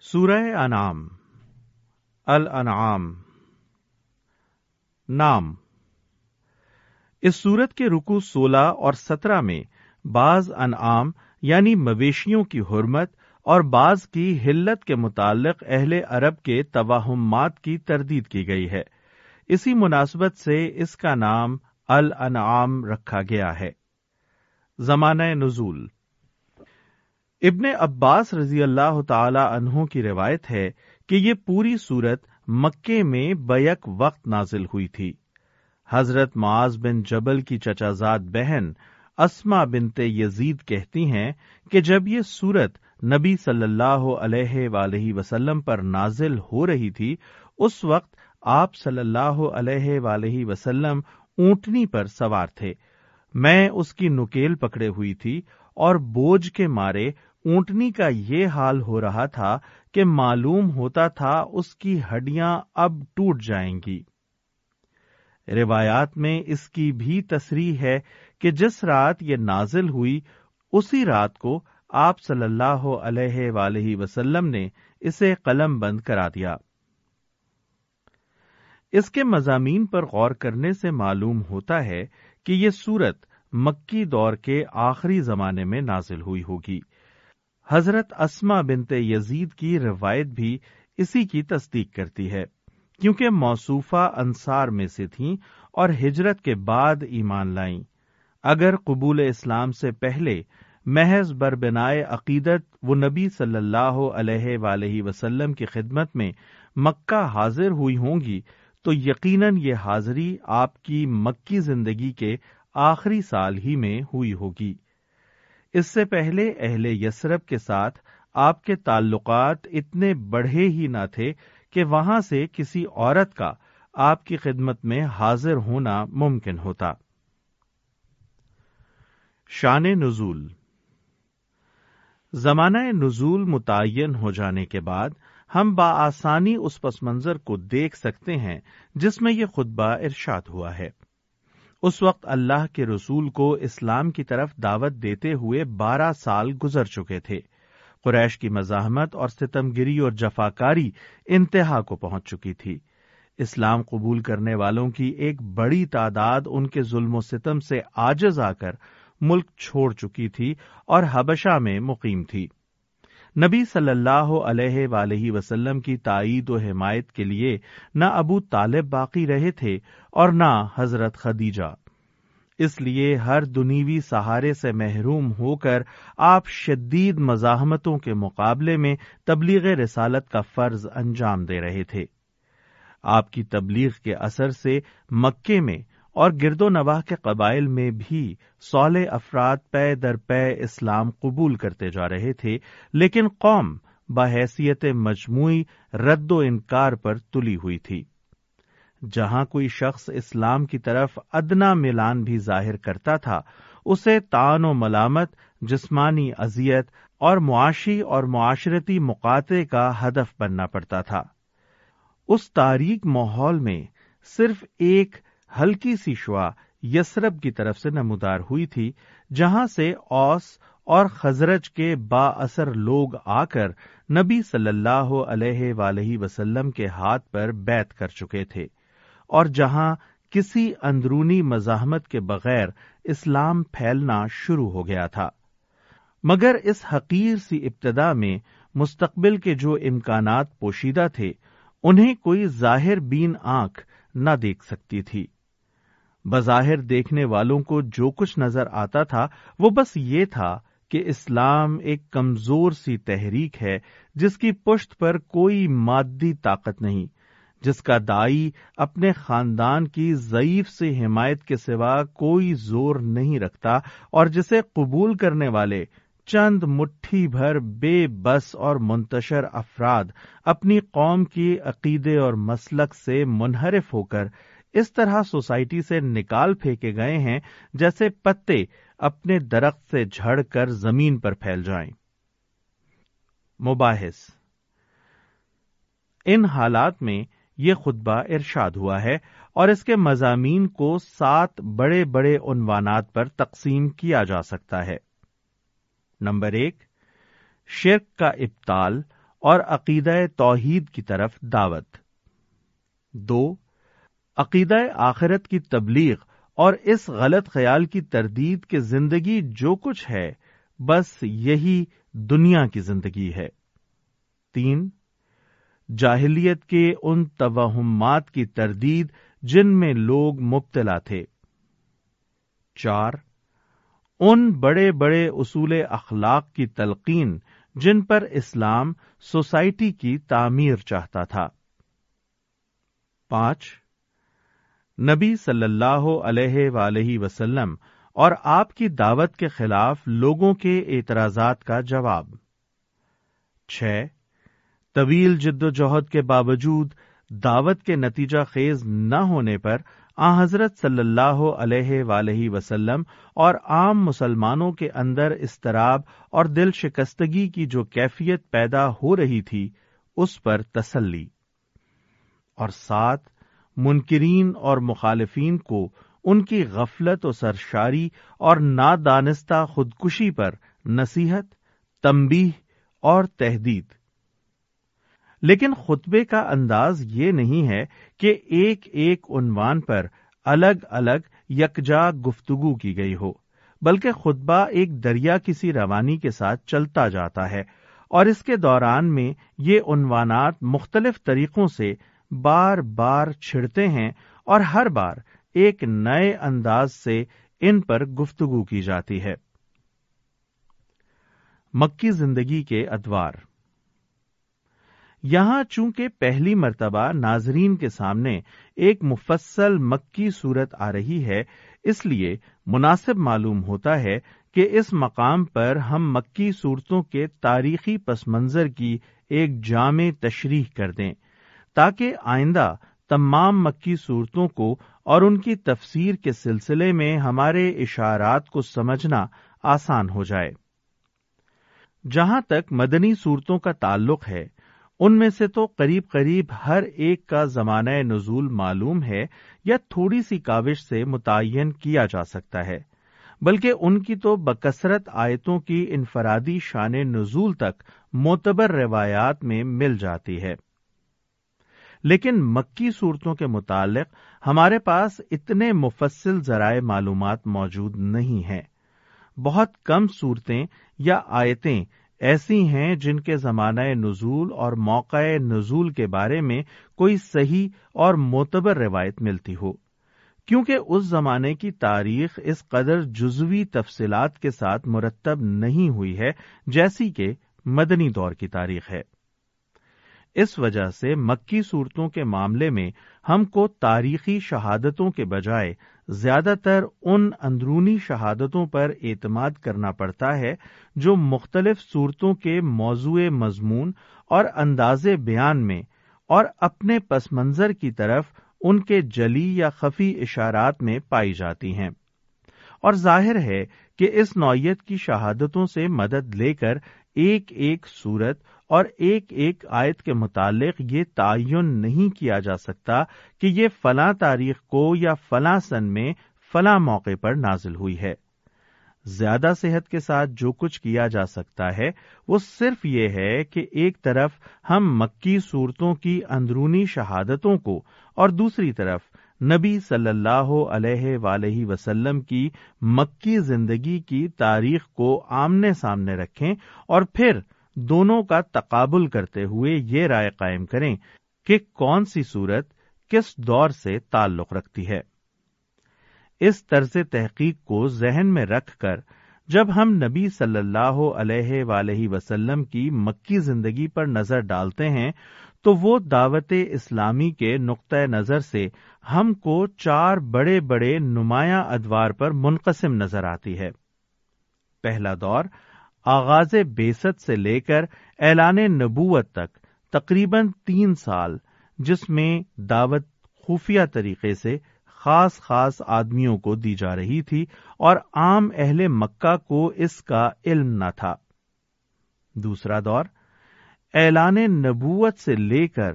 سورہ انعام، الانعام۔ نام۔ اس سورت کے رکو سولہ اور سترہ میں بعض انعام یعنی مویشیوں کی حرمت اور بعض کی حلت کے متعلق اہل عرب کے توہمات کی تردید کی گئی ہے۔ اسی مناسبت سے اس کا نام الانعام رکھا گیا ہے۔ زمانہ نزول۔ ابن عباس رضی اللہ تعالی عنہ کی روایت ہے کہ یہ پوری صورت مکے میں بیک وقت نازل ہوئی تھی۔ حضرت معاذ بن جبل کی چچازاد بہن اسما بنت یزید کہتی ہیں کہ جب یہ صورت نبی صلی اللہ علیہ وآلہ وسلم پر نازل ہو رہی تھی، اس وقت آپ صلی اللہ علیہ وآلہ وسلم اونٹنی پر سوار تھے۔ میں اس کی نکیل پکڑے ہوئی تھی اور بوجھ کے مارے اونٹنی کا یہ حال ہو رہا تھا کہ معلوم ہوتا تھا اس کی ہڈیاں اب ٹوٹ جائیں گی۔ روایات میں اس کی بھی تصریح ہے کہ جس رات یہ نازل ہوئی، اسی رات کو آپ صلی اللہ علیہ وآلہ وسلم نے اسے قلم بند کرا دیا۔ اس کے مضامین پر غور کرنے سے معلوم ہوتا ہے کہ یہ سورت مکی دور کے آخری زمانے میں نازل ہوئی ہوگی۔ حضرت اسما بنت یزید کی روایت بھی اسی کی تصدیق کرتی ہے، کیونکہ موصوفہ انصار میں سے تھیں اور ہجرت کے بعد ایمان لائیں۔ اگر قبول اسلام سے پہلے محض بربنائے عقیدت وہ نبی صلی اللہ علیہ وآلہ وسلم کی خدمت میں مکہ حاضر ہوئی ہوں گی، تو یقیناً یہ حاضری آپ کی مکی زندگی کے آخری سال ہی میں ہوئی ہوگی۔ اس سے پہلے اہل یسرب کے ساتھ آپ کے تعلقات اتنے بڑھے ہی نہ تھے کہ وہاں سے کسی عورت کا آپ کی خدمت میں حاضر ہونا ممکن ہوتا۔ شان نزول۔ زمانہ نزول متعین ہو جانے کے بعد ہم بآسانی اس پس منظر کو دیکھ سکتے ہیں جس میں یہ خطبہ ارشاد ہوا ہے۔ اس وقت اللہ کے رسول کو اسلام کی طرف دعوت دیتے ہوئے بارہ سال گزر چکے تھے۔ قریش کی مزاحمت اور ستم گری اور جفاکاری انتہا کو پہنچ چکی تھی۔ اسلام قبول کرنے والوں کی ایک بڑی تعداد ان کے ظلم و ستم سے آجز آ کر ملک چھوڑ چکی تھی اور حبشہ میں مقیم تھی۔ نبی صلی اللہ علیہ وآلہ وسلم کی تائید و حمایت کے لیے نہ ابو طالب باقی رہے تھے اور نہ حضرت خدیجہ۔ اس لیے ہر دنیوی سہارے سے محروم ہو کر آپ شدید مزاحمتوں کے مقابلے میں تبلیغ رسالت کا فرض انجام دے رہے تھے۔ آپ کی تبلیغ کے اثر سے مکے میں اور گرد و نواح کے قبائل میں بھی سول افراد پے در پے اسلام قبول کرتے جا رہے تھے، لیکن قوم بحیثیت مجموعی رد و انکار پر تلی ہوئی تھی۔ جہاں کوئی شخص اسلام کی طرف ادنا ملان بھی ظاہر کرتا تھا، اسے تان و ملامت، جسمانی اذیت اور معاشی اور معاشرتی مقاطع کا ہدف بننا پڑتا تھا۔ اس تاریخ ماحول میں صرف ایک ہلکی سی شعا یسرب کی طرف سے نمودار ہوئی تھی، جہاں سے اوس اور خزرج کے با اثر لوگ آ کر نبی صلی اللہ علیہ وآلہ وسلم کے ہاتھ پر بیت کر چکے تھے، اور جہاں کسی اندرونی مزاحمت کے بغیر اسلام پھیلنا شروع ہو گیا تھا۔ مگر اس حقیر سی ابتدا میں مستقبل کے جو امکانات پوشیدہ تھے، انہیں کوئی ظاہر بین آنکھ نہ دیکھ سکتی تھی۔ بظاہر دیکھنے والوں کو جو کچھ نظر آتا تھا، وہ بس یہ تھا کہ اسلام ایک کمزور سی تحریک ہے، جس کی پشت پر کوئی مادی طاقت نہیں، جس کا دائی اپنے خاندان کی ضعیف سے حمایت کے سوا کوئی زور نہیں رکھتا اور جسے قبول کرنے والے چند مٹھی بھر بے بس اور منتشر افراد اپنی قوم کی عقیدے اور مسلک سے منحرف ہو کر اس طرح سوسائٹی سے نکال پھینکے گئے ہیں جیسے پتے اپنے درخت سے جھڑ کر زمین پر پھیل جائیں۔ مباحث۔ ان حالات میں یہ خطبہ ارشاد ہوا ہے اور اس کے مضامین کو سات بڑے بڑے عنوانات پر تقسیم کیا جا سکتا ہے۔ نمبر ایک، شرک کا ابتال اور عقیدہ توحید کی طرف دعوت۔ دو عقیدہ آخرت کی تبلیغ اور اس غلط خیال کی تردید کہ زندگی جو کچھ ہے، بس یہی دنیا کی زندگی ہے۔ تین، جاہلیت کے ان توہمات کی تردید جن میں لوگ مبتلا تھے۔ چار، ان بڑے بڑے اصول اخلاق کی تلقین جن پر اسلام سوسائٹی کی تعمیر چاہتا تھا۔ پانچ نبی صلی اللہ علیہ ولیہ وسلم اور آپ کی دعوت کے خلاف لوگوں کے اعتراضات کا جواب۔ چھ، طویل جد و جہد کے باوجود دعوت کے نتیجہ خیز نہ ہونے پر آ حضرت صلی اللہ علیہ ولیہ وسلم اور عام مسلمانوں کے اندر استراب اور دل شکستگی کی جو کیفیت پیدا ہو رہی تھی، اس پر تسلی۔ اور ساتھ منکرین اور مخالفین کو ان کی غفلت و سرشاری اور نادانستہ خودکشی پر نصیحت تمبی اور تحدید لیکن خطبے کا انداز یہ نہیں ہے کہ ایک ایک عنوان پر الگ الگ یکجا گفتگو کی گئی ہو، بلکہ خطبہ ایک دریا کسی روانی کے ساتھ چلتا جاتا ہے اور اس کے دوران میں یہ عنوانات مختلف طریقوں سے بار بار چھڑتے ہیں اور ہر بار ایک نئے انداز سے ان پر گفتگو کی جاتی ہے۔ مکی زندگی کے ادوار۔ یہاں چونکہ پہلی مرتبہ ناظرین کے سامنے ایک مفصل مکی صورت آ رہی ہے، اس لیے مناسب معلوم ہوتا ہے کہ اس مقام پر ہم مکی صورتوں کے تاریخی پس منظر کی ایک جامع تشریح کر دیں۔ تاکہ آئندہ تمام مکی صورتوں کو اور ان کی تفسیر کے سلسلے میں ہمارے اشارات کو سمجھنا آسان ہو جائے۔ جہاں تک مدنی صورتوں کا تعلق ہے، ان میں سے تو قریب قریب ہر ایک کا زمانہ نزول معلوم ہے یا تھوڑی سی کاوش سے متعین کیا جا سکتا ہے، بلکہ ان کی تو بکثرت آیتوں کی انفرادی شان نزول تک معتبر روایات میں مل جاتی ہے۔ لیکن مکی صورتوں کے متعلق ہمارے پاس اتنے مفصل ذرائع معلومات موجود نہیں ہیں۔ بہت کم صورتیں یا آیتیں ایسی ہیں جن کے زمانہ نزول اور موقع نزول کے بارے میں کوئی صحیح اور معتبر روایت ملتی ہو۔ کیونکہ اس زمانے کی تاریخ اس قدر جزوی تفصیلات کے ساتھ مرتب نہیں ہوئی ہے جیسی کہ مدنی دور کی تاریخ ہے۔ اس وجہ سے مکی صورتوں کے معاملے میں ہم کو تاریخی شہادتوں کے بجائے زیادہ تر ان اندرونی شہادتوں پر اعتماد کرنا پڑتا ہے جو مختلف صورتوں کے موضوع مضمون اور انداز بیان میں اور اپنے پس منظر کی طرف ان کے جلی یا خفی اشارات میں پائی جاتی ہیں۔ اور ظاہر ہے کہ اس نوعیت کی شہادتوں سے مدد لے کر ایک ایک صورت اور ایک ایک آیت کے متعلق یہ تعین نہیں کیا جا سکتا کہ یہ فلاں تاریخ کو یا فلاں سن میں فلاں موقع پر نازل ہوئی ہے۔ زیادہ صحت کے ساتھ جو کچھ کیا جا سکتا ہے، وہ صرف یہ ہے کہ ایک طرف ہم مکی صورتوں کی اندرونی شہادتوں کو اور دوسری طرف نبی صلی اللہ علیہ ولیہ وسلم کی مکی زندگی کی تاریخ کو آمنے سامنے رکھیں اور پھر دونوں کا تقابل کرتے ہوئے یہ رائے قائم کریں کہ کون سی صورت کس دور سے تعلق رکھتی ہے۔ اس طرز تحقیق کو ذہن میں رکھ کر جب ہم نبی صلی اللہ علیہ ولیہ وسلم کی مکی زندگی پر نظر ڈالتے ہیں تو وہ دعوت اسلامی کے نقطۂ نظر سے ہم کو چار بڑے بڑے نمایاں ادوار پر منقسم نظر آتی ہے۔ پہلا دور آغاز بیست سے لے کر اعلان نبوت تک تقریباً تین سال، جس میں دعوت خفیہ طریقے سے خاص خاص آدمیوں کو دی جا رہی تھی اور عام اہل مکہ کو اس کا علم نہ تھا۔ دوسرا دور، اعلان نبوت سے لے کر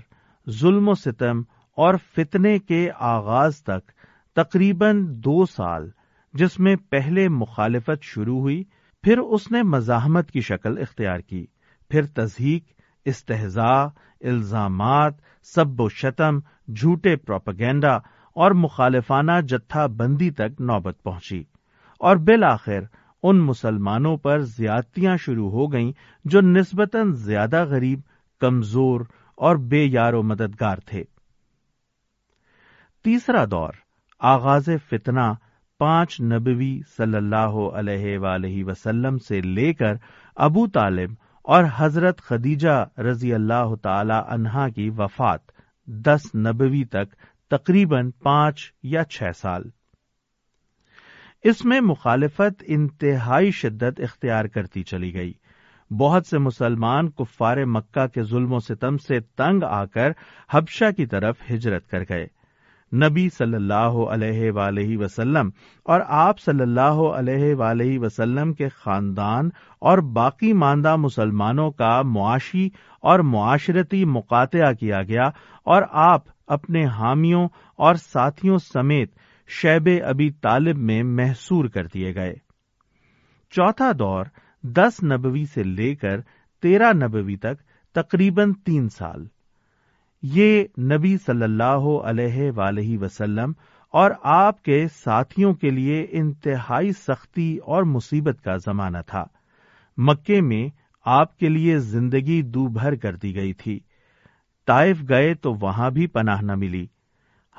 ظلم و ستم اور فتنے کے آغاز تک تقریباً دو سال، جس میں پہلے مخالفت شروع ہوئی پھر اس نے مزاحمت کی شکل اختیار کی۔ پھر تزہیق استحضاء الزامات، سب و شتم، جھوٹے پروپگینڈا اور مخالفانہ جتھا بندی تک نوبت پہنچی۔ اور بالآخر ان مسلمانوں پر زیادتیاں شروع ہو گئیں جو نسبتاً زیادہ غریب، کمزور اور بے یار و مددگار تھے۔ تیسرا دور، آغاز فتنہ پانچ نبوی صلی اللہ علیہ وآلہ وسلم سے لے کر ابو طالب اور حضرت خدیجہ رضی اللہ تعالی عنہا کی وفات دس نبوی تک تقریباً پانچ یا چھ سال۔ اس میں مخالفت انتہائی شدت اختیار کرتی چلی گئی۔ بہت سے مسلمان کفار مکہ کے ظلم و ستم سے تنگ آ کر حبشہ کی طرف ہجرت کر گئے۔ نبی صلی اللہ علیہ وآلہ وسلم اور آپ صلی اللہ علیہ وآلہ وسلم کے خاندان اور باقی ماندہ مسلمانوں کا معاشی اور معاشرتی مقاطعہ کیا گیا اور آپ اپنے حامیوں اور ساتھیوں سمیت شیب ابی طالب میں محسور کر دیے گئے۔ چوتھا دور دس نبوی سے لے کر تیرہ نبوی تک تقریباً تین سال۔ یہ نبی صلی اللہ علیہ ولیہ وسلم اور آپ کے ساتھیوں کے لیے انتہائی سختی اور مصیبت کا زمانہ تھا۔ مکے میں آپ کے لیے زندگی دو بھر کر دی گئی تھی۔ طائف گئے تو وہاں بھی پناہ نہ ملی۔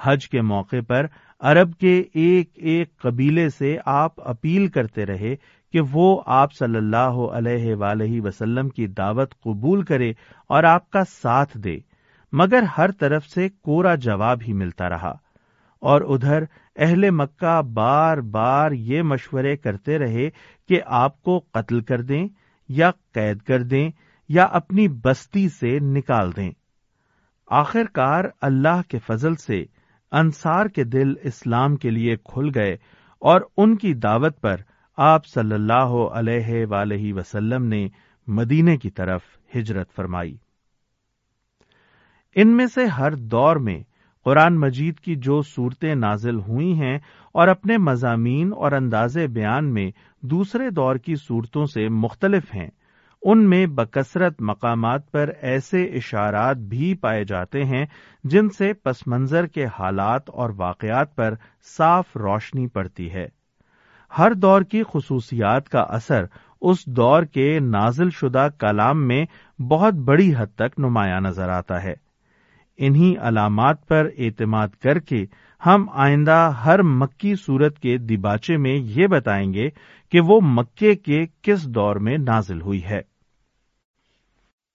حج کے موقع پر عرب کے ایک ایک قبیلے سے آپ اپیل کرتے رہے کہ وہ آپ صلی اللہ علیہ ولیہ وسلم کی دعوت قبول کرے اور آپ کا ساتھ دے۔ مگر ہر طرف سے کورا جواب ہی ملتا رہا اور ادھر اہل مکہ بار بار یہ مشورے کرتے رہے کہ آپ کو قتل کر دیں یا قید کر دیں یا اپنی بستی سے نکال دیں۔ آخر کار اللہ کے فضل سے انصار کے دل اسلام کے لیے کھل گئے اور ان کی دعوت پر آپ صلی اللہ علیہ ولیہ وسلم نے مدینے کی طرف ہجرت فرمائی۔ ان میں سے ہر دور میں قرآن مجید کی جو صورتیں نازل ہوئی ہیں اور اپنے مضامین اور انداز بیان میں دوسرے دور کی صورتوں سے مختلف ہیں، ان میں بکثرت مقامات پر ایسے اشارات بھی پائے جاتے ہیں جن سے پس منظر کے حالات اور واقعات پر صاف روشنی پڑتی ہے۔ ہر دور کی خصوصیات کا اثر اس دور کے نازل شدہ کلام میں بہت بڑی حد تک نمایاں نظر آتا ہے۔ انہی علامات پر اعتماد کر کے ہم آئندہ ہر مکی صورت کے دباچے میں یہ بتائیں گے کہ وہ مکے کے کس دور میں نازل ہوئی ہے۔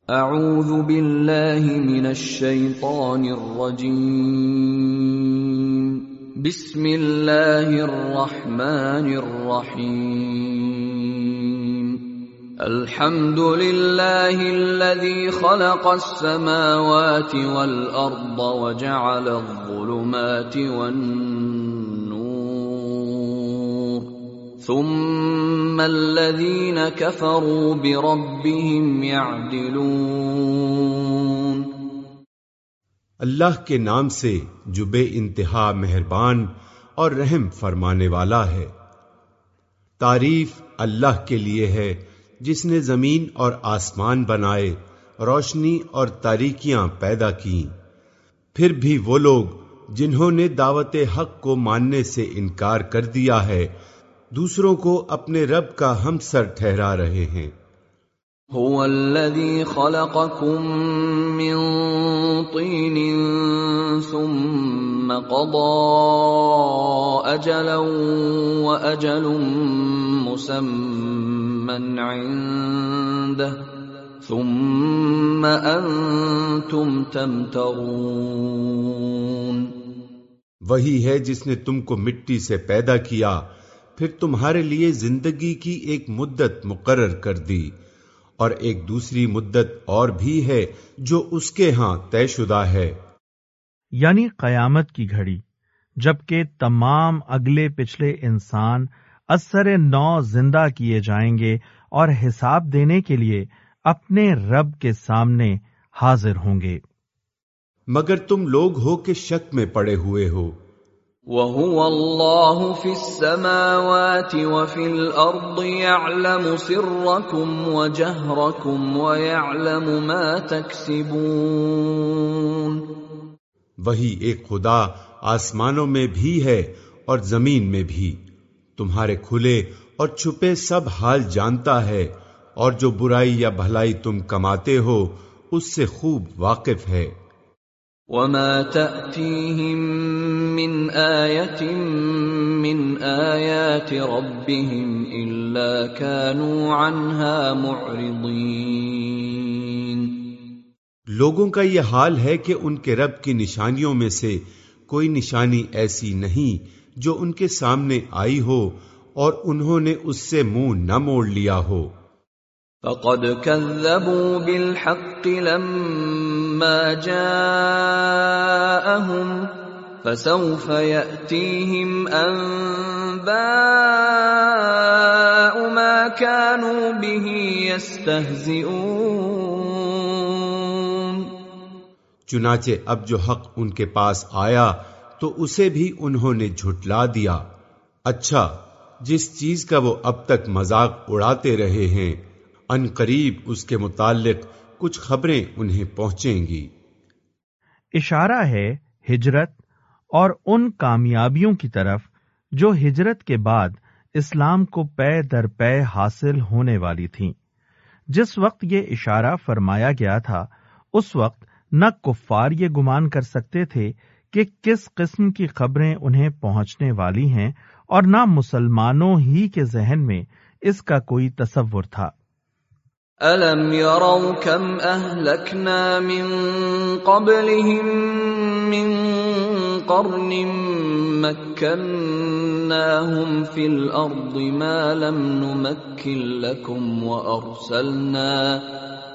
اعوذ باللہ من الشیطان الرجیم۔ بسم اللہ الرحمن الرحیم۔ الحمد للہ الذي خلق السماوات والارض وجعل الظلمات والنور ثم الذين كفروا بربهم يعدلون اللہ کے نام سے جو بے انتہا مہربان اور رحم فرمانے والا ہے۔ تعریف اللہ کے لیے ہے جس نے زمین اور آسمان بنائے، روشنی اور تاریکیاں پیدا کی پھر بھی وہ لوگ جنہوں نے دعوت حق کو ماننے سے انکار کر دیا ہے، دوسروں کو اپنے رب کا ہمسر ٹھہرا رہے ہیں۔ هو الذي خلقكم من طين ثم قضى اجلا واجل مسمى عنده ثم انتم تمترون وہی ہے جس نے تم کو مٹی سے پیدا کیا، پھر تمہارے لیے زندگی کی ایک مدت مقرر کر دی۔ اور ایک دوسری مدت اور بھی ہے جو اس کے ہاں طے شدہ ہے۔ یعنی قیامت کی گھڑی جبکہ تمام اگلے پچھلے انسان اثر نو زندہ کیے جائیں گے اور حساب دینے کے لیے اپنے رب کے سامنے حاضر ہوں گے۔ مگر تم لوگ ہو کہ شک میں پڑے ہوئے ہو۔ وهو الله في السماوات وفي الارض يعلم سركم وجهركم ويعلم ما تكسبون وہی ایک خدا آسمانوں میں بھی ہے اور زمین میں بھی۔ تمہارے کھلے اور چھپے سب حال جانتا ہے، اور جو برائی یا بھلائی تم کماتے ہو، اس سے خوب واقف ہے۔ وما تأتيهم من آية من آيات ربهم إلا كانوا عنها معرضين لوگوں کا یہ حال ہے کہ ان کے رب کی نشانیوں میں سے کوئی نشانی ایسی نہیں جو ان کے سامنے آئی ہو اور انہوں نے اس سے منہ نہ موڑ لیا ہو۔ فقد كذبوا بالحق لما جاءهم فسوف يأتيهم أنباء ما كانوا به يستهزئون چنانچہ اب جو حق ان کے پاس آیا تو اسے بھی انہوں نے جھٹلا دیا۔ اچھا جس چیز کا وہ اب تک مذاق اڑاتے رہے ہیں، ان قریب اس کے متعلق کچھ خبریں انہیں پہنچیں گی۔ اشارہ ہے ہجرت اور ان کامیابیوں کی طرف جو ہجرت کے بعد اسلام کو پے در پے حاصل ہونے والی تھیں۔ جس وقت یہ اشارہ فرمایا گیا تھا، اس وقت نہ کفار یہ گمان کر سکتے تھے کہ کس قسم کی خبریں انہیں پہنچنے والی ہیں اور نہ مسلمانوں ہی کے ذہن میں اس کا کوئی تصور تھا۔ أَلَمْ يَرَوْا كَمْ أَهْلَكْنَا مِنْ قَبْلِهِمْ مِنْ قَرْنٍ مَكَّنَّاهُمْ فِي الْأَرْضِ مَا لَمْ نُمَكِّنْ لَكُمْ وَأَرْسَلْنَا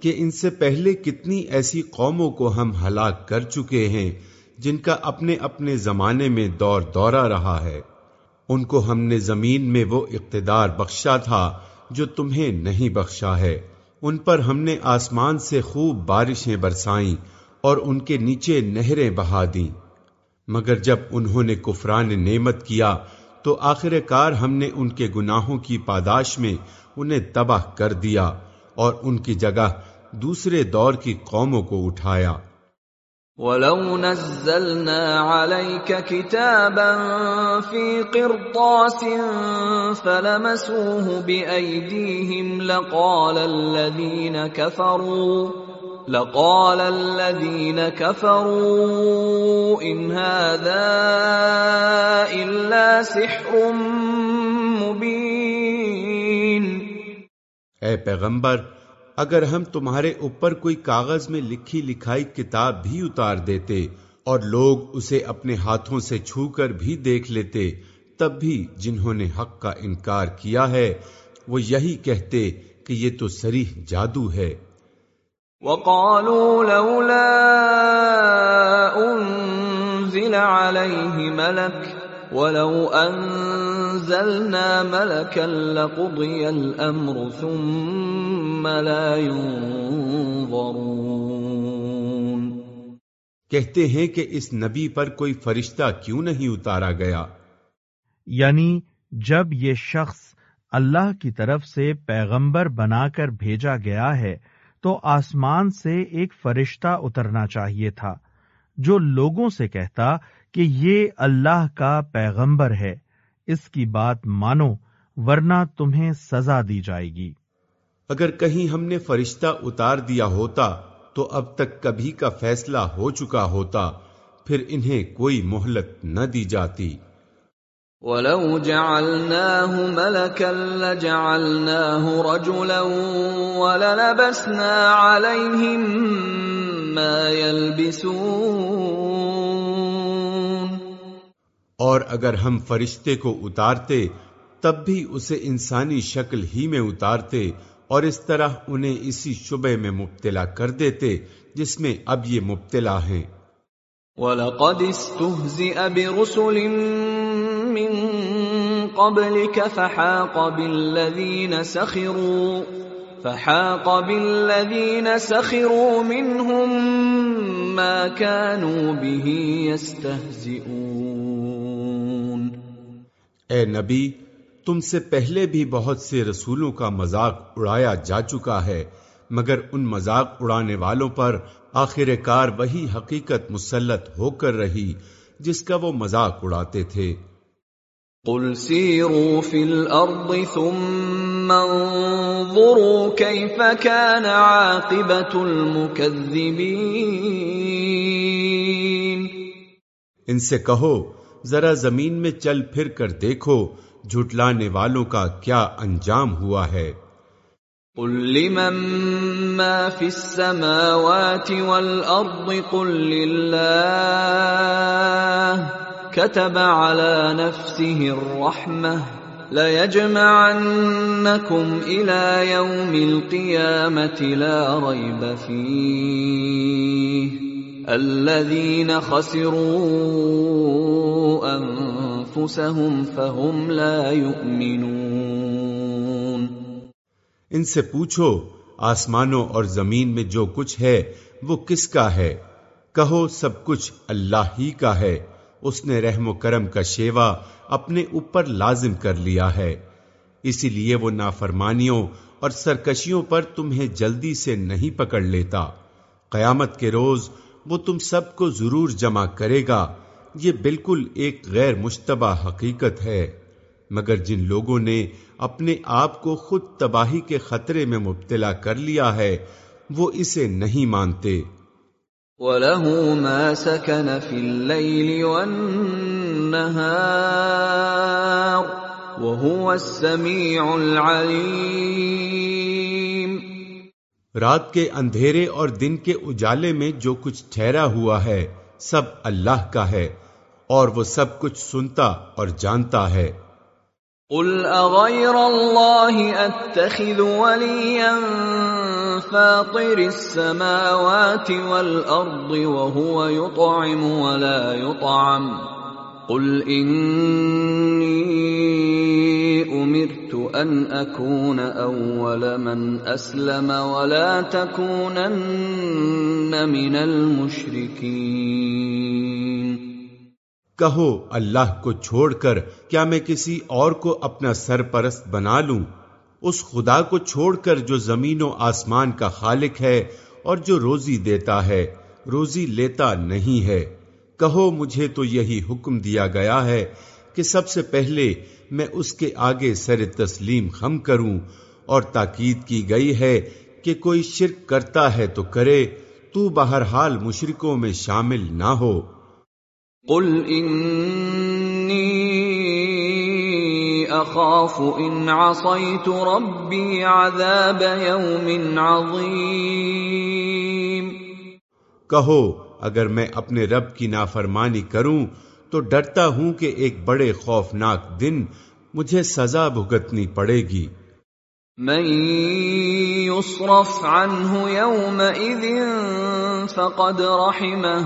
کہ ان سے پہلے کتنی ایسی قوموں کو ہم ہلاک کر چکے ہیں جن کا اپنے اپنے زمانے میں دور دورہ رہا ہے۔ ان کو ہم نے زمین میں وہ اقتدار بخشا تھا جو تمہیں نہیں بخشا ہے۔ ان پر ہم نے آسمان سے خوب بارشیں برسائیں اور ان کے نیچے نہریں بہا دیں۔ مگر جب انہوں نے کفران نعمت کیا، تو آخر کار ہم نے ان کے گناہوں کی پاداش میں انہیں تباہ کر دیا اور ان کی جگہ دوسرے دور کی قوموں کو اٹھایا۔ وَلَوْ نَزَّلْنَا عَلَيْكَ كِتَابًا فِي قِرْطَاسٍ فَلَمَسُوهُ بِأَيْدِيهِمْ لَقَالَ الَّذِينَ كَفَرُوا لَقَالَ الَّذِينَ كَفَرُوا إِنْ هَذَا إِلَّا سِحْرٌ مُبِينٌ۔ اے پیغمبر اگر ہم تمہارے اوپر کوئی کاغذ میں لکھی لکھائی کتاب بھی اتار دیتے اور لوگ اسے اپنے ہاتھوں سے چھو کر بھی دیکھ لیتے، تب بھی جنہوں نے حق کا انکار کیا ہے، وہ یہی کہتے کہ یہ تو سریح جادو ہے۔ وَقَالُوا لَوْلَا أُنزِلَ عَلَيْهِ مَلَكٌ وَلَوْ أَنزَلْنَا مَلَكًا لَقُضِيَ الْأَمْرُ ثُمَّ لَا يُنظَرُونَ۔ کہتے ہیں کہ اس نبی پر کوئی فرشتہ کیوں نہیں اتارا گیا؟ یعنی جب یہ شخص اللہ کی طرف سے پیغمبر بنا کر بھیجا گیا ہے تو آسمان سے ایک فرشتہ اترنا چاہیے تھا جو لوگوں سے کہتا کہ یہ اللہ کا پیغمبر ہے۔ اس کی بات مانو ورنہ تمہیں سزا دی جائے گی۔ اگر کہیں ہم نے فرشتہ اتار دیا ہوتا تو اب تک کبھی کا فیصلہ ہو چکا ہوتا پھر انہیں کوئی مہلت نہ دی جاتی۔ وَلَوْ جَعَلْنَاهُ مَلَكًا لَجَعَلْنَاهُ رَجُلًا وَلَلَبَسْنَا عَلَيْهِمْ مَا يَلْبِسُونَ اور اگر ہم فرشتے کو اتارتے، تب بھی اسے انسانی شکل ہی میں اتارتے اور اس طرح انہیں اسی شبے میں مبتلا کر دیتے جس میں اب یہ مبتلا ہیں۔ وَلَقَدِ اسْتُهْزِئَ بِرُسُلٍ مِّن قَبْلِكَ فَحَاقَ بِالَّذِينَ سَخِرُوا فَحَاقَ بِالَّذِينَ سَخِرُوا مِنْهُمْ مَا كَانُوا بِهِ يَسْتَهْزِئُونَ. اے نبی تم سے پہلے بھی بہت سے رسولوں کا مذاق اڑایا جا چکا ہے مگر ان مذاق اڑانے والوں پر آخر کار وہی حقیقت مسلط ہو کر رہی جس کا وہ مذاق اڑاتے تھے۔ قل سیروا فی الارض ثم انظروا کان عاقبت المکذبین ان سے کہو ذرا زمین میں چل پھر کر دیکھو جھٹلانے والوں کا کیا انجام ہوا ہے۔ قل لمن ما في السماوات والأرض قل لله كتب على نفسه الرحمة ليجمعنكم إلى يوم القيامة لا ريب فيه الذين خسروا أنفسهم فهم لا يؤمنون ان سے پوچھو، آسمانوں اور زمین میں جو کچھ ہے، وہ کس کا ہے؟ کہو، سب کچھ اللہ ہی کا ہے۔ اس نے رحم و کرم کا شیوا اپنے اوپر لازم کر لیا ہے۔ اسی لیے وہ نافرمانیوں اور سرکشیوں پر تمہیں جلدی سے نہیں پکڑ لیتا۔ قیامت کے روز وہ تم سب کو ضرور جمع کرے گا۔ یہ بالکل ایک غیر مشتبہ حقیقت ہے۔ مگر جن لوگوں نے اپنے آپ کو خود تباہی کے خطرے میں مبتلا کر لیا ہے، وہ اسے نہیں مانتے۔ وَلَهُ مَا سَكَنَ فِي اللَّيْلِ وَالنَّهَارِ وَهُوَ السَّمِيعُ الْعَلِيمُ رات کے اندھیرے اور دن کے اجالے میں جو کچھ ٹھہرا ہوا ہے سب اللہ کا ہے اور وہ سب کچھ سنتا اور جانتا ہے۔ قل اغير الله اتخذ وليا فاطر السماوات والارض وهو يطعم ولا يطعم. قل اني امرت ان اكون اول من اسلم ولا تكونن من المشركين. کہو اللہ کو چھوڑ کر کیا میں کسی اور کو اپنا سرپرست بنا لوں؟ اس خدا کو چھوڑ کر جو زمین و آسمان کا خالق ہے اور جو روزی دیتا ہے، روزی لیتا نہیں ہے۔ کہو مجھے تو یہی حکم دیا گیا ہے کہ سب سے پہلے میں اس کے آگے سر تسلیم خم کروں اور تاکید کی گئی ہے کہ کوئی شرک کرتا ہے تو کرے، تو بہرحال مشرکوں میں شامل نہ ہو۔ قل انی اخاف ان عصیت ربی عذاب یوم عظیم کہو اگر میں اپنے رب کی نافرمانی کروں تو ڈرتا ہوں کہ ایک بڑے خوفناک دن مجھے سزا بھگتنی پڑے گی۔ من يصرف عنه يومئذ فقد رحمه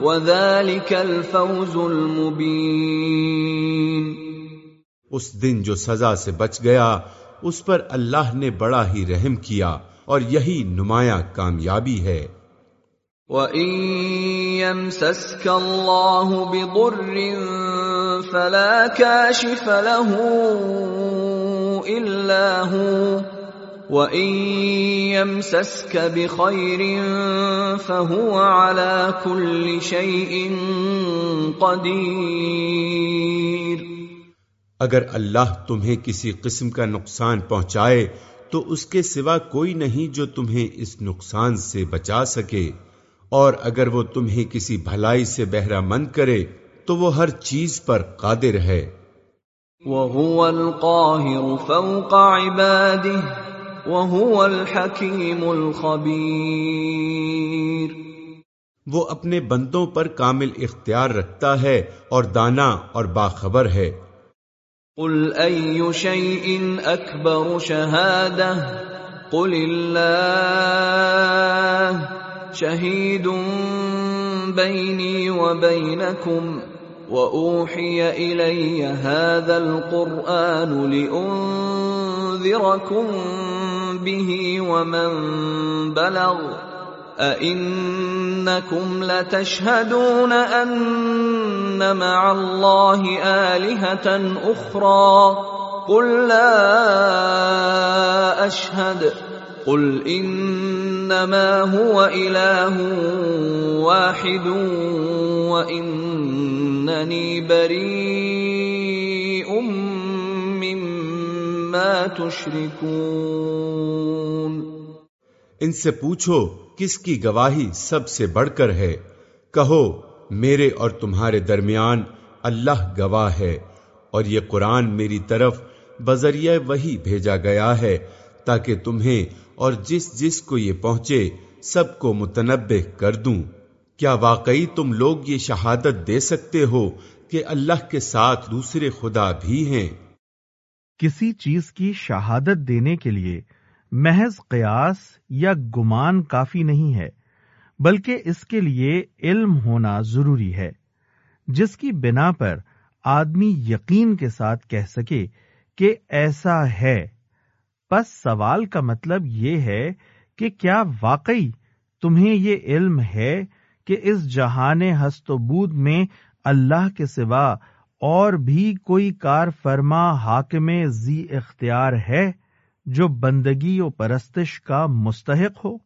وذلك الفوز المبين. اس دن جو سزا سے بچ گیا، اس پر اللہ نے بڑا ہی رحم کیا اور یہی نمایاں کامیابی ہے۔ وَإِن يَمْسَسْكَ اللَّهُ بِضُرٍّ فَلَا كَاشِفَ لَهُ إِلَّا هُوَ وَإِن يَمْسَسْكَ بِخَيْرٍ فَهُوَ عَلَى كُلِّ شَيْءٍ قَدِيرٌ اگر اللہ تمہیں کسی قسم کا نقصان پہنچائے تو اس کے سوا کوئی نہیں جو تمہیں اس نقصان سے بچا سکے۔ اور اگر وہ تمہیں کسی بھلائی سے بہرہ مند کرے تو وہ ہر چیز پر قادر ہے۔ وَهُوَ الْقَاهِرُ فَوْقَ عِبَادِهِ وَهُوَ الْحَكِيمُ الْخَبِيرُ۔ وہ اپنے بندوں پر کامل اختیار رکھتا ہے اور دانا اور باخبر ہے۔ قل اي شيء اكبر شهاده قل الله شهيد بيني وبينكم واوحي الي هذا القران لانذركم به ومن بلغ أئنكم لتشهدون أن مع الله آلهة أخرى قل لا أشهد قل إنما هو إله واحد وإنني بريء مما تشركون ان سے پوچھو کس کی گواہی سب سے بڑھ کر ہے؟ کہو، میرے اور تمہارے درمیان اللہ گواہ ہے، اور یہ قرآن میری طرف بذریعہ وہی بھیجا گیا ہے تاکہ تمہیں اور جس جس کو یہ پہنچے سب کو متنبع کر دوں۔ کیا واقعی تم لوگ یہ شہادت دے سکتے ہو کہ اللہ کے ساتھ دوسرے خدا بھی ہیں؟ کسی چیز کی شہادت دینے کے لیے محض قیاس یا گمان کافی نہیں ہے، بلکہ اس کے لیے علم ہونا ضروری ہے، جس کی بنا پر آدمی یقین کے ساتھ کہہ سکے کہ ایسا ہے۔ بس سوال کا مطلب یہ ہے کہ کیا واقعی تمہیں یہ علم ہے کہ اس جہان ہست و بود میں اللہ کے سوا اور بھی کوئی کار فرما حاکم زی اختیار ہے؟ جو بندگی و پرستش کا مستحق ہو۔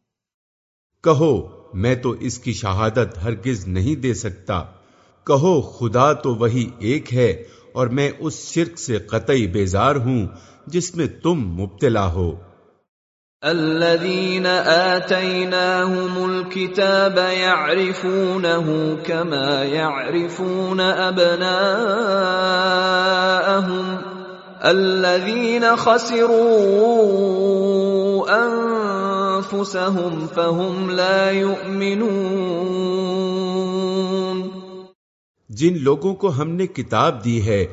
کہو میں تو اس کی شہادت ہرگز نہیں دے سکتا۔ کہو خدا تو وہی ایک ہے اور میں اس شرک سے قطعی بیزار ہوں جس میں تم مبتلا ہو۔ الذين آتيناهم الكتاب يعرفونه كما يعرفون أبناءهم الذين خسروا انفسهم فهم لا يؤمنون. جن لوگوں کو ہم نے کتاب دی ہے،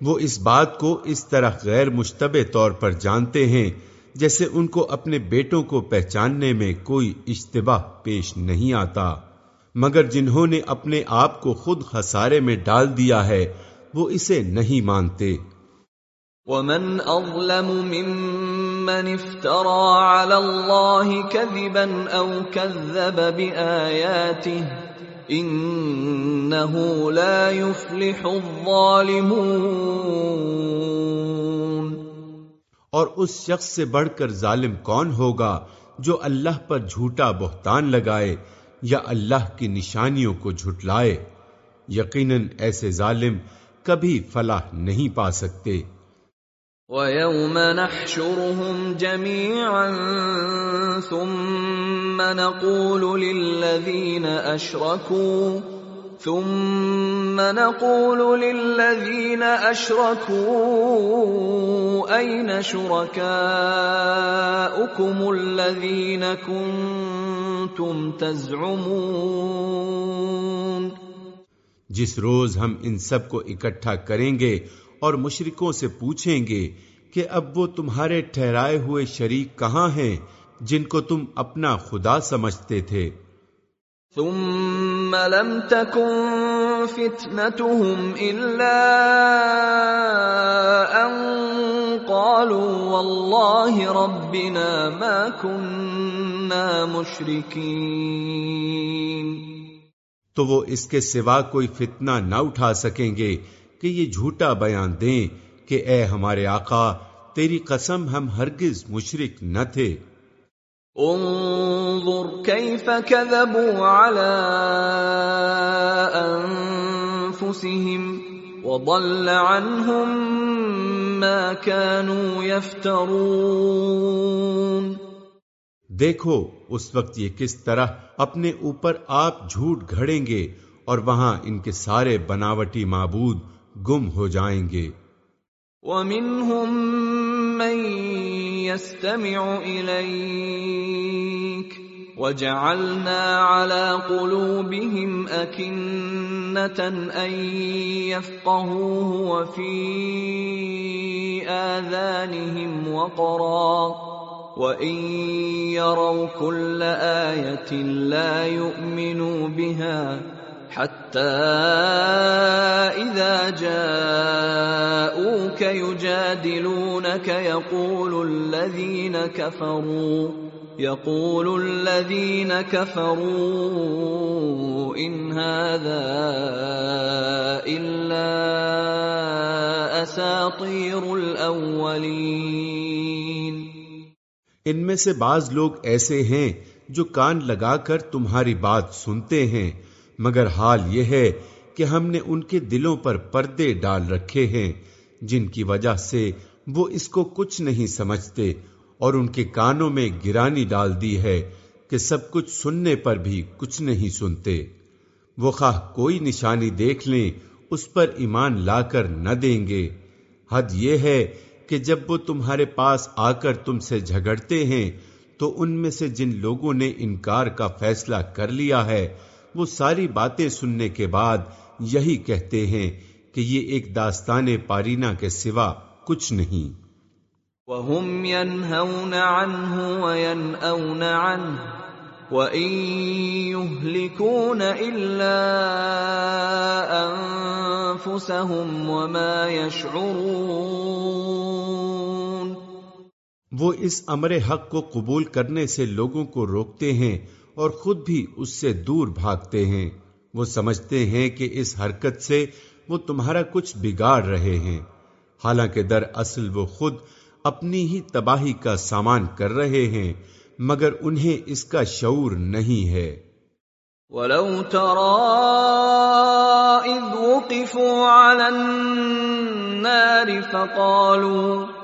وہ اس بات کو اس طرح غیر مشتبہ طور پر جانتے ہیں جیسے ان کو اپنے بیٹوں کو پہچاننے میں کوئی اشتباہ پیش نہیں آتا۔ مگر جنہوں نے اپنے آپ کو خود خسارے میں ڈال دیا ہے، وہ اسے نہیں مانتے۔ ومن اظلم ممن افترى على الله كذبا او كذب باياته انه لا يفلح الظالمون اور اس شخص سے بڑھ کر ظالم کون ہوگا جو اللہ پر جھوٹا بہتان لگائے یا اللہ کی نشانیوں کو جھٹلائے؟ یقیناً ایسے ظالم کبھی فلاح نہیں پا سکتے۔ وَيَوْمَ نَحْشُرُهُمْ جَمِيعًا ثُمَّ نَقُولُ لِلَّذِينَ أَشْرَكُوا ثُمَّ نَقُولُ لِلَّذِينَ أَشْرَكُوا أَيْنَ شُرَكَاؤُكُمُ الَّذِينَ كُنتُمْ تَزْعُمُونَ جس روز ہم ان سب کو اکٹھا کریں گے اور مشرکوں سے پوچھیں گے کہ اب وہ تمہارے ٹھہرائے ہوئے شریک کہاں ہیں جن کو تم اپنا خدا سمجھتے تھے؟ ثم لم تكن فتنتهم الا ان قالوا والله ربنا ما كنا مشركين تو وہ اس کے سوا کوئی فتنہ نہ اٹھا سکیں گے کہ یہ جھوٹا بیان دیں کہ اے ہمارے آقا تیری قسم ہم ہرگز مشرک نہ تھے۔ انظر كيف كذبوا على انفسهم وضل عنهم ما كانوا يفترون دیکھو اس وقت یہ کس طرح اپنے اوپر آپ جھوٹ گھڑیں گے اور وہاں ان کے سارے بناوٹی معبود گم ہو جائیں گے۔ وَمِنْهُمْ مَنْ يَسْتَمِعُ إِلَيْكَ وجعلنا على قلوبهم أكنة أن يفقهوه وفي آذانهم وقرا وإن يروا كل آية لا يؤمنوا بها حتى إذا جاءوك يجادلونك يقول الذين كفروا، يقول الذين كفروا إن هذا إلا أساطير الأولين. ان میں سے بعض لوگ ایسے ہیں جو کان لگا کر تمہاری بات سنتے ہیں مگر حال یہ ہے کہ ہم نے ان کے دلوں پر پردے ڈال رکھے ہیں، جن کی وجہ سے وہ اس کو کچھ نہیں سمجھتے اور ان کے کانوں میں گرانی ڈال دی ہے کہ سب کچھ سننے پر بھی کچھ نہیں سنتے۔ وہ خواہ کوئی نشانی دیکھ لیں، اس پر ایمان لا کر نہ دیں گے۔ حد یہ ہے کہ جب وہ تمہارے پاس آ کر تم سے جھگڑتے ہیں، تو ان میں سے جن لوگوں نے انکار کا فیصلہ کر لیا ہے وہ ساری باتیں سننے کے بعد یہی کہتے ہیں کہ یہ ایک داستان پارینہ کے سوا کچھ نہیں۔ وهم ينهون عنه وينأون عنه وإن يهلكون إلا أنفسهم وما يشعرون۔ وہ اس امر حق کو قبول کرنے سے لوگوں کو روکتے ہیں اور خود بھی اس سے دور بھاگتے ہیں۔ وہ سمجھتے ہیں کہ اس حرکت سے وہ تمہارا کچھ بگاڑ رہے ہیں۔ حالانکہ در اصل وہ خود اپنی ہی تباہی کا سامان کر رہے ہیں، مگر انہیں اس کا شعور نہیں ہے۔ وَلَوْ تَرَا إِذْ وُقِفُوا عَلَى النَّارِ فَقَالُوا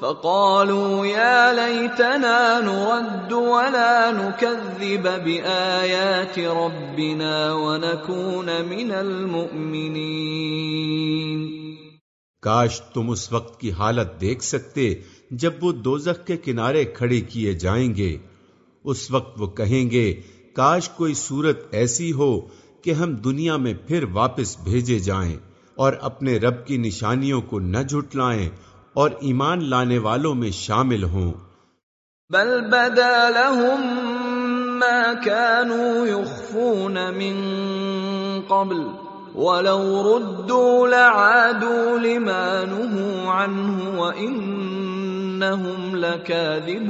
فَقَالُوا يَا لَيْتَنَا نُرَدُّ وَلَا نُكَذِّبَ بِآيَاتِ رَبِّنَا وَنَكُونَ مِنَ الْمُؤْمِنِينَ. کاش تم اس وقت کی حالت دیکھ سکتے جب وہ دوزخ کے کنارے کھڑے کیے جائیں گے۔ اس وقت وہ کہیں گے، کاش کوئی صورت ایسی ہو کہ ہم دنیا میں پھر واپس بھیجے جائیں اور اپنے رب کی نشانیوں کو نہ جھٹلائیں اور ایمان لانے والوں میں شامل ہوں۔ بل بدا لهم ما كانوا يخفون من قبل وَلَوْ رُدُّوا لَعَادُوا لِمَا نُهُوا عَنْهُ وَإِنَّهُمْ لَكَاذِبُونَ۔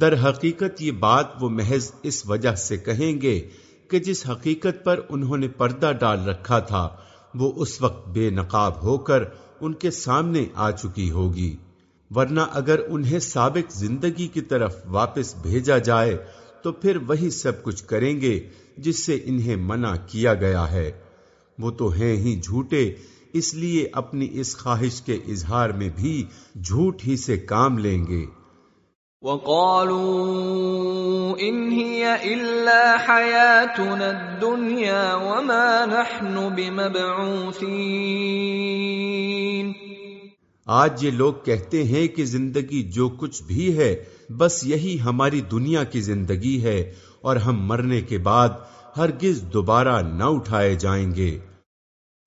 در حقیقت یہ بات وہ محض اس وجہ سے کہیں گے کہ جس حقیقت پر انہوں نے پردہ ڈال رکھا تھا وہ اس وقت بے نقاب ہو کر ان کے سامنے آ چکی ہوگی۔ ورنہ اگر انہیں سابق زندگی کی طرف واپس بھیجا جائے، تو پھر وہی سب کچھ کریں گے جس سے انہیں منع کیا گیا ہے۔ وہ تو ہیں ہی جھوٹے، اس لیے اپنی اس خواہش کے اظہار میں بھی جھوٹ ہی سے کام لیں گے۔ وقالوا ان هي الا حياتنا الدنيا وما نحن بمبعوثين. آج یہ لوگ کہتے ہیں کہ زندگی جو کچھ بھی ہے بس یہی ہماری دنیا کی زندگی ہے اور ہم مرنے کے بعد ہرگز دوبارہ نہ اٹھائے جائیں گے۔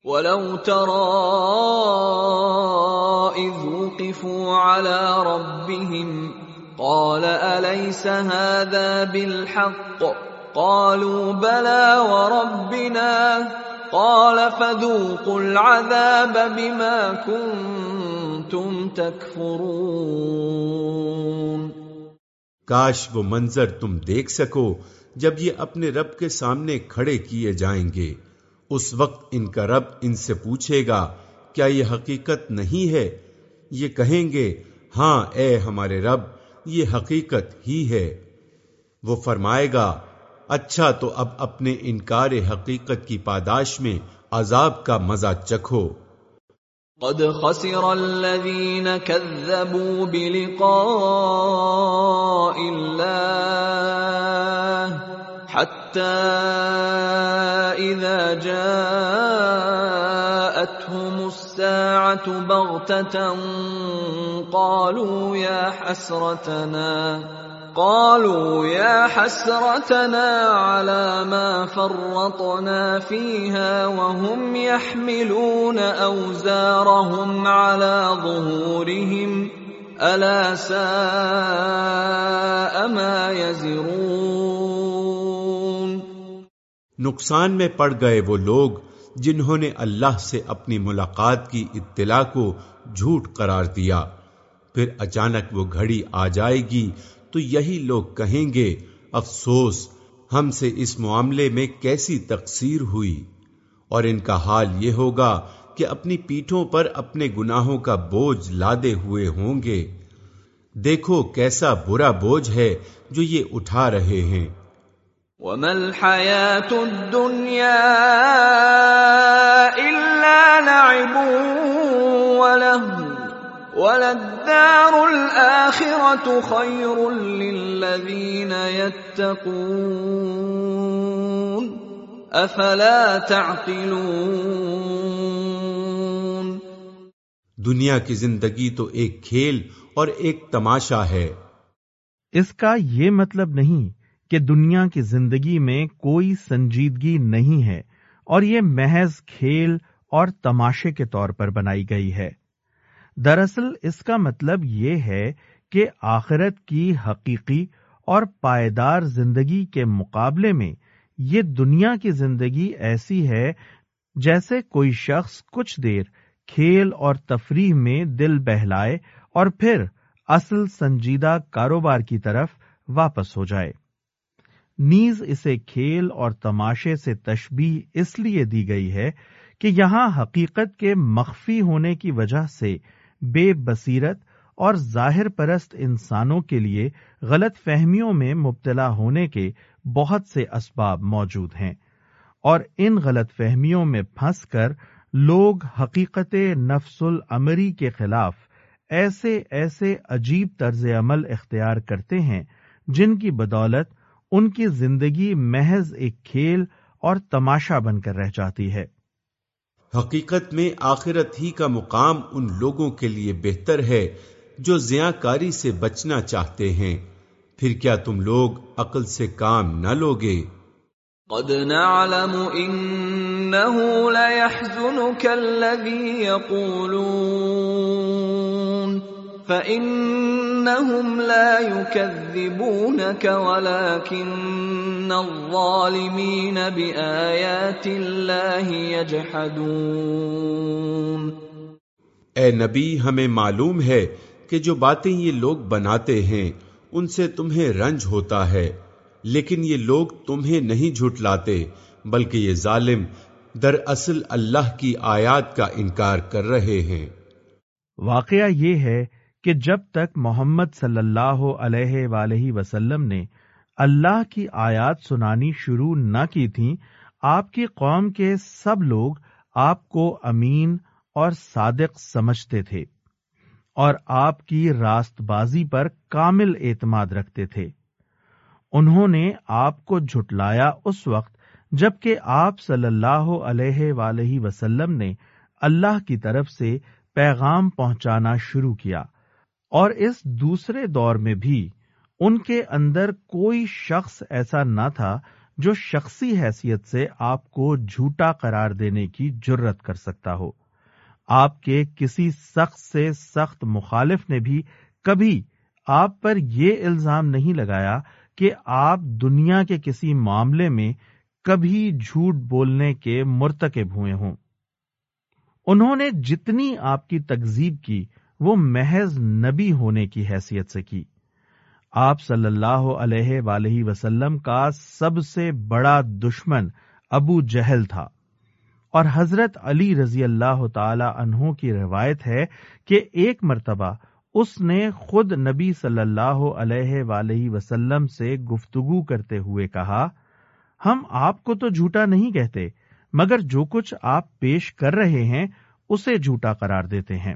وَلَوْ تَرَا إِذْ وُقِفُوا عَلَى رَبِّهِمْ قَالَ، أَلَيْسَ هَذَا بِالْحَقِّ؟ قَالُوا بَلَا وَرَبِّنَا. قَالَ، فَذُوقُوا الْعَذَابَ بِمَا كُنْتُمْ تَكْفُرُونَ. کاش وہ منظر تم دیکھ سکو جب یہ اپنے رب کے سامنے کھڑے کیے جائیں گے۔ اس وقت ان کا رب ان سے پوچھے گا، کیا یہ حقیقت نہیں ہے؟ یہ کہیں گے ہاں اے ہمارے رب یہ حقیقت ہی ہے۔ وہ فرمائے گا اچھا تو اب اپنے انکار حقیقت کی پاداش میں عذاب کا مزہ چکھو۔ قد خسر الذين كذبوا بلقاء الله حتى إذا جاءتهم الساعة بغتة قالوا يا حسرتنا، قالوا يا حسرتنا على ما فرطنا فيها وهم يحملون اوزارهم على ظهورهم الا ساء ما يزرون. نقصان میں پڑ گئے وہ لوگ جنہوں نے اللہ سے اپنی ملاقات کی اطلاع کو جھوٹ قرار دیا۔ پھر اچانک وہ گھڑی آ جائے گی تو یہی لوگ کہیں گے، افسوس، ہم سے اس معاملے میں کیسی تقسیر ہوئی؟ اور ان کا حال یہ ہوگا کہ اپنی پیٹھوں پر اپنے گناہوں کا بوجھ لادے ہوئے ہوں گے۔ دیکھو کیسا برا بوجھ ہے جو یہ اٹھا رہے ہیں۔ وما الحياة الدنيا إلا لعب ولهو وللدار الآخرة خير للذين يتقون أفلا تعقلون دنیا کی زندگی تو ایک کھیل اور ایک تماشا ہے۔ اس کا یہ مطلب نہیں کہ دنیا کی زندگی میں کوئی سنجیدگی نہیں ہے اور یہ محض کھیل اور تماشے کے طور پر بنائی گئی ہے۔ دراصل اس کا مطلب یہ ہے کہ آخرت کی حقیقی اور پائیدار زندگی کے مقابلے میں یہ دنیا کی زندگی ایسی ہے جیسے کوئی شخص کچھ دیر کھیل اور تفریح میں دل بہلائے اور پھر اصل سنجیدہ کاروبار کی طرف واپس ہو جائے۔ نیز اسے کھیل اور تماشے سے تشبیح اس لیے دی گئی ہے کہ یہاں حقیقت کے مخفی ہونے کی وجہ سے بے بصیرت اور ظاہر پرست انسانوں کے لیے غلط فہمیوں میں مبتلا ہونے کے بہت سے اسباب موجود ہیں اور ان غلط فہمیوں میں پھنس کر لوگ حقیقت نفس العمری کے خلاف ایسے ایسے عجیب طرز عمل اختیار کرتے ہیں جن کی بدولت ان کی زندگی محض ایک کھیل اور تماشا بن کر رہ جاتی ہے۔ حقیقت میں آخرت ہی کا مقام ان لوگوں کے لیے بہتر ہے جو زیاں کاری سے بچنا چاہتے ہیں۔ پھر کیا تم لوگ عقل سے کام نہ لوگے؟ قد نعلم انه ليحزنك الذي يقولون فانهم لا يكذبونك ولكن الظالمين بايات الله يجحدون. اے نبی ہمیں معلوم ہے کہ جو باتیں یہ لوگ بناتے ہیں ان سے تمہیں رنج ہوتا ہے لیکن یہ لوگ تمہیں نہیں جھٹلاتے بلکہ یہ ظالم دراصل اللہ کی آیات کا انکار کر رہے ہیں۔ واقعہ یہ ہے کہ جب تک محمد صلی اللہ علیہ وآلہ وسلم نے اللہ کی آیات سنانی شروع نہ کی تھی آپ کی قوم کے سب لوگ آپ کو امین اور صادق سمجھتے تھے اور آپ کی راست بازی پر کامل اعتماد رکھتے تھے۔ انہوں نے آپ کو جھٹلایا اس وقت جبکہ آپ صلی اللہ علیہ وآلہ وسلم نے اللہ کی طرف سے پیغام پہنچانا شروع کیا۔ اور اس دوسرے دور میں بھی ان کے اندر کوئی شخص ایسا نہ تھا جو شخصی حیثیت سے آپ کو جھوٹا قرار دینے کی جرت کر سکتا ہو۔ آپ کے کسی سخت سے سخت مخالف نے بھی کبھی آپ پر یہ الزام نہیں لگایا کہ آپ دنیا کے کسی معاملے میں کبھی جھوٹ بولنے کے مرتکب ہوئے ہوں۔ انہوں نے جتنی آپ کی تکزیب کی وہ محض نبی ہونے کی حیثیت سے کی۔ آپ صلی اللہ علیہ وآلہ وسلم کا سب سے بڑا دشمن ابو جہل تھا۔ اور حضرت علی رضی اللہ تعالی عنہ کی روایت ہے کہ ایک مرتبہ اس نے خود نبی صلی اللہ علیہ وآلہ وسلم سے گفتگو کرتے ہوئے کہا، ہم آپ کو تو جھوٹا نہیں کہتے، مگر جو کچھ آپ پیش کر رہے ہیں، اسے جھوٹا قرار دیتے ہیں۔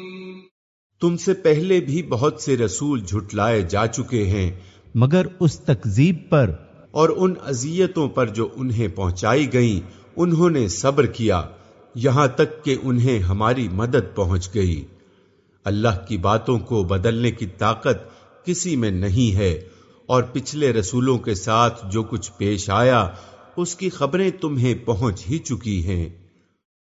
تم سے پہلے بھی بہت سے رسول جھٹلائے جا چکے ہیں، مگر اس تکذیب پر اور ان اذیتوں پر جو انہیں پہنچائی گئیں، انہوں نے صبر کیا، یہاں تک کہ انہیں ہماری مدد پہنچ گئی۔ اللہ کی باتوں کو بدلنے کی طاقت کسی میں نہیں ہے، اور پچھلے رسولوں کے ساتھ جو کچھ پیش آیا، اس کی خبریں تمہیں پہنچ ہی چکی ہیں۔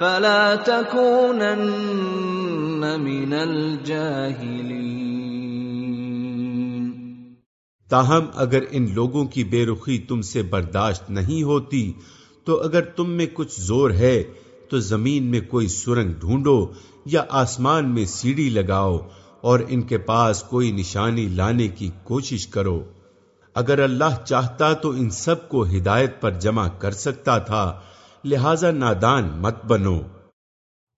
فلا تكونن من الجاهلين. تاہم، اگر ان لوگوں کی بے رخی تم سے برداشت نہیں ہوتی، تو اگر تم میں کچھ زور ہے، تو زمین میں کوئی سرنگ ڈھونڈو یا آسمان میں سیڑھی لگاؤ اور ان کے پاس کوئی نشانی لانے کی کوشش کرو۔ اگر اللہ چاہتا تو ان سب کو ہدایت پر جمع کر سکتا تھا لہذا نادان مت بنو۔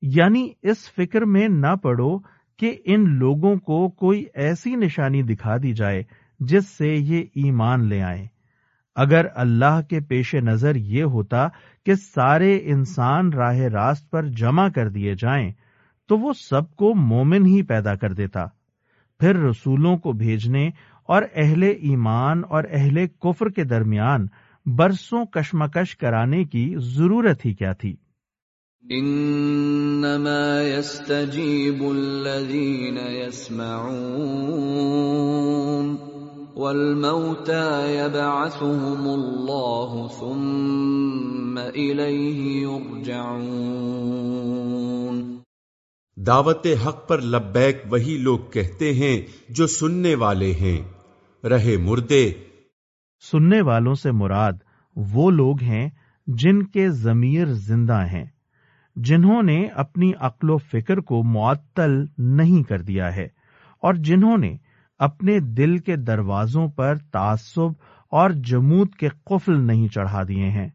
یعنی اس فکر میں نہ پڑو کہ ان لوگوں کو کوئی ایسی نشانی دکھا دی جائے جس سے یہ ایمان لے آئیں۔ اگر اللہ کے پیش نظر یہ ہوتا کہ سارے انسان راہ راست پر جمع کر دیے جائیں، تو وہ سب کو مومن ہی پیدا کر دیتا۔ پھر رسولوں کو بھیجنے اور اہل ایمان اور اہل کفر کے درمیان برسوں کشمکش کرانے کی ضرورت ہی کیا تھی؟ انما يستجيب الذين يسمعون والموتى يبعثهم الله ثم اليه يرجعون دعوت حق پر لبیک وہی لوگ کہتے ہیں جو سننے والے ہیں۔ رہے مردے سننے والوں سے مراد وہ لوگ ہیں جن کے ضمیر زندہ ہیں، جنہوں نے اپنی عقل و فکر کو معطل نہیں کر دیا ہے اور جنہوں نے اپنے دل کے دروازوں پر تعصب اور جمود کے قفل نہیں چڑھا دیے ہیں۔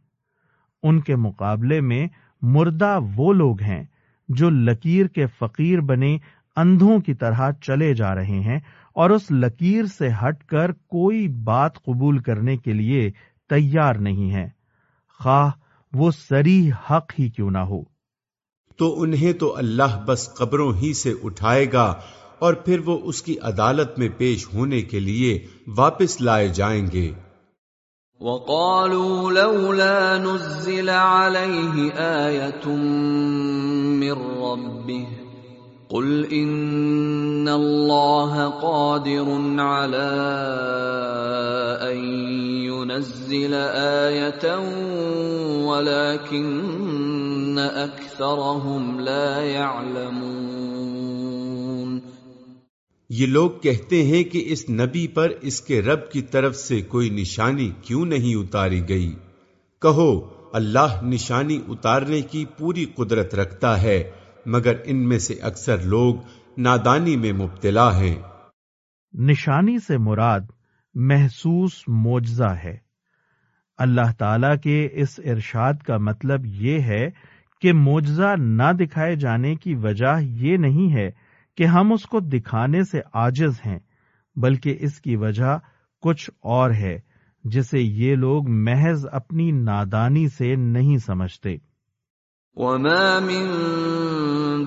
ان کے مقابلے میں مردہ وہ لوگ ہیں جو لکیر کے فقیر بنے اندھوں کی طرح چلے جا رہے ہیں اور اس لکیر سے ہٹ کر کوئی بات قبول کرنے کے لیے تیار نہیں ہے۔ خواہ وہ سری حق ہی کیوں نہ ہو۔ تو انہیں تو اللہ بس قبروں ہی سے اٹھائے گا اور پھر وہ اس کی عدالت میں پیش ہونے کے لیے واپس لائے جائیں گے۔ وقالوا لولا نزل عليه آية من ربه قل ان اللہ قادر على ان ينزل آية ولكن اکثرهم لا يعلمون. یہ لوگ کہتے ہیں کہ اس نبی پر اس کے رب کی طرف سے کوئی نشانی کیوں نہیں اتاری گئی؟ کہو، اللہ نشانی اتارنے کی پوری قدرت رکھتا ہے مگر ان میں سے اکثر لوگ نادانی میں مبتلا ہیں۔ نشانی سے مراد محسوس معجزہ ہے۔ اللہ تعالی کے اس ارشاد کا مطلب یہ ہے کہ معجزہ نہ دکھائے جانے کی وجہ یہ نہیں ہے کہ ہم اس کو دکھانے سے آجز ہیں بلکہ اس کی وجہ کچھ اور ہے جسے یہ لوگ محض اپنی نادانی سے نہیں سمجھتے۔ وما من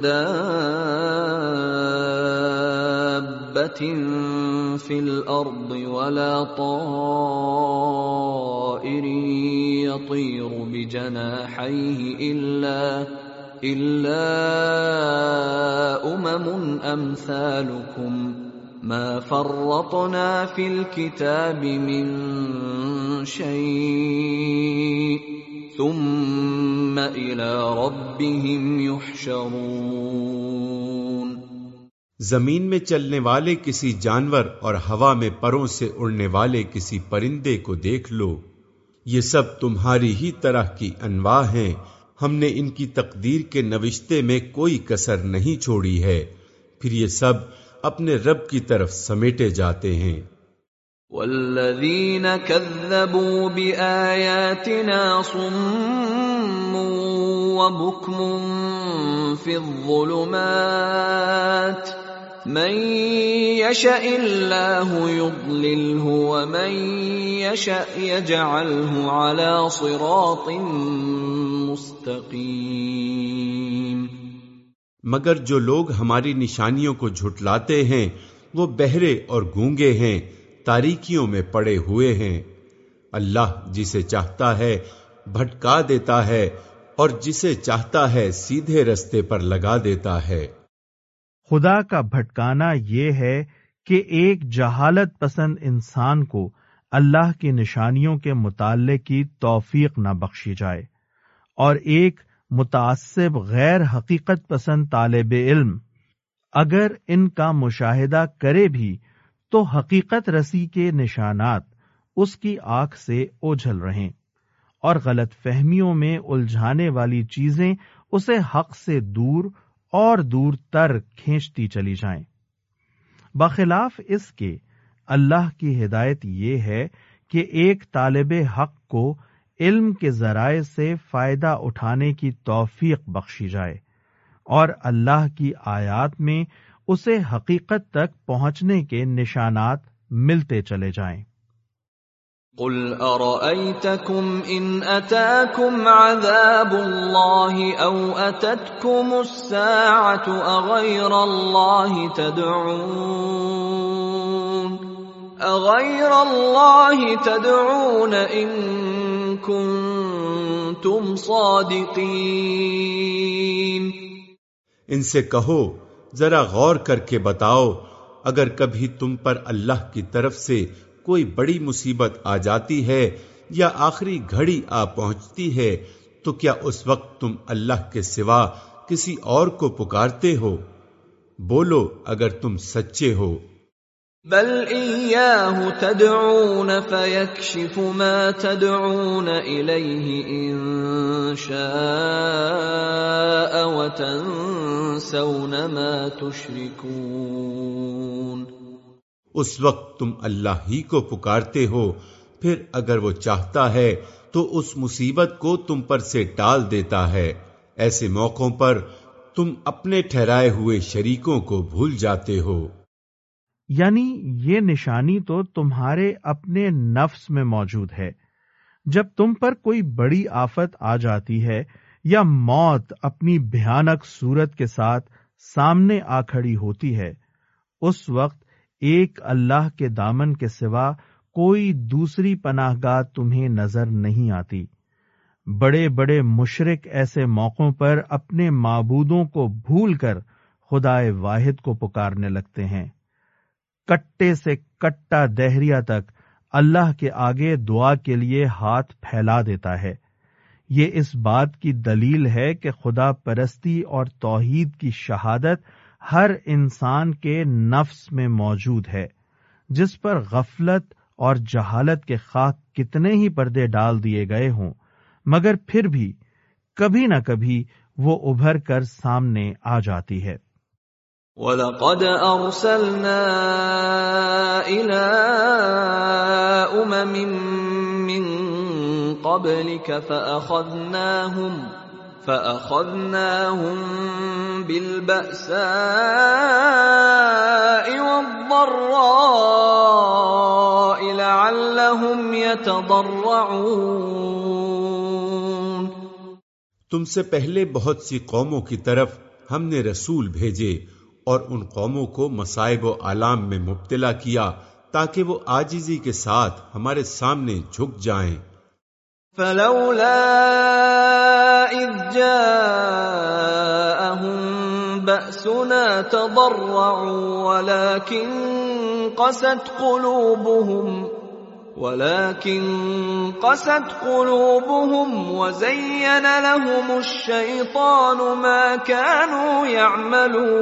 دابة في الأرض ولا طائر يطير بجناحيه إلا إلا أمم أمثالكم. ما فرطنا في الكتاب من شيء. ثم الى ربهم يحشرون۔ زمین میں چلنے والے کسی جانور اور ہوا میں پروں سے اڑنے والے کسی پرندے کو دیکھ لو۔ یہ سب تمہاری ہی طرح کی انواع ہیں۔ ہم نے ان کی تقدیر کے نوشتے میں کوئی کسر نہیں چھوڑی ہے۔ پھر یہ سب اپنے رب کی طرف سمیٹے جاتے ہیں۔ والذین كذبوا بآیاتنا صم وبکم فی الظلمات من يشاء الله يضلله ومن يشاء يجعله على صراط مستقيم مگر جو لوگ ہماری نشانیوں کو جھٹلاتے ہیں وہ بہرے اور گونگے ہیں تاریکیوں میں پڑے ہوئے ہیں۔ اللہ جسے چاہتا ہے بھٹکا دیتا ہے اور جسے چاہتا ہے سیدھے رستے پر لگا دیتا ہے۔ خدا کا بھٹکانا یہ ہے کہ ایک جہالت پسند انسان کو اللہ کی نشانیوں کے مطالعے کی توفیق نہ بخشی جائے اور ایک متعصب غیر حقیقت پسند طالب علم اگر ان کا مشاہدہ کرے بھی تو حقیقت رسی کے نشانات اس کی آنکھ سے اوجھل رہیں اور غلط فہمیوں میں الجھانے والی چیزیں اسے حق سے دور اور دور تر کھینچتی چلی جائیں۔ بخلاف اس کے اللہ کی ہدایت یہ ہے کہ ایک طالب حق کو علم کے ذرائع سے فائدہ اٹھانے کی توفیق بخشی جائے اور اللہ کی آیات میں اسے حقیقت تک پہنچنے کے نشانات ملتے چلے جائیں۔ قل ارأيتكم ان اتاكم عذاب الله او اتتكم الساعه اغير الله تدعون؟ اغير الله تدعون ان كنتم صادقين؟ ان سے کہو ذرا غور کر کے بتاؤ، اگر کبھی تم پر اللہ کی طرف سے کوئی بڑی مصیبت آ جاتی ہے یا آخری گھڑی آ پہنچتی ہے، تو کیا اس وقت تم اللہ کے سوا کسی اور کو پکارتے ہو؟ بولو اگر تم سچے ہو۔ بل ایاہ تدعون فیکشف ما تدعون الیہ ان شاء وتنسون ما تشرکون اس وقت تم اللہ ہی کو پکارتے ہو، پھر اگر وہ چاہتا ہے تو اس مصیبت کو تم پر سے ٹال دیتا ہے۔ ایسے موقعوں پر تم اپنے ٹھہرائے ہوئے شریکوں کو بھول جاتے ہو۔ یعنی یہ نشانی تو تمہارے اپنے نفس میں موجود ہے۔ جب تم پر کوئی بڑی آفت آ جاتی ہے یا موت اپنی بھیانک صورت کے ساتھ سامنے آ کھڑی ہوتی ہے، اس وقت ایک اللہ کے دامن کے سوا کوئی دوسری پناہ گاہ تمہیں نظر نہیں آتی۔ بڑے بڑے مشرق ایسے موقعوں پر اپنے معبودوں کو بھول کر خدا واحد کو پکارنے لگتے ہیں۔ کٹے سے کٹا دہریا تک اللہ کے آگے دعا کے لیے ہاتھ پھیلا دیتا ہے۔ یہ اس بات کی دلیل ہے کہ خدا پرستی اور توحید کی شہادت ہر انسان کے نفس میں موجود ہے، جس پر غفلت اور جہالت کے خاک کتنے ہی پردے ڈال دیے گئے ہوں۔ مگر پھر بھی کبھی نہ کبھی وہ ابھر کر سامنے آ جاتی ہے۔ وَلَقَدْ أَرْسَلْنَا إِلَىٰ أُمَمٍ مِّن قَبْلِكَ فَأَخَذْنَاهُمْ فَأَخَذْنَاهُمْ بِالْبَأْسَاءِ وَالضَّرَّاءِ لَعَلَّهُمْ يَتَضَرَّعُونَ تم سے پہلے بہت سی قوموں کی طرف ہم نے رسول بھیجے اور ان قوموں کو مصائب و علام میں مبتلا کیا تاکہ وہ آجزی کے ساتھ ہمارے سامنے جھک جائیں۔ فلولا اذ جاءهم بأسنا تضرعوا ولكن قست قلوبهم ولكن قست قلوبهم وزين لهم الشيطان ما كانوا يعملون.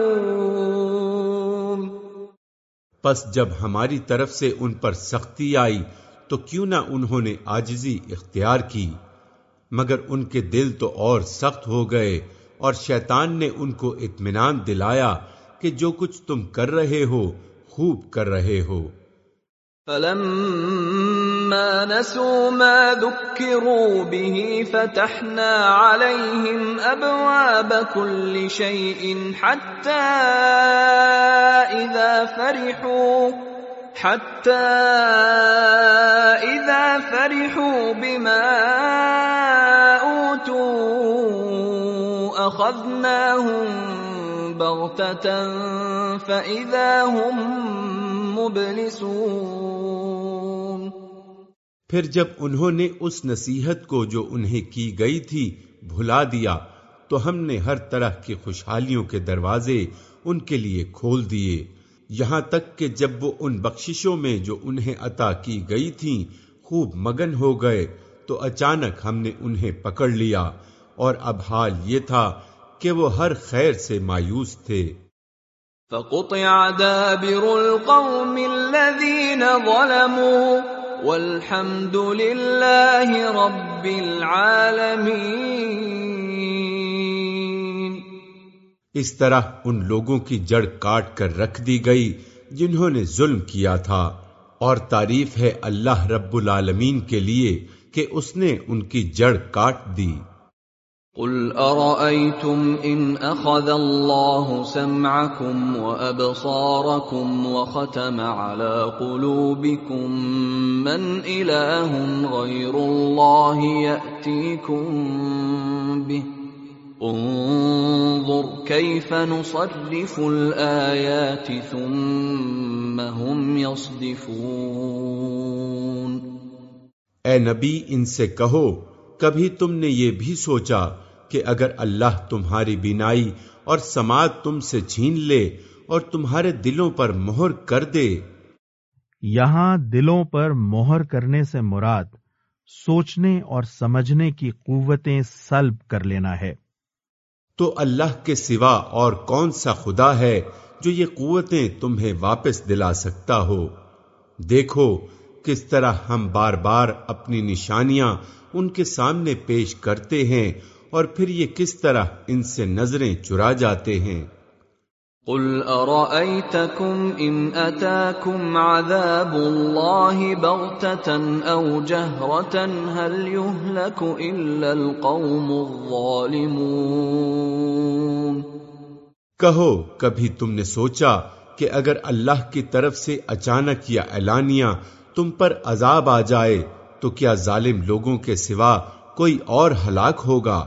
پس جب ہماری طرف سے ان پر سختی آئی تو کیوں نہ انہوں نے آجزی اختیار کی؟ مگر ان کے دل تو اور سخت ہو گئے اور شیطان نے ان کو اطمینان دلایا کہ جو کچھ تم کر رہے ہو، خوب کر رہے ہو۔ فلما نسوا ما ذكروا به فتحنا عليهم ابواب كل شيء حتى اذا فرحوا، حتى اذا فرحوا بما اوتوا اخذناهم فإذا هم مبلسون۔ پھر جب انہوں نے اس نصیحت کو جو انہیں کی گئی تھی بھلا دیا، تو ہم نے ہر طرح کی خوشحالیوں کے دروازے ان کے لیے کھول دیے۔ یہاں تک کہ جب وہ ان بخششوں میں جو انہیں عطا کی گئی تھیں خوب مگن ہو گئے، تو اچانک ہم نے انہیں پکڑ لیا۔ اور اب حال یہ تھا کہ وہ ہر خیر سے مایوس تھے۔ فقطع دابر القوم الذين ظلموا والحمد لله رب العالمين۔ اس طرح ان لوگوں کی جڑ کاٹ کر رکھ دی گئی جنہوں نے ظلم کیا تھا۔ اور تعریف ہے اللہ رب العالمین کے لیے کہ اس نے ان کی جڑ کاٹ دی۔ قل ارايتم ان اخذ الله سمعكم وابصاركم وختم على قلوبكم من اله غير الله ياتيكم به انظر كيف نصرف الايات ثم هم يصدفون اے نبی ان سے کہو، کبھی تم نے یہ بھی سوچا کہ اگر اللہ تمہاری بینائی اور سماعت تم سے چھین لے اور تمہارے دلوں پر مہر کر دے۔ یہاں دلوں پر مہر کرنے سے مراد سوچنے اور سمجھنے کی قوتیں سلب کر لینا ہے۔ تو اللہ کے سوا اور کون سا خدا ہے جو یہ قوتیں تمہیں واپس دلا سکتا ہو؟ دیکھو کس طرح ہم بار بار اپنی نشانیاں ان کے سامنے پیش کرتے ہیں اور پھر یہ کس طرح ان سے نظریں چرا جاتے ہیں؟ قل ارأيتكم ان اتاكم عذاب الله بغتة او جهرة هل يهلك الا القوم الظالمون؟ کہو کبھی تم نے سوچا کہ اگر اللہ کی طرف سے اچانک یا اعلانیہ تم پر عذاب آ جائے تو کیا ظالم لوگوں کے سوا کوئی اور ہلاک ہوگا؟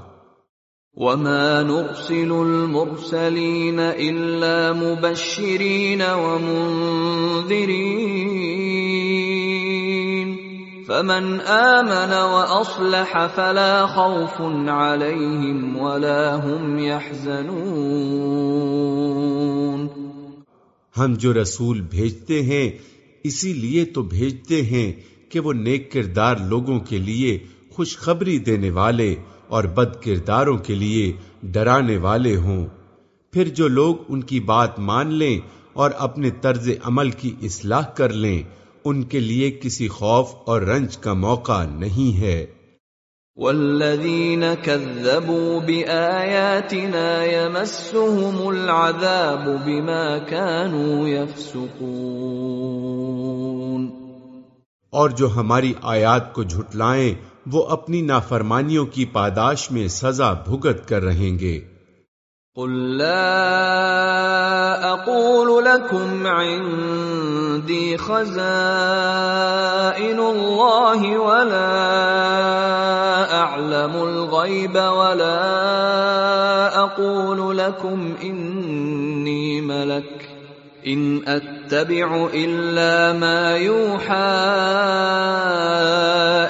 وما نرسل المرسلين الا مبشرين ومنذرين فمن امن واصلح فلا خوف عليهم ولا هم يحزنون ہم جو رسول بھیجتے ہیں، اسی لیے تو بھیجتے ہیں کہ وہ نیک کردار لوگوں کے لیے خوشخبری دینے والے اور بد کرداروں کے لیے ڈرانے والے ہوں۔ پھر جو لوگ ان کی بات مان لیں اور اپنے طرز عمل کی اصلاح کر لیں ان کے لیے کسی خوف اور رنج کا موقع نہیں ہے۔ والذین كذبوا بآیاتنا يمسهم العذاب بما كانوا يفسقون۔ اور جو ہماری آیات کو جھٹلائیں وہ اپنی نافرمانیوں کی پاداش میں سزا بھگت کر رہیں گے۔ قل لا اقول لكم عندي خزائن الله ولا اعلم الغيب ولا اقول لكم اني ملك ان اتبع الا ما يوحى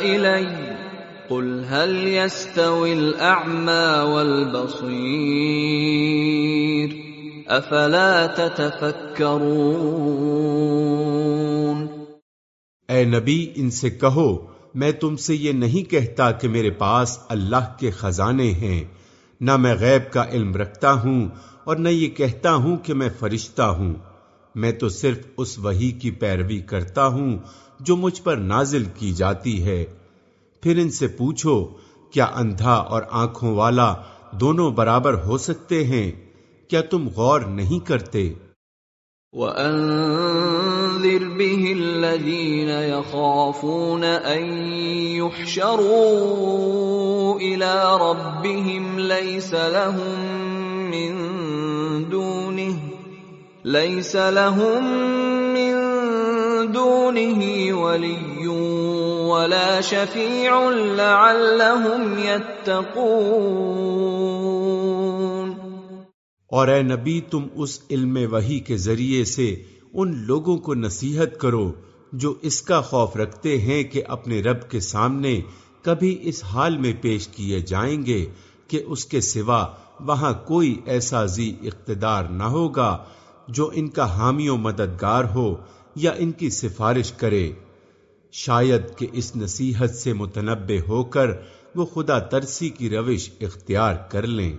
الي قل هل يستوي الاعمى والبصير افلا تتفكرون اے نبی، ان سے کہو، میں تم سے یہ نہیں کہتا کہ میرے پاس اللہ کے خزانے ہیں، نہ میں غیب کا علم رکھتا ہوں اور نہ یہ کہتا ہوں کہ میں فرشتہ ہوں۔ میں تو صرف اس وہی کی پیروی کرتا ہوں جو مجھ پر نازل کی جاتی ہے۔ پھر ان سے پوچھو، کیا اندھا اور آنکھوں والا دونوں برابر ہو سکتے ہیں؟ کیا تم غور نہیں کرتے؟ وَأَنذِرْ بِهِ الَّذِينَ يَخَافُونَ أَن يُحْشَرُوا إِلَى رَبِّهِمْ لَيْسَ لَهُم مِّن دُونِهِ، لَيْسَ لَهُم مِّن دُونِهِ وَلِيٌّ وَلَا شَفِيعٌ لَّعَلَّهُمْ يَتَّقُونَ۔ اور اے نبی، تم اس علم وحی کے ذریعے سے ان لوگوں کو نصیحت کرو جو اس کا خوف رکھتے ہیں کہ اپنے رب کے سامنے کبھی اس حال میں پیش کیے جائیں گے کہ اس کے سوا وہاں کوئی ایسا زی اقتدار نہ ہوگا جو ان کا حامی و مددگار ہو یا ان کی سفارش کرے۔ شاید کہ اس نصیحت سے متنبع ہو کر وہ خدا ترسی کی روش اختیار کر لیں۔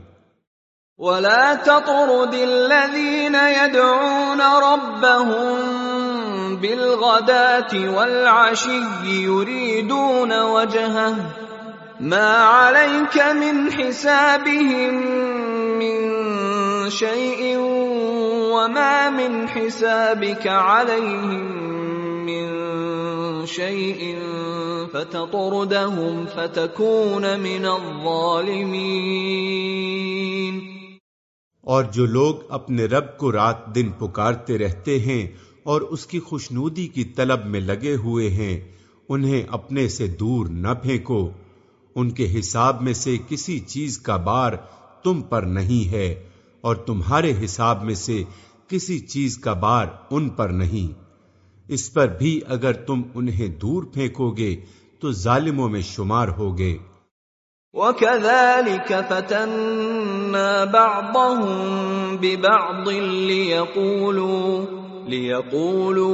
ولا تطرد الذين يدعون ربهم بالغداة والعشي يريدون وجهه ما عليك من حسابهم من شيء وما من حسابك عليهم من شيء فتطردهم فتكون من الظالمين. اور جو لوگ اپنے رب کو رات دن پکارتے رہتے ہیں اور اس کی خوشنودی کی طلب میں لگے ہوئے ہیں، انہیں اپنے سے دور نہ پھینکو۔ ان کے حساب میں سے کسی چیز کا بار تم پر نہیں ہے اور تمہارے حساب میں سے کسی چیز کا بار ان پر نہیں۔ اس پر بھی اگر تم انہیں دور پھینکو گے، تو ظالموں میں شمار ہوگے۔ وَكَذَلِكَ فَتَنَّا بَعْضَهُم بِبَعْضٍ لِيَقُولُوا لِيَقُولُوا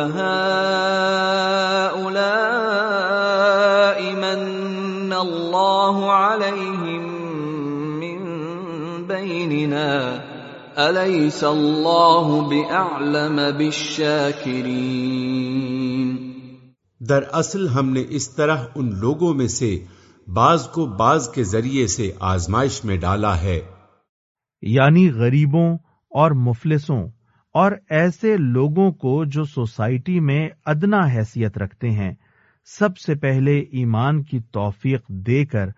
أَهَٰؤُلَاءِ مَنَّ اللَّهُ عَلَيْهِم مِّن بَيْنِنَا؟ أَلَيْسَ اللَّهُ بِأَعْلَمَ بِالشَّاكِرِينَ دراصل ہم نے اس طرح ان لوگوں میں سے بعض کو بعض کے ذریعے سے آزمائش میں ڈالا ہے۔ یعنی غریبوں اور مفلسوں اور ایسے لوگوں کو جو سوسائٹی میں ادنا حیثیت رکھتے ہیں۔ سب سے پہلے ایمان کی توفیق دے کر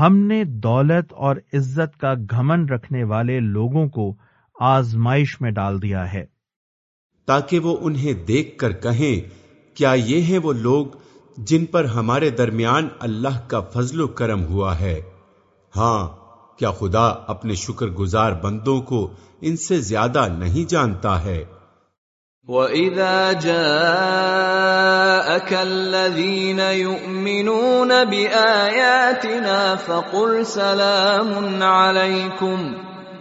ہم نے دولت اور عزت کا گھمن رکھنے والے لوگوں کو آزمائش میں ڈال دیا ہے۔ تاکہ وہ انہیں دیکھ کر کہیں کیا یہ ہیں وہ لوگ جن پر ہمارے درمیان اللہ کا فضل و کرم ہوا ہے؟ ہاں کیا خدا اپنے شکر گزار بندوں کو ان سے زیادہ نہیں جانتا ہے؟ وَإِذَا جَاءَكَ الَّذِينَ يُؤْمِنُونَ بِآيَاتِنَا فَقُلْ سَلَامٌ عَلَيْكُمْ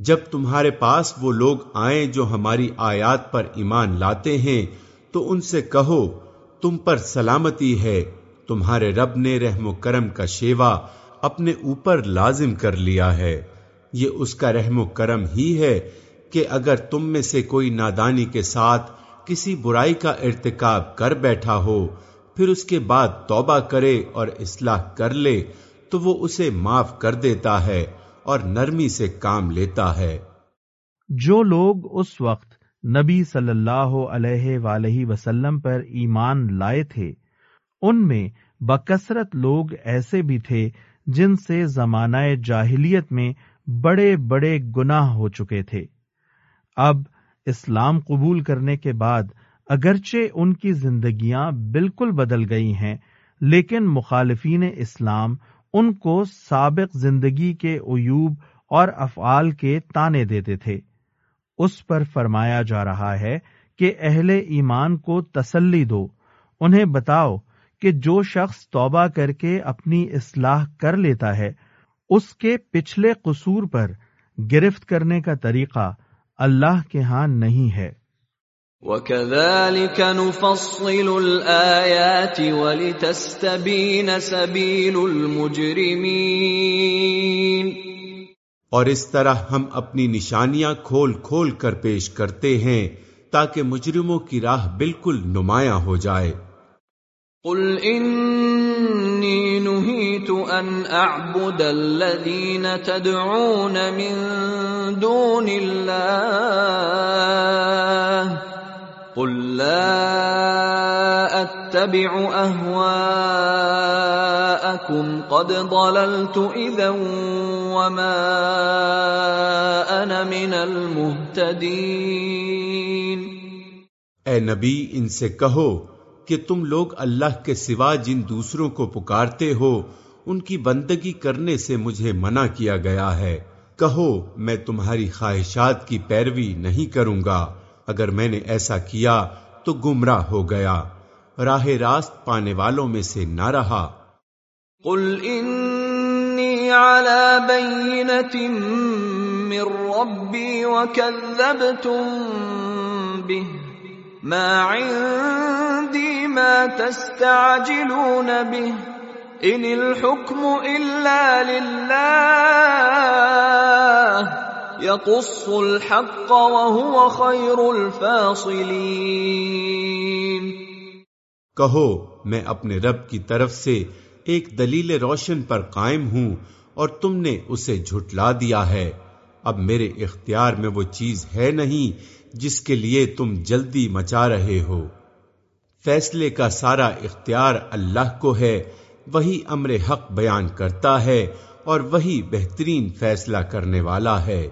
جب تمہارے پاس وہ لوگ آئیں جو ہماری آیات پر ایمان لاتے ہیں، تو ان سے کہو، تم پر سلامتی ہے، تمہارے رب نے رحم و کرم کا شیوا اپنے اوپر لازم کر لیا ہے۔ یہ اس کا رحم و کرم ہی ہے کہ اگر تم میں سے کوئی نادانی کے ساتھ کسی برائی کا ارتکاب کر بیٹھا ہو، پھر اس کے بعد توبہ کرے اور اصلاح کر لے، تو وہ اسے معاف کر دیتا ہے۔ اور نرمی سے کام لیتا ہے۔ جو لوگ اس وقت نبی صلی اللہ علیہ وآلہ وسلم پر ایمان لائے تھے، ان میں بکثرت لوگ ایسے بھی تھے جن سے زمانہ جاہلیت میں بڑے بڑے گناہ ہو چکے تھے۔ اب اسلام قبول کرنے کے بعد اگرچہ ان کی زندگیاں بالکل بدل گئی ہیں، لیکن مخالفین اسلام ان کو سابق زندگی کے عیوب اور افعال کے تانے دیتے تھے۔ اس پر فرمایا جا رہا ہے کہ اہل ایمان کو تسلی دو۔ انہیں بتاؤ کہ جو شخص توبہ کر کے اپنی اصلاح کر لیتا ہے، اس کے پچھلے قصور پر گرفت کرنے کا طریقہ اللہ کے ہاں نہیں ہے۔ وَكَذَلِكَ نُفَصِّلُ الْآيَاتِ وَلِتَسْتَبِينَ سَبِيلُ الْمُجْرِمِينَ اور اس طرح ہم اپنی نشانیاں کھول کھول کر پیش کرتے ہیں تاکہ مجرموں کی راہ بالکل نمایاں ہو جائے۔ قل انی نہیت ان اعبد الذین تدعون من دون اللہ قل لا اتبع اهواءكم قد ضللت اذا وما انا من المهتدين اے نبی، ان سے کہو کہ تم لوگ اللہ کے سوا جن دوسروں کو پکارتے ہو، ان کی بندگی کرنے سے مجھے منع کیا گیا ہے۔ کہو، میں تمہاری خواہشات کی پیروی نہیں کروں گا۔ اگر میں نے ایسا کیا تو گمراہ ہو گیا۔ راہ راست پانے والوں میں سے نہ رہا۔ قل انی على بینت من ربی وکذبتم به ما عندی ما تستعجلون به ان الحكم الا لله يقص الحق وهو خير الفاصلين. کہو، میں اپنے رب کی طرف سے ایک دلیل روشن پر قائم ہوں اور تم نے اسے جھٹلا دیا ہے۔ اب میرے اختیار میں وہ چیز ہے نہیں جس کے لیے تم جلدی مچا رہے ہو۔ فیصلے کا سارا اختیار اللہ کو ہے، وہی امر حق بیان کرتا ہے اور وہی بہترین فیصلہ کرنے والا ہے۔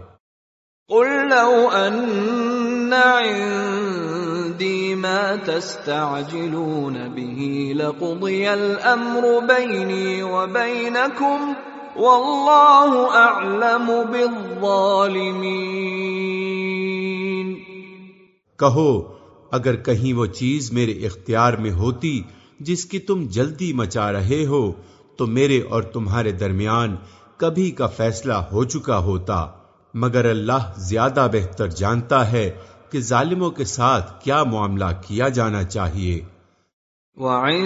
قل لو ان عندي ما تستعجلون به لقضي الامر بيني وبينكم والله اعلم بالظالمين. کہو، اگر کہیں وہ چیز میرے اختیار میں ہوتی جس کی تم جلدی مچا رہے ہو، تو میرے اور تمہارے درمیان کبھی کا فیصلہ ہو چکا ہوتا۔ مگر اللہ زیادہ بہتر جانتا ہے کہ ظالموں کے ساتھ کیا معاملہ کیا جانا چاہیے۔ وعنده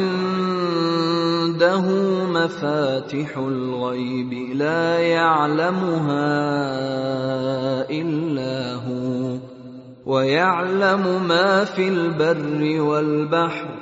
مفاتح الغيب لا يعلمها إلا هو ويعلم ما في البر والبحر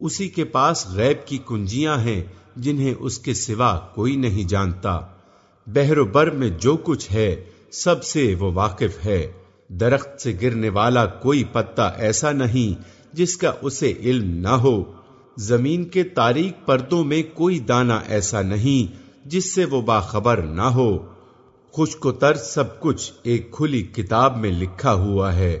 اسی کے پاس غیب کی کنجیاں ہیں جنہیں اس کے سوا کوئی نہیں جانتا۔ بحر و بر میں جو کچھ ہے، سب سے وہ واقف ہے۔ درخت سے گرنے والا کوئی پتا ایسا نہیں جس کا اسے علم نہ ہو۔ زمین کے تاریک پردوں میں کوئی دانا ایسا نہیں جس سے وہ باخبر نہ ہو۔ خشک و تر سب کچھ ایک کھلی کتاب میں لکھا ہوا ہے۔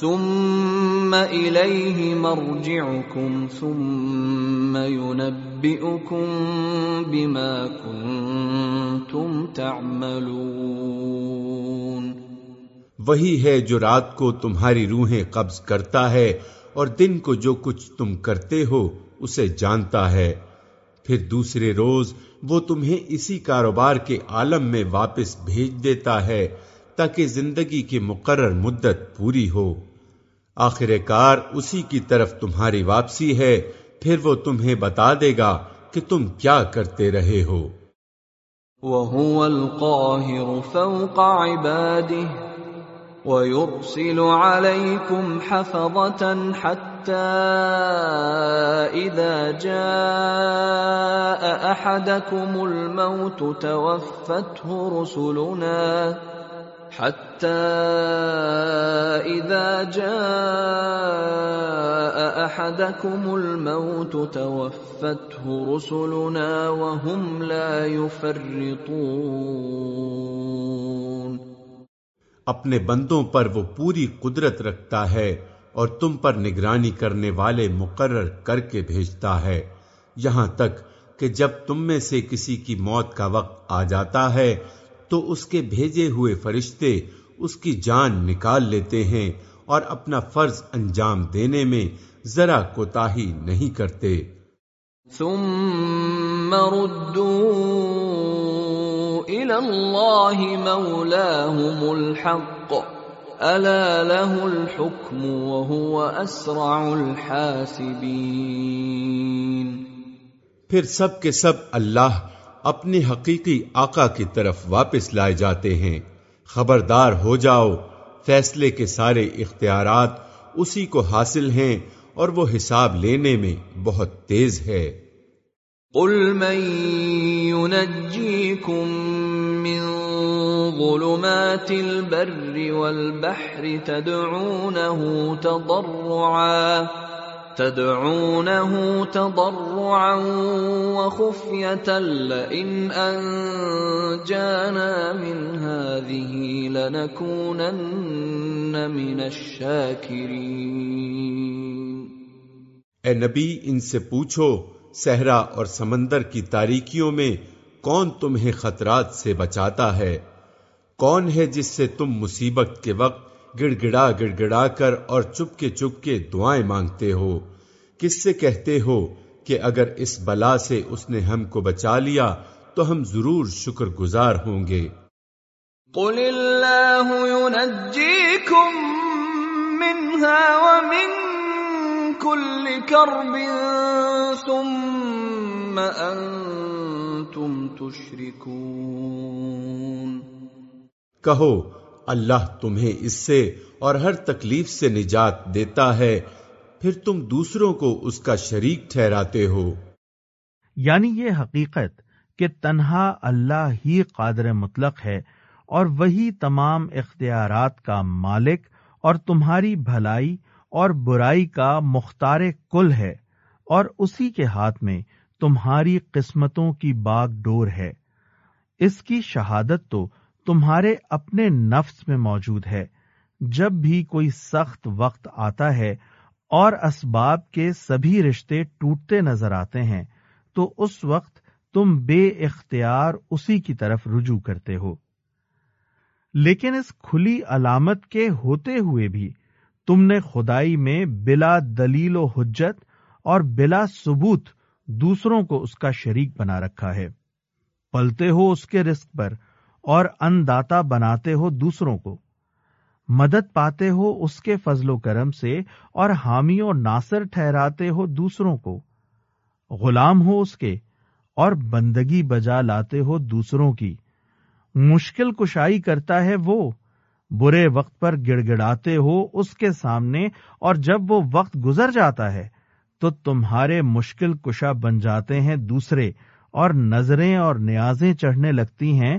ثم إليه مرجعكم ثم ينبئكم بما كنتم تعملون وہی ہے جو رات کو تمہاری روحیں قبض کرتا ہے اور دن کو جو کچھ تم کرتے ہو اسے جانتا ہے۔ پھر دوسرے روز وہ تمہیں اسی کاروبار کے عالم میں واپس بھیج دیتا ہے تاکہ زندگی کی مقرر مدت پوری ہو۔ آخر کار اسی کی طرف تمہاری واپسی ہے، پھر وہ تمہیں بتا دے گا کہ تم کیا کرتے رہے ہو۔ وهو القاهر فوق عباده، ويرسل عليكم حفظة حتى إذا جاء أحدكم الموت توفته رسلنا حتى إذا جاء أحدكم الموت توفته رسلنا وهم لا يفرطون. اپنے بندوں پر وہ پوری قدرت رکھتا ہے اور تم پر نگرانی کرنے والے مقرر کر کے بھیجتا ہے، یہاں تک کہ جب تم میں سے کسی کی موت کا وقت آ جاتا ہے تو اس کے بھیجے ہوئے فرشتے اس کی جان نکال لیتے ہیں اور اپنا فرض انجام دینے میں ذرا کوتا نہیں کرتے۔ ثم ردوا الى الله مولاهم الحق الا له الحكم وهو اسرع الحاسبين۔ پھر سب کے سب اللہ اپنی حقیقی آقا کی طرف واپس لائے جاتے ہیں۔ خبردار ہو جاؤ، فیصلے کے سارے اختیارات اسی کو حاصل ہیں اور وہ حساب لینے میں بہت تیز ہے۔ قل من ينجيكم من ظلمات البر والبحر تدعونه تضرعا تدعونه تضرعا وخفية لئن أنجانا من هذه لنكونن من الشاكرين اے نبی، ان سے پوچھو، صحرا اور سمندر کی تاریکیوں میں کون تمہیں خطرات سے بچاتا ہے؟ کون ہے جس سے تم مصیبت کے وقت گڑ گڑا گڑ گڑا کر اور چپ کے چپ کے دعائیں مانگتے ہو۔ کس سے کہتے ہو کہ اگر اس بلا سے اس نے ہم کو بچا لیا تو ہم ضرور شکر گزار ہوں گے۔ قل اللہ منها ومن كل كرب ثم انتم تشركون کہو اللہ تمہیں اس سے اور ہر تکلیف سے نجات دیتا ہے، پھر تم دوسروں کو اس کا شریک ٹھہراتے ہو۔ یعنی یہ حقیقت کہ تنہا اللہ ہی قادر مطلق ہے اور وہی تمام اختیارات کا مالک اور تمہاری بھلائی اور برائی کا مختار کل ہے اور اسی کے ہاتھ میں تمہاری قسمتوں کی باغ ڈور ہے۔ اس کی شہادت تو تمہارے اپنے نفس میں موجود ہے۔ جب بھی کوئی سخت وقت آتا ہے اور اسباب کے سبھی رشتے ٹوٹتے نظر آتے ہیں، تو اس وقت تم بے اختیار اسی کی طرف رجوع کرتے ہو۔ لیکن اس کھلی علامت کے ہوتے ہوئے بھی تم نے خدائی میں بلا دلیل و حجت اور بلا ثبوت دوسروں کو اس کا شریک بنا رکھا ہے۔ پلتے ہو اس کے رزق پر اور انداتا بناتے ہو دوسروں کو۔ مدد پاتے ہو اس کے فضل و کرم سے اور حامی و ناصر ٹھہراتے ہو دوسروں کو۔ غلام ہو اس کے اور بندگی بجا لاتے ہو دوسروں کی۔ مشکل کشائی کرتا ہے وہ۔ برے وقت پر گڑ گڑاتے ہو اس کے سامنے اور جب وہ وقت گزر جاتا ہے تو تمہارے مشکل کشا بن جاتے ہیں دوسرے اور نظریں اور نیازیں چڑھنے لگتی ہیں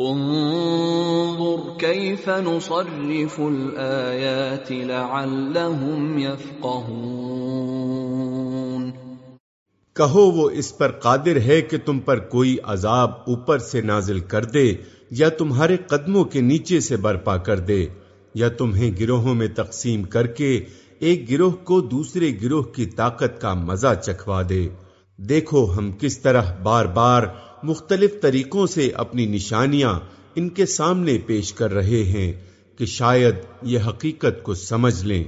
انظر كيف نصرف الآيات لعلهم يفقهون۔ کہو وہ اس پر قادر ہے کہ تم پر کوئی عذاب اوپر سے نازل کر دے، یا تمہارے قدموں کے نیچے سے برپا کر دے، یا تمہیں گروہوں میں تقسیم کر کے ایک گروہ کو دوسرے گروہ کی طاقت کا مزہ چکھوا دے۔ دیکھو ہم کس طرح بار بار مختلف طریقوں سے اپنی نشانیاں ان کے سامنے پیش کر رہے ہیں کہ شاید یہ حقیقت کو سمجھ لیں۔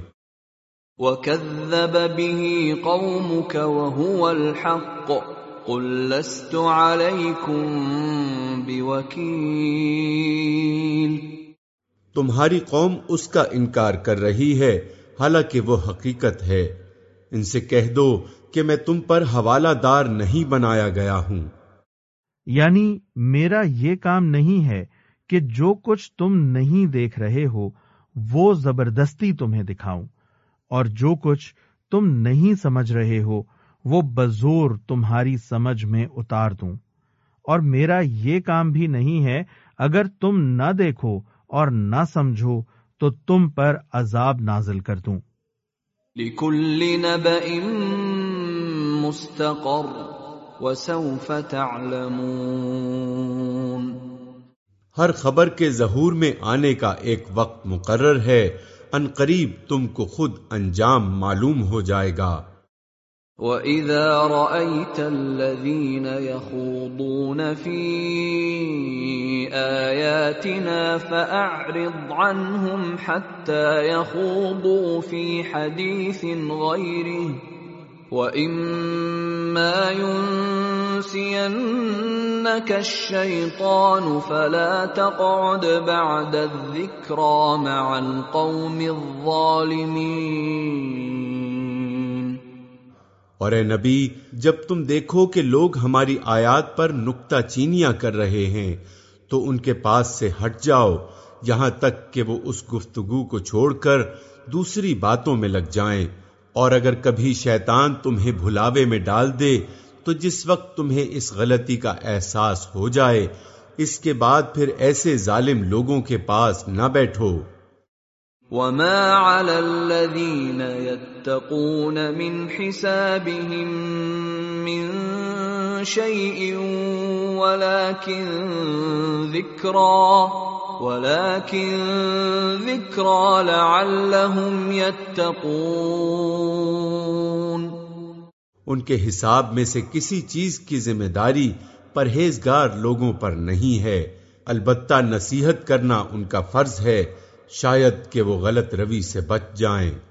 وكذب به قومك وهو الحق قل لست عليكم بوكيل تمہاری قوم اس کا انکار کر رہی ہے حالانکہ وہ حقیقت ہے۔ ان سے کہہ دو کہ میں تم پر حوالہ دار نہیں بنایا گیا ہوں۔ یعنی میرا یہ کام نہیں ہے کہ جو کچھ تم نہیں دیکھ رہے ہو، وہ زبردستی تمہیں دکھاؤں۔ اور جو کچھ تم نہیں سمجھ رہے ہو، وہ بزور تمہاری سمجھ میں اتار دوں۔ اور میرا یہ کام بھی نہیں ہے، اگر تم نہ دیکھو اور نہ سمجھو، تو تم پر عذاب نازل کر دوں۔ لكل نبأ مستقر۔ وسوف تعلمون۔ ہر خبر کے ظہور میں آنے کا ایک وقت مقرر ہے ان قریب تم کو خود انجام معلوم ہو جائے گا۔ وَإِذَا رَأَيْتَ الَّذِينَ يَخُوضُونَ فِي آيَاتِنَا فَأَعْرِضْ عَنْهُمْ حَتَّى يَخُوضُوا فِي حَدِيثٍ غَيْرِهِ۔ وَإِمَّا يُنْسِيَنَّكَ الشَّيْطَانُ فَلَا تَقْعُدْ بَعْدَ الذِّكْرَى مَعَ الْقَوْمِ الظَّالِمِينَ اور اے نبی، جب تم دیکھو کہ لوگ ہماری آیات پر نکتہ چینیاں کر رہے ہیں، تو ان کے پاس سے ہٹ جاؤ، یہاں تک کہ وہ اس گفتگو کو چھوڑ کر دوسری باتوں میں لگ جائیں۔ اور اگر کبھی شیطان تمہیں بھلاوے میں ڈال دے، تو جس وقت تمہیں اس غلطی کا احساس ہو جائے، اس کے بعد پھر ایسے ظالم لوگوں کے پاس نہ بیٹھو۔ وما على الذين يتقون من حسابهم من شيء ولكن ذكرى ولكن ذكرى لعلهم يتقون۔ ان کے حساب میں سے کسی چیز کی ذمہ داری پرہیزگار لوگوں پر نہیں ہے۔ البتہ نصیحت کرنا ان کا فرض ہے، شاید کہ وہ غلط روی سے بچ جائیں۔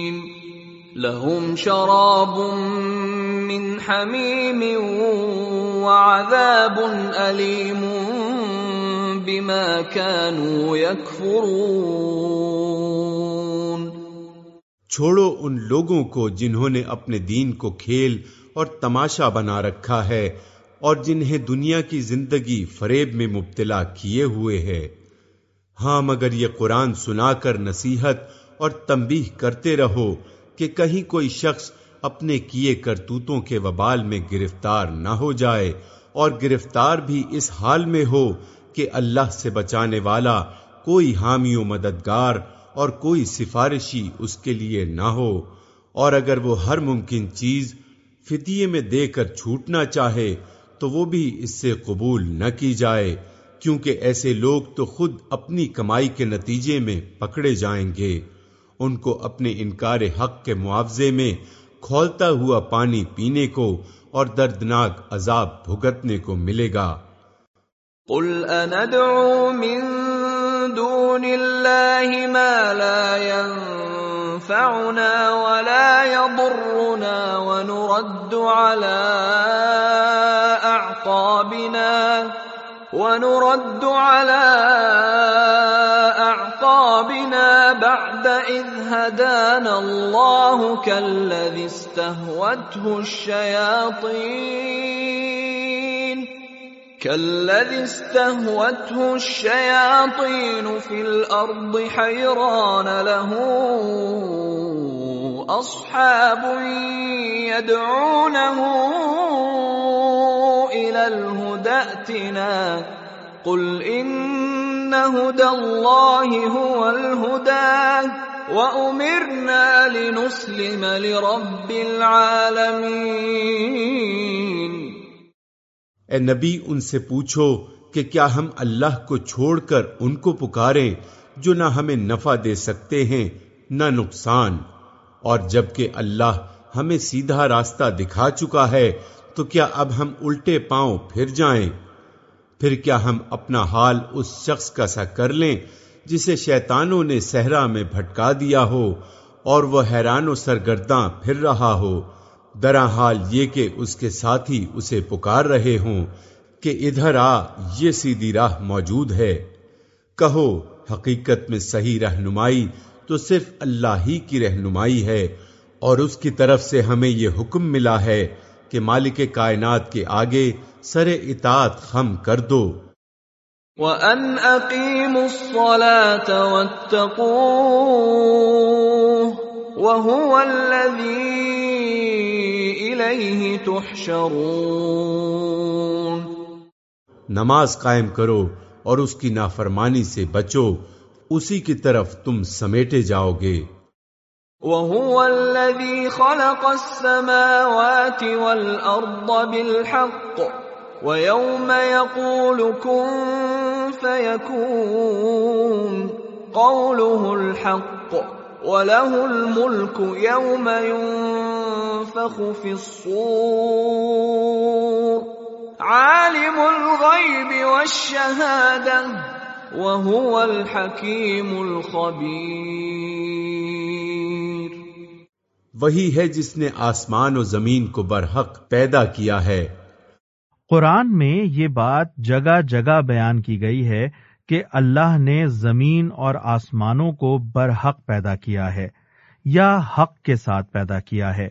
لهم شراب من حميم وعذاب أليم بما كانوا يكفرون. چھوڑو ان لوگوں کو جنہوں نے اپنے دین کو کھیل اور تماشا بنا رکھا ہے اور جنہیں دنیا کی زندگی فریب میں مبتلا کیے ہوئے ہے۔ ہاں مگر یہ قرآن سنا کر نصیحت اور تنبیہ کرتے رہو کہ کہیں کوئی شخص اپنے کیے کرتوتوں کے وبال میں گرفتار نہ ہو جائے اور گرفتار بھی اس حال میں ہو کہ اللہ سے بچانے والا کوئی حامی و مددگار اور کوئی سفارشی اس کے لیے نہ ہو اور اگر وہ ہر ممکن چیز فدیے میں دے کر چھوٹنا چاہے تو وہ بھی اس سے قبول نہ کی جائے کیونکہ ایسے لوگ تو خود اپنی کمائی کے نتیجے میں پکڑے جائیں گے۔ ان کو اپنے انکار حق کے معاوضے میں کھولتا ہوا پانی پینے کو اور دردناک عذاب بھگتنے کو ملے گا۔ قل أندعو من دون الله ما لا ينفعنا ولا يضرنا ونرد على أعقابنا ونرد على اعقابنا بعد اذ هدانا الله كالذي استهوته الشياطين. كالذي استهوته الشياطين في الارض حيران له اصحاب يدعونه الى الهدى ائتنا قل ان هدى الله هو الهدى وامرنا لنسلم لرب العالمين اے نبی، ان سے پوچھو کہ کیا ہم اللہ کو چھوڑ کر ان کو پکاریں جو نہ ہمیں نفع دے سکتے ہیں، نہ نقصان۔ اور جبکہ اللہ ہمیں سیدھا راستہ دکھا چکا ہے، تو کیا اب ہم الٹے پاؤں پھر جائیں؟ پھر کیا ہم اپنا حال اس شخص کا سا کر لیں جسے شیطانوں نے صحرا میں بھٹکا دیا ہو اور وہ حیران و سرگرداں پھر رہا ہو؟ درا حال یہ کہ اس کے ساتھی اسے پکار رہے ہوں کہ ادھر آ، یہ سیدھی راہ موجود ہے۔ کہو، حقیقت میں صحیح رہنمائی تو صرف اللہ ہی کی رہنمائی ہے، اور اس کی طرف سے ہمیں یہ حکم ملا ہے کہ مالک کائنات کے آگے سر اطاعت خم کر دو۔ وَأَنْ أَقِيمُوا الصَّلَاةَ وَاتَّقُوهُ وَهُوَ الَّذِي إِلَيْهِ تُحْشَرُونَ۔ نماز قائم کرو اور اس کی نافرمانی سے بچو اسی کی طرف تم سمیٹے جاؤ گے۔ وَهُوَ الَّذِي خَلَقَ السَّمَاوَاتِ وَالْأَرْضَ بِالْحَقِّ وَيَوْمَ يَقُولُ كُن فَيَكُونُ قَوْلُهُ الْحَقُّ۔ وَلَهُ الْمُلْكُ يَوْمَ يُنفَخُ فِي الصُّورِ عَالِمُ الْغَيْبِ وَالشَّهَادَةِ وَهُوَ الْحَكِيمُ الْخَبِيرُ وہی ہے جس نے آسمان و زمین کو برحق پیدا کیا ہے۔ قرآن میں یہ بات جگہ جگہ بیان کی گئی ہے کہ اللہ نے زمین اور آسمانوں کو برحق پیدا کیا ہے یا حق کے ساتھ پیدا کیا ہے۔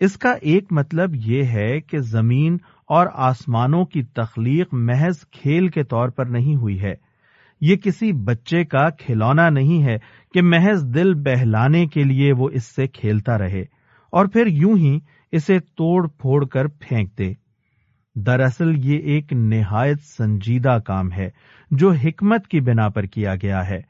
اس کا ایک مطلب یہ ہے کہ زمین اور آسمانوں کی تخلیق محض کھیل کے طور پر نہیں ہوئی ہے۔ یہ کسی بچے کا کھلونا نہیں ہے کہ محض دل بہلانے کے لیے وہ اس سے کھیلتا رہے اور پھر یوں ہی اسے توڑ پھوڑ کر پھینک دے دراصل یہ ایک نہایت سنجیدہ کام ہے جو حکمت کی بنا پر کیا گیا ہے۔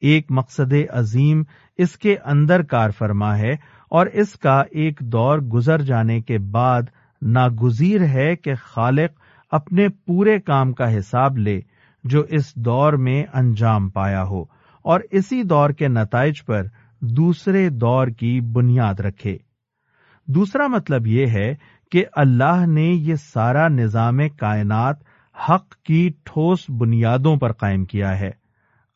ایک مقصد عظیم اس کے اندر کار فرما ہے اور اس کا ایک دور گزر جانے کے بعد ناگزیر ہے کہ خالق اپنے پورے کام کا حساب لے جو اس دور میں انجام پایا ہو اور اسی دور کے نتائج پر دوسرے دور کی بنیاد رکھے۔ دوسرا مطلب یہ ہے کہ اللہ نے یہ سارا نظام کائنات حق کی ٹھوس بنیادوں پر قائم کیا ہے۔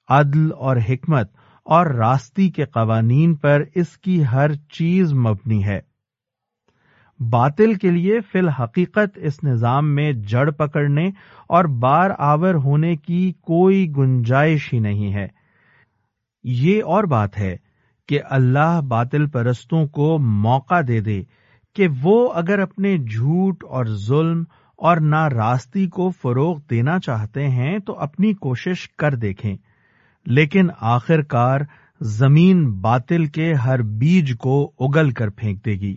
عدل اور حکمت اور راستی کے قوانین پر اس کی ہر چیز مبنی ہے۔ باطل کے لیے فی الحقیقت اس نظام میں جڑ پکڑنے اور بار آور ہونے کی کوئی گنجائش ہی نہیں ہے۔ یہ اور بات ہے کہ اللہ باطل پرستوں کو موقع دے دے کہ وہ اگر اپنے جھوٹ اور ظلم اور نا راستی کو فروغ دینا چاہتے ہیں تو اپنی کوشش کر دیکھیں۔ لیکن آخر کار زمین باطل کے ہر بیج کو اگل کر پھینک دے گی۔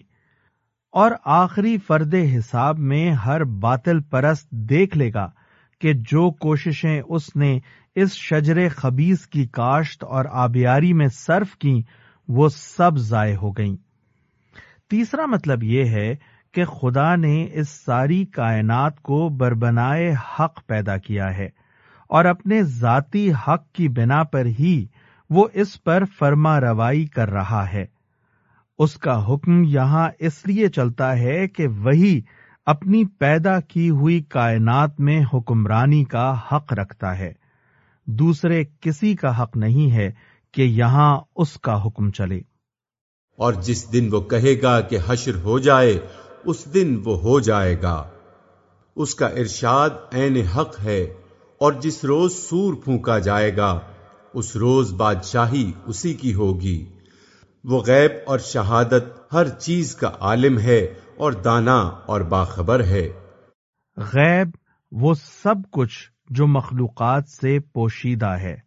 اور آخری فرد حساب میں ہر باطل پرست دیکھ لے گا کہ جو کوششیں اس نے اس شجر خبیز کی کاشت اور آبیاری میں صرف کی وہ سب ضائع ہو گئیں۔ تیسرا مطلب یہ ہے کہ خدا نے اس ساری کائنات کو بربنائے حق پیدا کیا ہے اور اپنے ذاتی حق کی بنا پر ہی وہ اس پر فرما روائی کر رہا ہے۔ اس کا حکم یہاں اس لیے چلتا ہے کہ وہی اپنی پیدا کی ہوئی کائنات میں حکمرانی کا حق رکھتا ہے۔ دوسرے کسی کا حق نہیں ہے کہ یہاں اس کا حکم چلے۔ اور جس دن وہ کہے گا کہ حشر ہو جائے اس دن وہ ہو جائے گا۔ اس کا ارشاد عین حق ہے اور جس روز سور پھونکا جائے گا، اس روز بادشاہی اسی کی ہوگی۔ وہ غیب اور شہادت ہر چیز کا عالم ہے اور دانا اور باخبر ہے۔ غیب وہ سب کچھ جو مخلوقات سے پوشیدہ ہے۔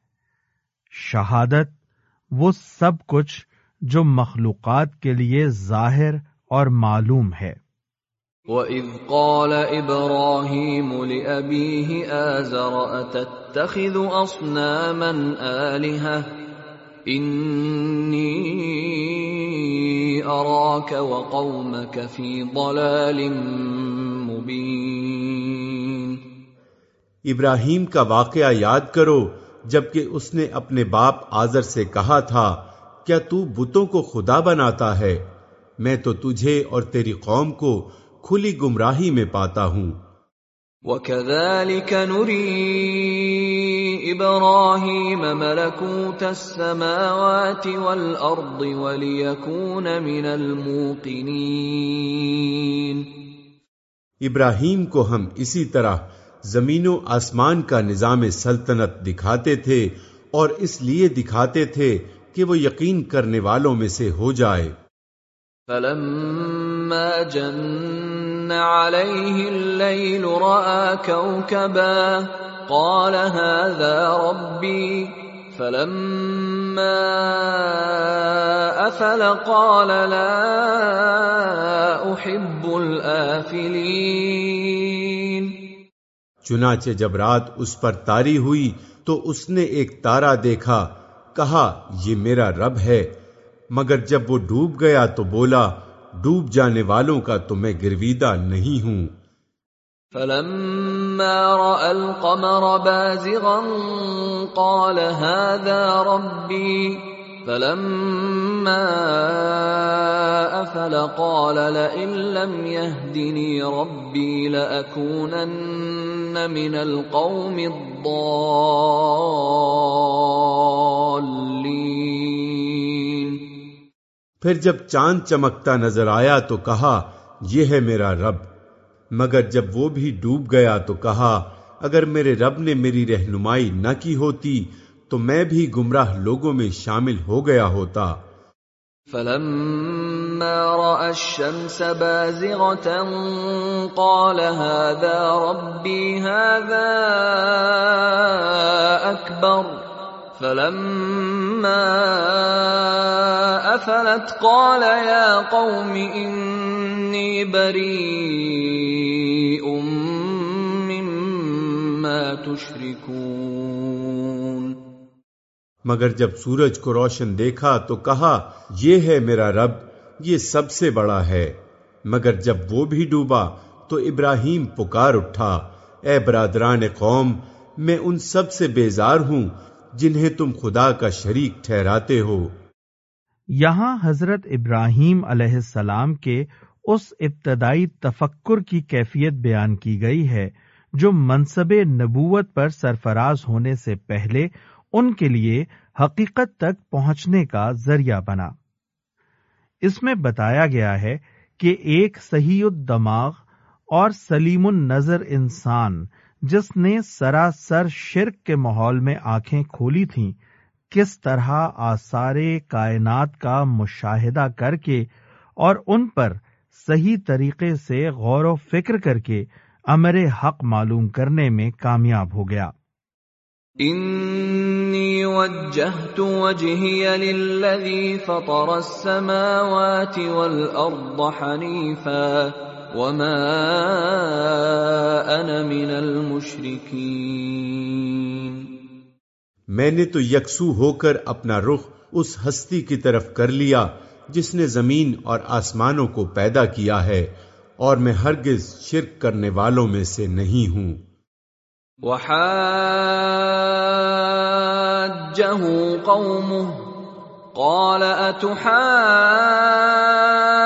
شہادت وہ سب کچھ جو مخلوقات کے لیے ظاہر اور معلوم ہے۔ وَإِذْ قَالَ إِبْرَاهِيمُ لِأَبِيهِ آزَرَ أَتَتَّخِذُ أَصْنَامًا آلِهَةً إِنِّي أَرَاكَ وَقَوْمَكَ فِي ضَلَالٍ مُبِينٍ ابراہیم کا واقعہ یاد کرو جبکہ اس نے اپنے باپ آزر سے کہا تھا، کیا تو بتوں کو خدا بناتا ہے؟ میں تو تجھے اور تیری قوم کو کھلی گمراہی میں پاتا ہوں۔ وَكَذَلِكَ نُرِي إِبْرَاهِيمَ مَلَكُوتَ السَّمَاوَاتِ وَالْأَرْضِ وَلِيَكُونَ مِنَ الْمُوقِنِينَ۔ ابراہیم کو ہم اسی طرح زمین و آسمان کا نظام سلطنت دکھاتے تھے اور اس لیے دکھاتے تھے کہ وہ یقین کرنے والوں میں سے ہو جائے۔ فلما جن عليه الليل راى كوكبا قال هذا ربي فلما افل قال لا احب الافلين چنانچہ جب رات اس پر تاری ہوئی تو اس نے ایک تارا دیکھا، کہا، یہ میرا رب ہے۔ مگر جب وہ ڈوب گیا تو بولا ڈوب جانے والوں کا تو میں گرویدہ نہیں ہوں۔ فلما راى القمر بازغا قال هذا ربي فلما افل قال لئن لم يهدني ربي لاكونن من القوم الضالين پھر جب چاند چمکتا نظر آیا تو کہا، یہ ہے میرا رب۔ مگر جب وہ بھی ڈوب گیا تو کہا، اگر میرے رب نے میری رہنمائی نہ کی ہوتی تو میں بھی گمراہ لوگوں میں شامل ہو گیا ہوتا۔ فلما راى الشمس بازغه قال هذا ربي هذا اكبر فلما افلت قال يا قوم اني بريء مما تشركون مگر جب سورج کو روشن دیکھا تو کہا، یہ ہے میرا رب، یہ سب سے بڑا ہے۔ مگر جب وہ بھی ڈوبا تو ابراہیم پکار اٹھا۔ اے برادران قوم، میں ان سب سے بیزار ہوں۔ جنہیں تم خدا کا شریک ٹھہراتے ہو۔ یہاں حضرت ابراہیم علیہ السلام کے اس ابتدائی تفکر کی کیفیت بیان کی گئی ہے، جو منصب نبوت پر سرفراز ہونے سے پہلے ان کے لیے حقیقت تک پہنچنے کا ذریعہ بنا۔ اس میں بتایا گیا ہے کہ ایک صحیح الدماغ اور سلیم النظر انسان جس نے سراسر شرک کے ماحول میں آنکھیں کھولی تھیں، کس طرح آثار کائنات کا مشاہدہ کر کے اور ان پر صحیح طریقے سے غور و فکر کر کے امر حق معلوم کرنے میں کامیاب ہو گیا۔ انی وجہت وجہی للذی فطر السماوات والارض حنیفا وما انا من المشرکین میں نے تو یکسو ہو کر اپنا رخ اس ہستی کی طرف کر لیا جس نے زمین اور آسمانوں کو پیدا کیا ہے اور میں ہرگز شرک کرنے والوں میں سے نہیں ہوں۔ وحاجه قومه قال اتحاجوني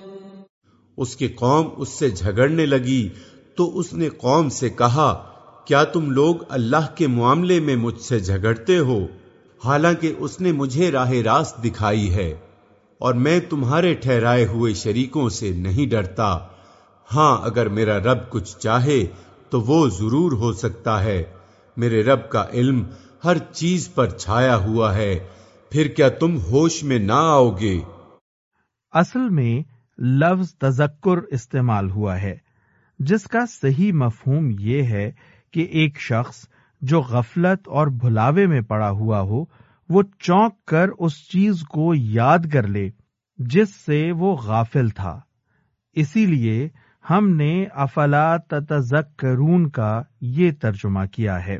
اس کی قوم اس سے جھگڑنے لگی۔ تو اس نے قوم سے کہا، کیا تم لوگ اللہ کے معاملے میں مجھ سے جھگڑتے ہو؟ حالانکہ اس نے مجھے راہ راست دکھائی ہے اور میں تمہارے ٹھہرائے ہوئے شریکوں سے نہیں ڈرتا۔ ہاں اگر میرا رب کچھ چاہے تو وہ ضرور ہو سکتا ہے۔ میرے رب کا علم ہر چیز پر چھایا ہوا ہے۔ پھر کیا تم ہوش میں نہ آؤ گے؟ اصل میں لفظ تذکر استعمال ہوا ہے، جس کا صحیح مفہوم یہ ہے کہ ایک شخص جو غفلت اور بھلاوے میں پڑا ہوا ہو، وہ چونک کر اس چیز کو یاد کر لے، جس سے وہ غافل تھا۔ اسی لیے ہم نے افلا تتذکرون کا یہ ترجمہ کیا ہے۔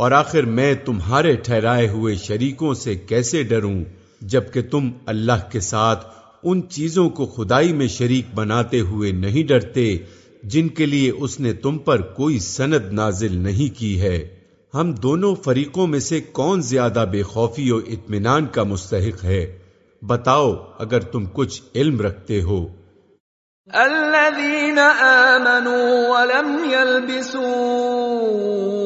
اور آخر میں تمہارے ٹھہرائے ہوئے شریکوں سے کیسے ڈروں جبکہ تم اللہ کے ساتھ ان چیزوں کو خدائی میں شریک بناتے ہوئے نہیں ڈرتے جن کے لیے اس نے تم پر کوئی سند نازل نہیں کی ہے۔ ہم دونوں فریقوں میں سے کون زیادہ بے خوفی و اطمینان کا مستحق ہے؟ بتاؤ اگر تم کچھ علم رکھتے ہو۔ الذين آمنوا ولم يلبسوا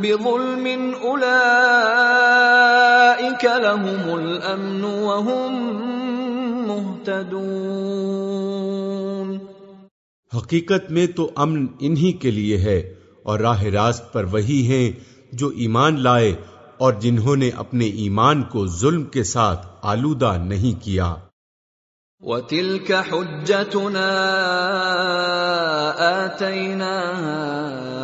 بظلم أولئك لهم الأمن وهم مهتدون. حقیقت میں تو امن انہی کے لیے ہے اور راہ راست پر وہی ہیں جو ایمان لائے اور جنہوں نے اپنے ایمان کو ظلم کے ساتھ آلودہ نہیں کیا۔ وَتِلْكَ حُجَّتُنَا آتَيْنَاهَا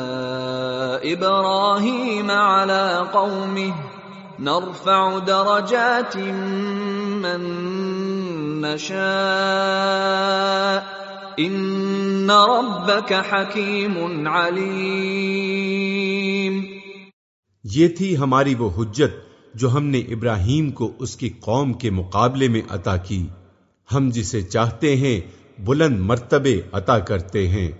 إِبْرَاهِيمَ عَلَى قَوْمِهِ نَرْفَعُ دَرَجَاتٍ مَّن نَّشَاءُ. إِنَّ رَبَّكَ حَكِيمٌ عَلِيمٌ. یہ تھی ہماری وہ حجت جو ہم نے ابراہیم کو اس کی قوم کے مقابلے میں عطا کی۔ ہم جسے چاہتے ہیں بلند مرتبے عطا کرتے ہیں۔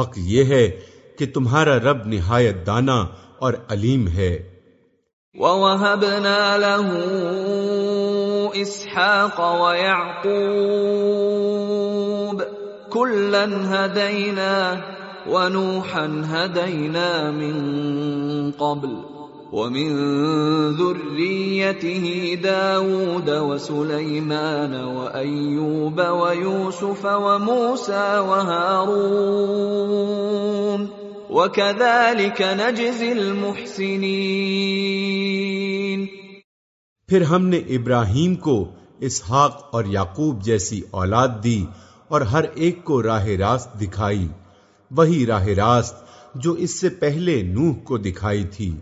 حق یہ ہے کہ تمہارا رب نہایت دانا اور علیم ہے۔ وَوَهَبْنَا لَهُ إِسْحَاقَ وَيَعْقُوبَ كُلًّا هَدَيْنَا وَنُوحًا هَدَيْنَا مِن قَبْلُ وَمِن ذُرِّيَّتِهِ دَاوُودَ وَسُلَيْمَانَ وَأَيُّوبَ وَيُوسُفَ وَمُوسَى وَهَارُونَ وَكَذَلِكَ نَجْزِي الْمُحْسِنِينَ۔ پھر ہم نے ابراہیم کو اسحاق اور یعقوب جیسی اولاد دی اور ہر ایک کو راہ راست دکھائی، وہی راہ راست جو اس سے پہلے نوح کو دکھائی تھی۔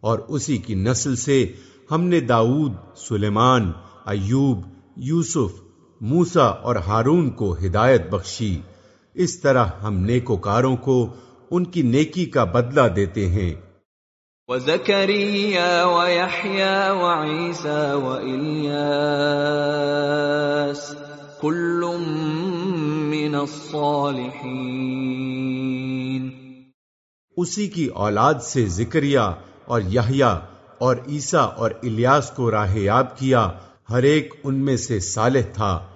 اور اسی کی نسل سے ہم نے داؤد، سلیمان، ایوب، یوسف موسا اور ہارون کو ہدایت بخشی۔ اس طرح ہم نیکوکاروں کو ان کی نیکی کا بدلہ دیتے ہیں۔ وَزَكَرِيَّا وَيَحْيَا وَعِيسَى وَإِلْيَاسَ كُلٌّ مِّنَ الصَّالِحِينَ۔ اسی کی اولاد سے ذکریا اور یحییٰ اور عیسیٰ اور الیاس کو راہ یاب کیا ہر ایک ان میں سے صالح تھا۔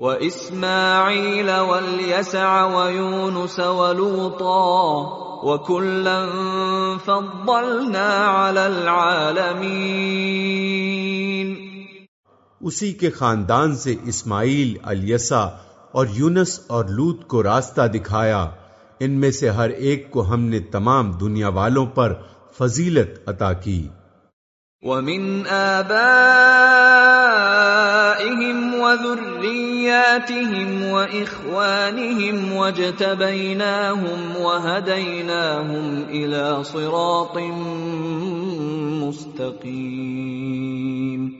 وَإِسْمَاعِيلَ وَالْيَسَعَ وَيُونُسَ وَلُوطًا وَكُلًّا فَضَّلْنَا عَلَى الْعَالَمِينَ. اسی کے خاندان سے اسماعیل، الیسا اور یونس اور لوت کو راستہ دکھایا۔ ان میں سے ہر ایک کو ہم نے تمام دنیا والوں پر فضیلت عطا کی۔ وَمِنْ آبَائِهِمْ وَذُرِّيَّتِهِمْ ذرياتهم واخوانهم وجتبيناهم وهديناهم الى صراط مستقيم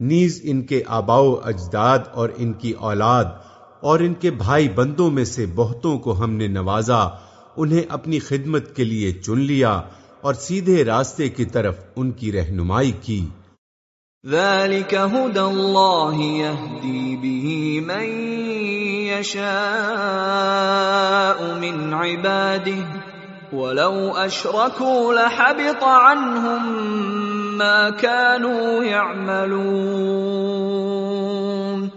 نیز ان کے آباؤ اجداد اور ان کی اولاد اور ان کے بھائی بندوں میں سے بہتوں کو ہم نے نوازا، انہیں اپنی خدمت کے لیے چن لیا اور سیدھے راستے کی طرف ان کی رہنمائی کی۔ ذلك هدى الله يهدي به من يشاء من عباده ولو اشركوا لحبط عنهم ما كانوا يعملون۔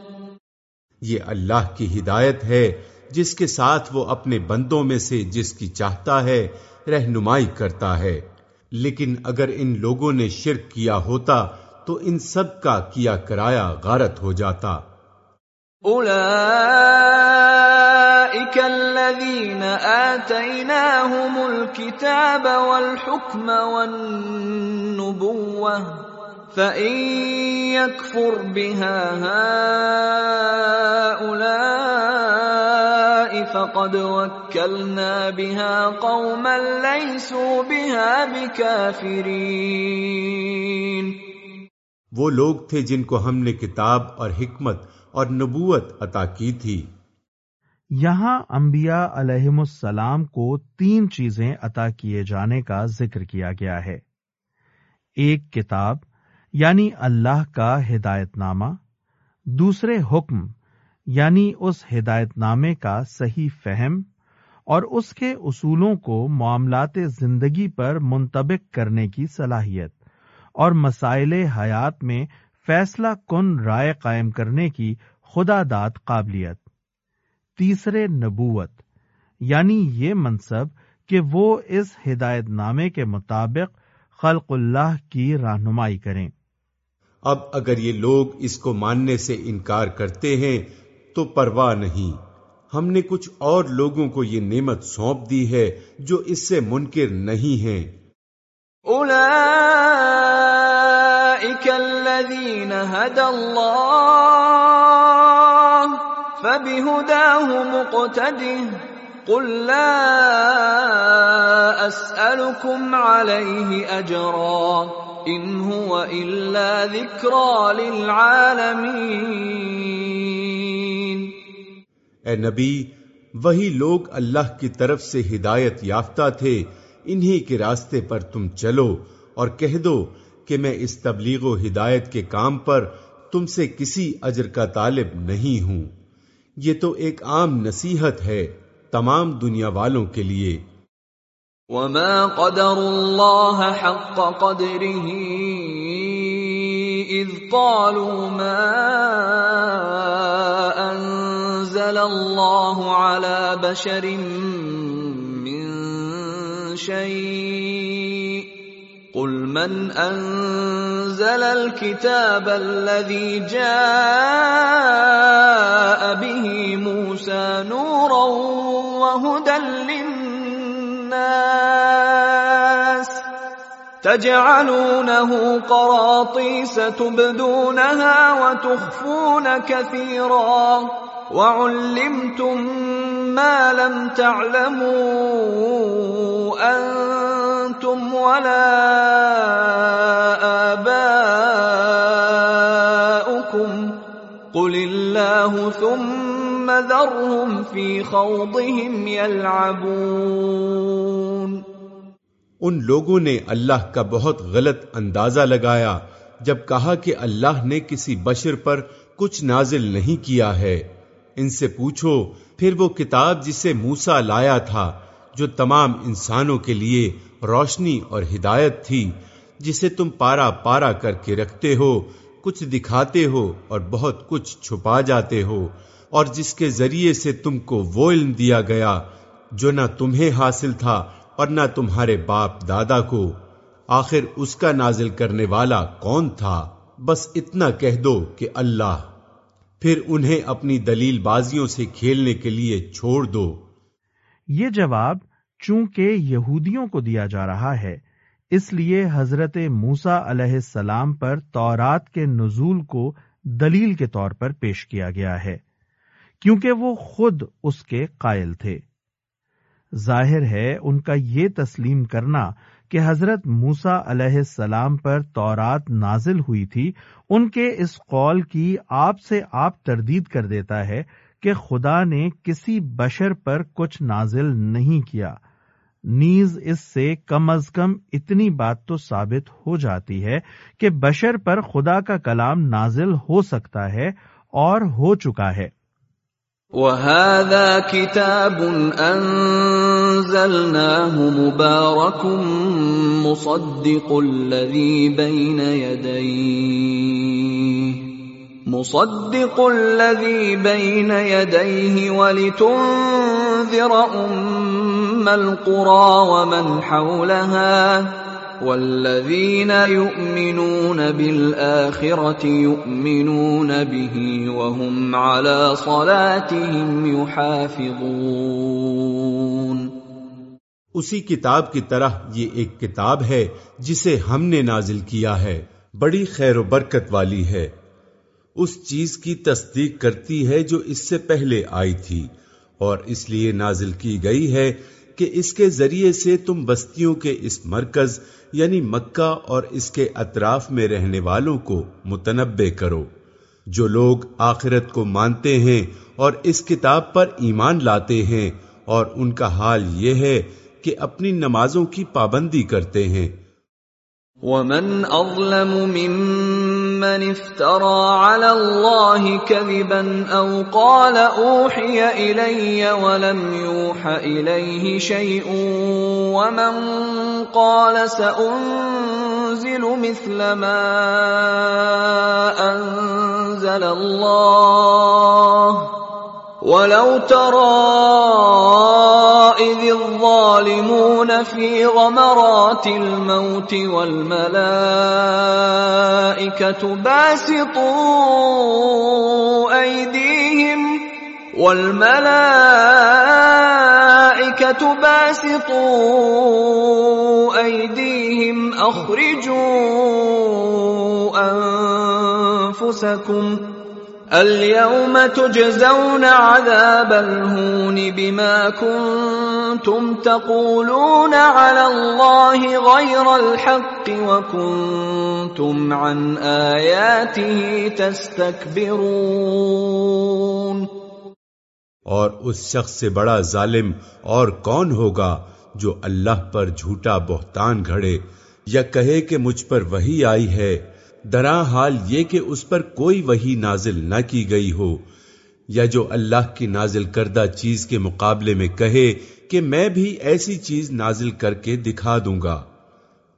یہ اللہ کی ہدایت ہے جس کے ساتھ وہ اپنے بندوں میں سے جس کی چاہتا ہے رہنمائی کرتا ہے۔ لیکن اگر ان لوگوں نے شرک کیا ہوتا، تو ان سب کا کیا کرایا غارت ہو جاتا۔ اولئك الذين آتيناهم الكتاب والحكم والنبوة فإن يكفر بها هؤلاء فقد وكلنا بها قوما ليسوا بها بكافرين. وہ لوگ تھے جن کو ہم نے کتاب اور حکمت اور نبوت عطا کی تھی۔ یہاں انبیاء علیہم السلام کو تین چیزیں عطا کیے جانے کا ذکر کیا گیا ہے۔ ایک کتاب یعنی اللہ کا ہدایت نامہ دوسرے حکم یعنی اس ہدایت نامے کا صحیح فہم اور اس کے اصولوں کو معاملات زندگی پر منطبق کرنے کی صلاحیت اور مسائل حیات میں فیصلہ کن رائے قائم کرنے کی خدا داد قابلیت۔ تیسرے، نبوت یعنی یہ منصب کہ وہ اس ہدایت نامے کے مطابق خلق اللہ کی رہنمائی کریں۔ اب اگر یہ لوگ اس کو ماننے سے انکار کرتے ہیں تو پرواہ نہیں۔ ہم نے کچھ اور لوگوں کو یہ نعمت سونپ دی ہے جو اس سے منکر نہیں ہیں۔ اولئك الذين هدى الله فبهداه مقتده قل لا اسالكم عليه اجرا ان هو الا ذكرى للعالمين اے نبی، وہی لوگ اللہ کی طرف سے ہدایت یافتہ تھے، انہی کے راستے پر تم چلو اور کہہ دو کہ میں اس تبلیغ و ہدایت کے کام پر تم سے کسی اجر کا طالب نہیں ہوں۔ یہ تو ایک عام نصیحت ہے تمام دنیا والوں کے لیے۔ وما قدر الله حق قدره اذ قالوا ما انزل الله على بشر من شيء. قل من انزل الكتاب الذي جاء به موسى نورا وهدى للناس. تجعلونه قراطيس تبدونها وتخفون كثيرا. وعلمتم ما لم تعلموا انتم ولا آباؤكم قل الله ثم ذرهم في خوضهم يلعبون ان لوگوں نے اللہ کا بہت غلط اندازہ لگایا جب کہا کہ اللہ نے کسی بشر پر کچھ نازل نہیں کیا ہے۔ ان سے پوچھو، پھر وہ کتاب جسے موسا لایا تھا، جو تمام انسانوں کے لیے روشنی اور ہدایت تھی، جسے تم پارا پارا کر کے رکھتے ہو، کچھ دکھاتے ہو اور بہت کچھ چھپا جاتے ہو، اور جس کے ذریعے سے تم کو وہ علم دیا گیا، جو نہ تمہیں حاصل تھا اور نہ تمہارے باپ دادا کو۔ آخر اس کا نازل کرنے والا کون تھا؟ بس اتنا کہہ دو کہ اللہ پھر انہیں اپنی دلیل بازیوں سے کھیلنے کے لیے چھوڑ دو۔ یہ جواب چونکہ یہودیوں کو دیا جا رہا ہے، اس لیے حضرت موسا علیہ السلام پر تورات کے نزول کو دلیل کے طور پر پیش کیا گیا ہے، کیونکہ وہ خود اس کے قائل تھے۔ ظاہر ہے، ان کا یہ تسلیم کرنا کہ حضرت موسا علیہ السلام پر تورات نازل ہوئی تھی، ان کے اس قول کی آپ سے آپ تردید کر دیتا ہے کہ خدا نے کسی بشر پر کچھ نازل نہیں کیا۔ نیز اس سے کم از کم اتنی بات تو ثابت ہو جاتی ہے کہ بشر پر خدا کا کلام نازل ہو سکتا ہے اور ہو چکا ہے۔ وَهَذَا كِتَابٌ أَنزَلْنَاهُ مُبَارَكٌ مُصَدِّقُ الَّذِي بَيْنَ يَدَيْهِ، مُصَدِّقُ الَّذِي بَيْنَ يَدَيْهِ وَلِتُنذِرَ أُمَّ الْقُرَى وَمَنْ حَوْلَهَا والذین یؤمنون بالآخرة یؤمنون به وهم على صلاتهم يحافظون اسی کتاب کی طرح یہ ایک کتاب ہے جسے ہم نے نازل کیا ہے، بڑی خیر و برکت والی ہے۔ اس چیز کی تصدیق کرتی ہے جو اس سے پہلے آئی تھی، اور اس لیے نازل کی گئی ہے کہ اس کے ذریعے سے تم بستیوں کے اس مرکز یعنی مکہ اور اس کے اطراف میں رہنے والوں کو متنبع کرو، جو لوگ آخرت کو مانتے ہیں اور اس کتاب پر ایمان لاتے ہیں، اور ان کا حال یہ ہے کہ اپنی نمازوں کی پابندی کرتے ہیں۔ ومن اظلم ممن افترى على الله كذبا او قال اوحي الي ولم يوحى اليه شيء ومن قال سانزل مثل ما انزل الله ولو ترى اذ الظالمون في غمرات الموت والملائكة باسطوا أيديهم والملائكة باسطوا أيديهم أخرجوا أنفسكم ۖ اليوم تجزون عذاب الهون بما كنتم تقولون على الله غير الحق وكنتم عن آياته تستكبرون اور اس شخص سے بڑا ظالم اور کون ہوگا جو اللہ پر جھوٹا بہتان گھڑے یا کہے کہ مجھ پر وہی آئی ہے درا حال یہ کہ اس پر کوئی وہی نازل نہ کی گئی ہو، یا جو اللہ کی نازل کردہ چیز کے مقابلے میں کہے کہ میں بھی ایسی چیز نازل کر کے دکھا دوں گا۔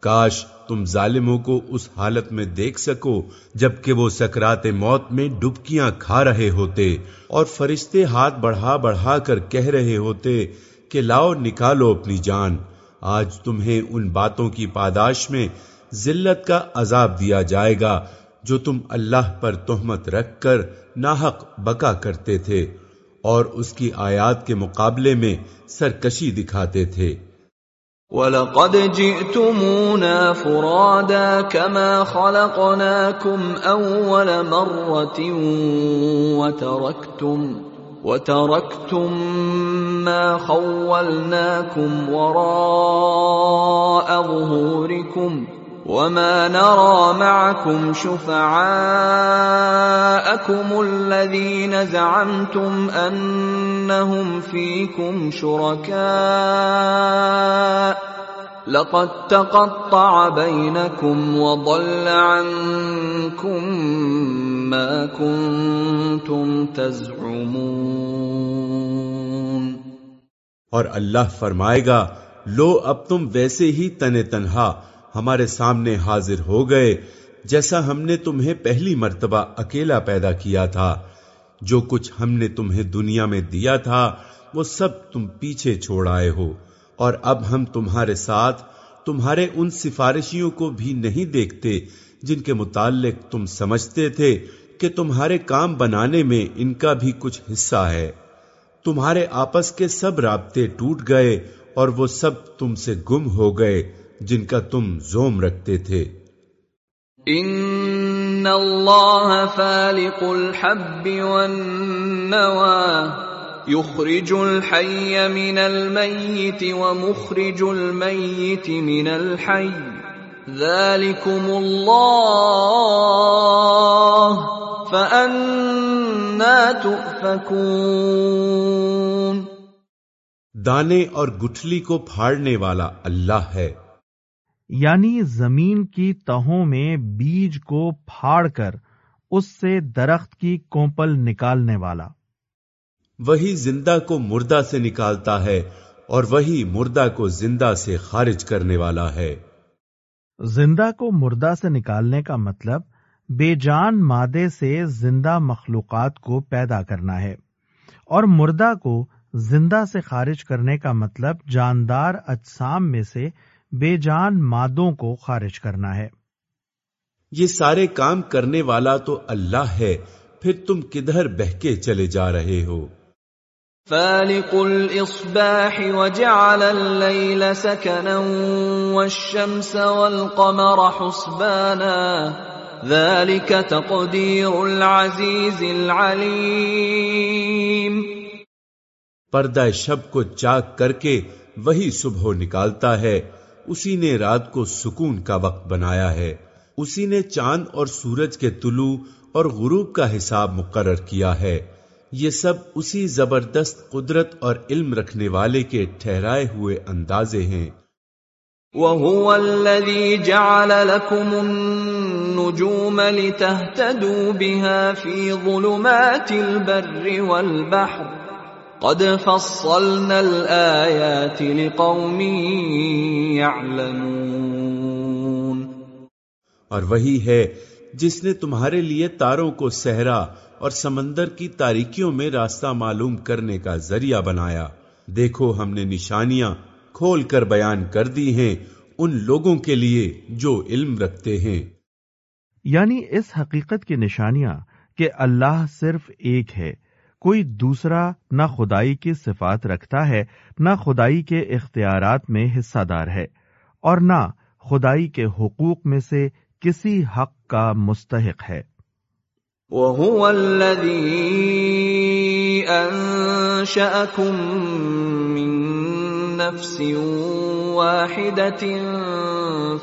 کاش تم ظالموں کو اس حالت میں دیکھ سکو جبکہ وہ سکرات موت میں ڈبکیاں کھا رہے ہوتے اور فرشتے ہاتھ بڑھا بڑھا کر کہہ رہے ہوتے کہ لاؤ نکالو اپنی جان، آج تمہیں ان باتوں کی پاداش میں ذلت کا عذاب دیا جائے گا جو تم اللہ پر تہمت رکھ کر ناحق بکا کرتے تھے اور اس کی آیات کے مقابلے میں سرکشی دکھاتے تھے۔ وَلَقَدْ جِئْتُمُونَا فُرَادًا كَمَا خَلَقْنَاكُمْ أَوَّلَ مَرَّةٍ وَتَرَكْتُمْ وَتَرَكْتُمْ مَا خَوَّلْنَاكُمْ وَرَاءَ ظُهُورِكُمْ وما نرى معكم شفعاءكم الذين زعمتم انهم فيكم شركاء لقد تقطع بينكم وضل عنكم ما كنتم تزعمون اور اللہ فرمائے گا، لو اب تم ویسے ہی تن تنہا ہمارے سامنے حاضر ہو گئے جیسا ہم نے تمہیں پہلی مرتبہ اکیلا پیدا کیا تھا۔ جو کچھ ہم نے تمہیں دنیا میں دیا تھا، وہ سب تم پیچھے چھوڑ آئے ہو۔ اور اب ہم تمہارے ساتھ، تمہارے ان سفارشیوں کو بھی نہیں دیکھتے جن کے متعلق تم سمجھتے تھے کہ تمہارے کام بنانے میں ان کا بھی کچھ حصہ ہے۔ تمہارے آپس کے سب رابطے ٹوٹ گئے اور وہ سب تم سے گم ہو گئے۔ جن کا تم زوم رکھتے تھے۔ ان الله فالق الحب والنوى يخرج الحي من الميت ومخرج الميت من الحي. ذلكم الله فأنا تؤفكون۔ دانے اور گٹھلی کو پھاڑنے والا اللہ ہے۔ یعنی زمین کی تہوں میں بیج کو پھاڑ کر اس سے درخت کی کوپل نکالنے والا۔ وہی زندہ کو مردہ سے نکالتا ہے اور وہی مردہ کو زندہ سے خارج کرنے والا ہے۔ زندہ کو مردہ سے نکالنے کا مطلب بے جان مادے سے زندہ مخلوقات کو پیدا کرنا ہے اور مردہ کو زندہ سے خارج کرنے کا مطلب جاندار اجسام میں سے بے جان مادوں کو خارج کرنا ہے۔ یہ سارے کام کرنے والا تو اللہ ہے پھر تم کدھر بہکے چلے جا رہے ہو؟ فالق الاصباح وجعل الليل سكنا والشمس والقمر حسبانا ذلك تقدير العزيز العليم۔ پردہ شب کو چاک کر کے وہی صبح نکالتا ہے اسی نے رات کو سکون کا وقت بنایا ہے۔ اسی نے چاند اور سورج کے طلوع اور غروب کا حساب مقرر کیا ہے۔ یہ سب اسی زبردست قدرت اور علم رکھنے والے کے ٹھہرائے ہوئے اندازے ہیں۔ وَهُوَ الَّذِي جَعَلَ لَكُمُ النُّجُومَ لِتَهْتَدُوا بِهَا فِي ظُلُمَاتِ الْبَرِّ وَالْبَحْرِ قَدْ فَصَّلْنَا الْآيَاتِ لِقَوْمٍ يَعْلَمُونَ اور وہی ہے جس نے تمہارے لیے تاروں کو صحرا اور سمندر کی تاریکیوں میں راستہ معلوم کرنے کا ذریعہ بنایا۔ دیکھو ہم نے نشانیاں کھول کر بیان کر دی ہیں ان لوگوں کے لیے جو علم رکھتے ہیں۔ یعنی اس حقیقت کی نشانیاں کہ اللہ صرف ایک ہے۔ کوئی دوسرا نہ خدائی کی صفات رکھتا ہے، نہ خدائی کے اختیارات میں حصہ دار ہے، اور نہ خدائی کے حقوق میں سے کسی حق کا مستحق ہے۔ وهو الذي انشاكم من نفس واحده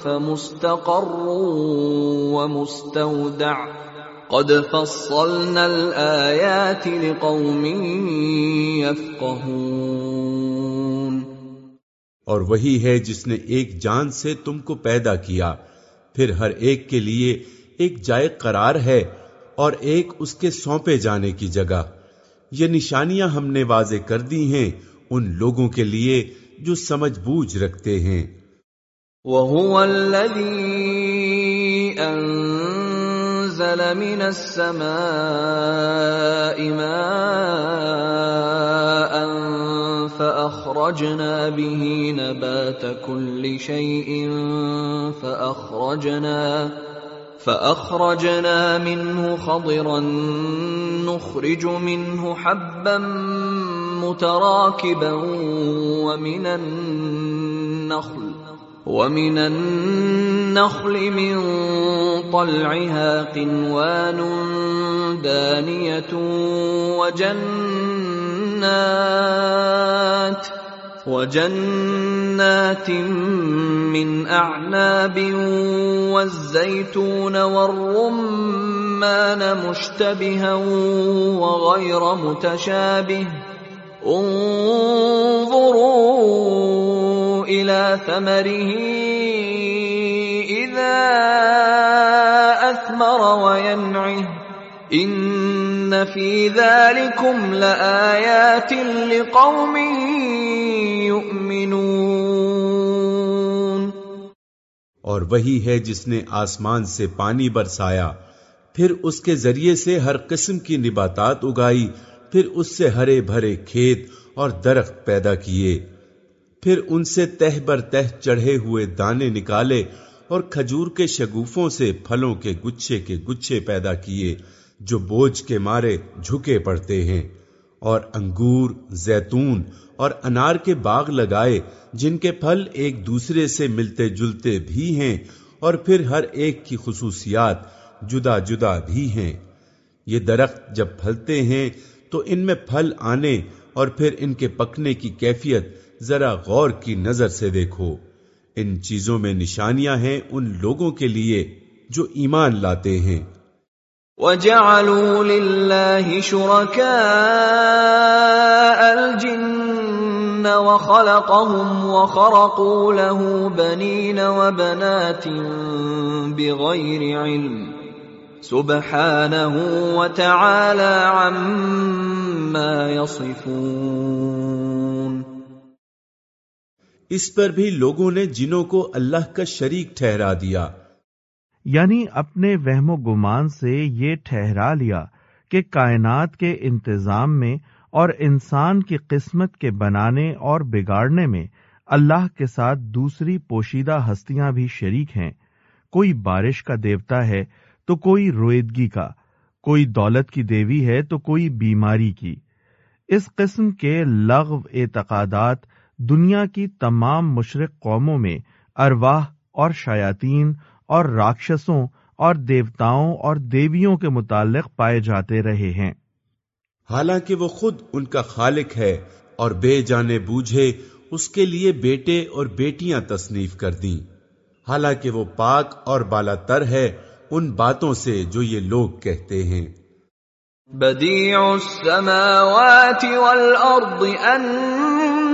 فمستقر ومستودع قد فصلنا الايات لقوم يفقهون۔ اور وہی ہے جس نے ایک جان سے تم کو پیدا کیا۔ پھر ہر ایک کے لیے ایک جائے قرار ہے اور ایک اس کے سونپے جانے کی جگہ۔ یہ نشانیاں ہم نے واضح کر دی ہیں ان لوگوں کے لیے جو سمجھ بوجھ رکھتے ہیں۔ وَهُوَ الَّذِي أَنزَلَ مِنَ السَّمَاءِ مَاءً فَأَخْرَجْنَا بِهِ نَبَاتَ كُلِّ شَيْءٍ فَأَخْرَجْنَا فأخرجنا منه خضرا نخرج منه حبا متراكبا ومن النخل ومن النخل النخل من طلعها قنوان دانية وجنات وجنات من اعناب والزيتون والرمان مشتبها وغير متشابه انظروا الى ثمره اثمر وينعه ان فی ذلکم لآیات لقوم یؤمنون اور وہی ہے جس نے آسمان سے پانی برسایا۔ پھر اس کے ذریعے سے ہر قسم کی نباتات اگائی، پھر اس سے ہرے بھرے کھیت اور درخت پیدا کیے۔ پھر ان سے تہ بر تہ چڑھے ہوئے دانے نکالے اور کھجور کے شگوفوں سے پھلوں کے گچھے کے گچھے پیدا کیے، جو بوجھ کے مارے جھکے پڑتے ہیں۔ اور انگور، زیتون اور انار کے باغ لگائے، جن کے پھل ایک دوسرے سے ملتے جلتے بھی ہیں، اور پھر ہر ایک کی خصوصیات جدا جدا بھی ہیں۔ یہ درخت جب پھلتے ہیں، تو ان میں پھل آنے اور پھر ان کے پکنے کی کیفیت ذرا غور کی نظر سے دیکھو۔ ان چیزوں میں نشانیاں ہیں ان لوگوں کے لیے جو ایمان لاتے ہیں۔ وَجَعَلُوا لِلَّهِ شُرَكَاءَ الْجِنَّ وَخَلَقَهُمْ وَخَرَقُوا لَهُ بَنِينَ وَبَنَاتٍ بِغَيْرِ عِلْمٍ۔ سُبْحَانَهُ وَتَعَالَى عَمَّا يَصِفُونَ۔ اس پر بھی لوگوں نے جنوں کو اللہ کا شریک ٹھہرا دیا۔ یعنی اپنے وہم و گمان سے یہ ٹھہرا لیا کہ کائنات کے انتظام میں اور انسان کی قسمت کے بنانے اور بگاڑنے میں اللہ کے ساتھ دوسری پوشیدہ ہستیاں بھی شریک ہیں۔ کوئی بارش کا دیوتا ہے تو کوئی رویدگی کا، کوئی دولت کی دیوی ہے تو کوئی بیماری کی۔ اس قسم کے لغو اعتقادات دنیا کی تمام مشرق قوموں میں ارواح اور شیاتین اور راکشسوں اور دیوتاؤں اور دیویوں کے متعلق پائے جاتے رہے ہیں۔ حالانکہ وہ خود ان کا خالق ہے اور بے جانے بوجھے اس کے لیے بیٹے اور بیٹیاں تصنیف کر دیں۔ حالانکہ وہ پاک اور بالا تر ہے ان باتوں سے جو یہ لوگ کہتے ہیں۔ بديع السماوات والأرض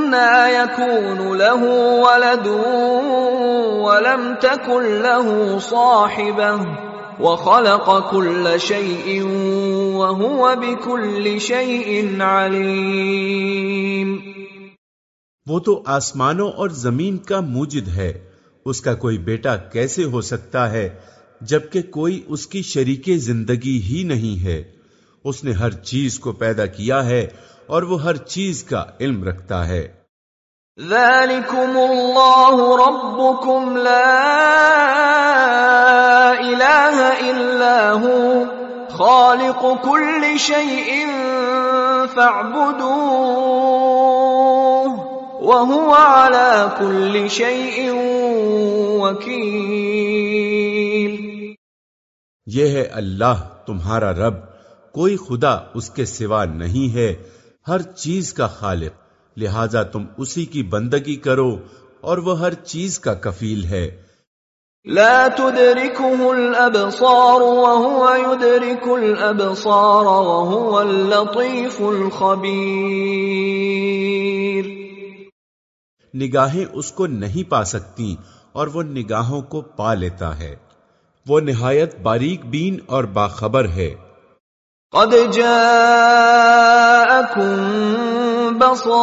أنا يكون له ولد ولم تكن له صاحبة وخلق كل شيء وهو بكل شيء عليم وہ تو آسمانوں اور زمین کا موجد ہے۔ اس کا کوئی بیٹا کیسے ہو سکتا ہے جبکہ کوئی اس کی شریک زندگی ہی نہیں ہے؟ اس نے ہر چیز کو پیدا کیا ہے اور وہ ہر چیز کا علم رکھتا ہے۔ ذلكم الله ربكم لا إله إلا هو خالق كل شيء فاعبدوه وهو على كل شيء وكيل یہ ہے اللہ، تمہارا رب، کوئی خدا اس کے سوا نہیں ہے، ہر چیز کا خالق۔ لہذا تم اسی کی بندگی کرو اور وہ ہر چیز کا کفیل ہے۔ لا تدركه الابصار وهو يدرك الابصار وهو اللطيف الخبير نگاہیں اس کو نہیں پا سکتی اور وہ نگاہوں کو پا لیتا ہے۔ وہ نہایت باریک بین اور باخبر ہے۔ قد جاءكم بصائر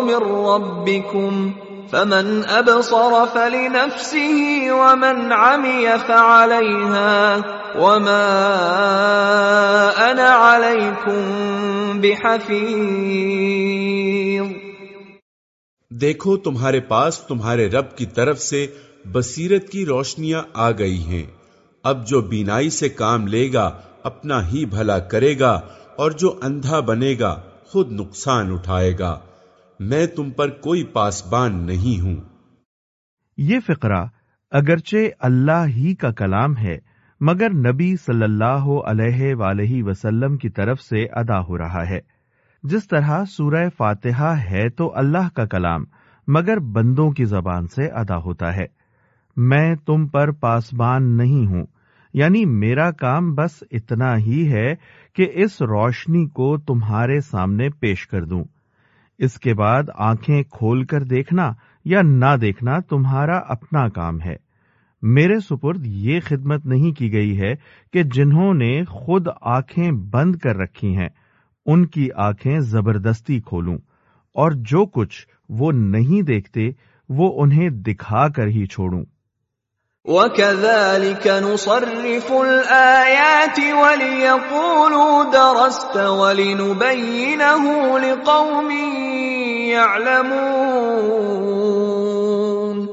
من ربكم فمن ابصر فلنفسه ومن عمي فعليها وما انا عليكم بحفيظ دیکھو تمہارے پاس تمہارے رب کی طرف سے بصیرت کی روشنیاں آ گئی ہیں۔ اب جو بینائی سے کام لے گا، اپنا ہی بھلا کرے گا۔ اور جو اندھا بنے گا، خود نقصان اٹھائے گا۔ میں تم پر کوئی پاسبان نہیں ہوں۔ یہ فقرہ اگرچہ اللہ ہی کا کلام ہے، مگر نبی صلی اللہ علیہ وآلہ وسلم کی طرف سے ادا ہو رہا ہے۔ جس طرح سورہ فاتحہ ہے تو اللہ کا کلام، مگر بندوں کی زبان سے ادا ہوتا ہے۔ میں تم پر پاسبان نہیں ہوں یعنی میرا کام بس اتنا ہی ہے کہ اس روشنی کو تمہارے سامنے پیش کر دوں۔ اس کے بعد آنکھیں کھول کر دیکھنا یا نہ دیکھنا تمہارا اپنا کام ہے۔ میرے سپرد، یہ خدمت نہیں کی گئی ہے کہ جنہوں نے خود آنکھیں بند کر رکھی ہیں، ان کی آنکھیں زبردستی کھولوں۔ اور جو کچھ وہ نہیں دیکھتے، وہ انہیں دکھا کر ہی چھوڑوں۔ وكذلك نصرف الآيات وليقولوا درست ولنبينه لقوم يعلمون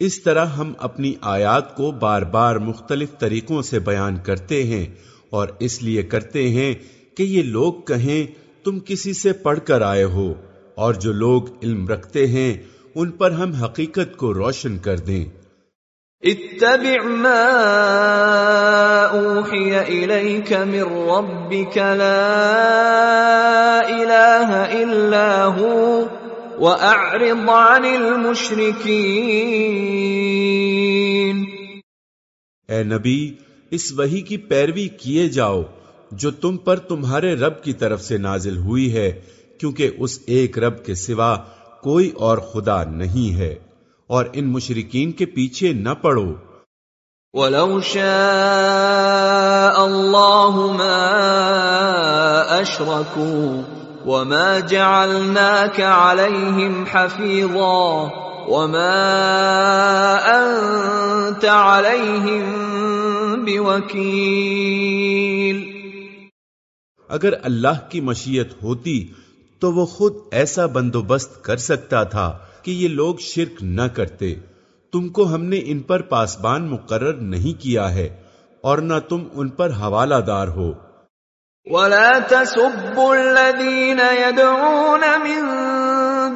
اس طرح ہم اپنی آیات کو بار بار مختلف طریقوں سے بیان کرتے ہیں اور اس لیے کرتے ہیں کہ یہ لوگ کہیں تم کسی سے پڑھ کر آئے ہو اور جو لوگ علم رکھتے ہیں ان پر ہم حقیقت کو روشن کر دیں۔ اتبع ما اوحي اليك من ربك لا اله الا هو واعرض عن المشركين اے نبی، اس وہی کی پیروی کیے جاؤ جو تم پر تمہارے رب کی طرف سے نازل ہوئی ہے، کیونکہ اس ایک رب کے سوا کوئی اور خدا نہیں ہے۔ اور ان مشرقین کے پیچھے نہ پڑو۔ ولو شاء الله ما اشركوا وما جعلناك عليهم حفيظا وما انت عليهم بوكيل۔ اگر اللہ کی مشیت ہوتی تو وہ خود ایسا بندوبست کر سکتا تھا۔ کہ یہ لوگ شرک نہ کرتے۔ تم کو ہم نے ان پر پاسبان مقرر نہیں کیا ہے اور نہ تم ان پر حوالہ دار ہو۔ ولا تسبوا الذين يدعون من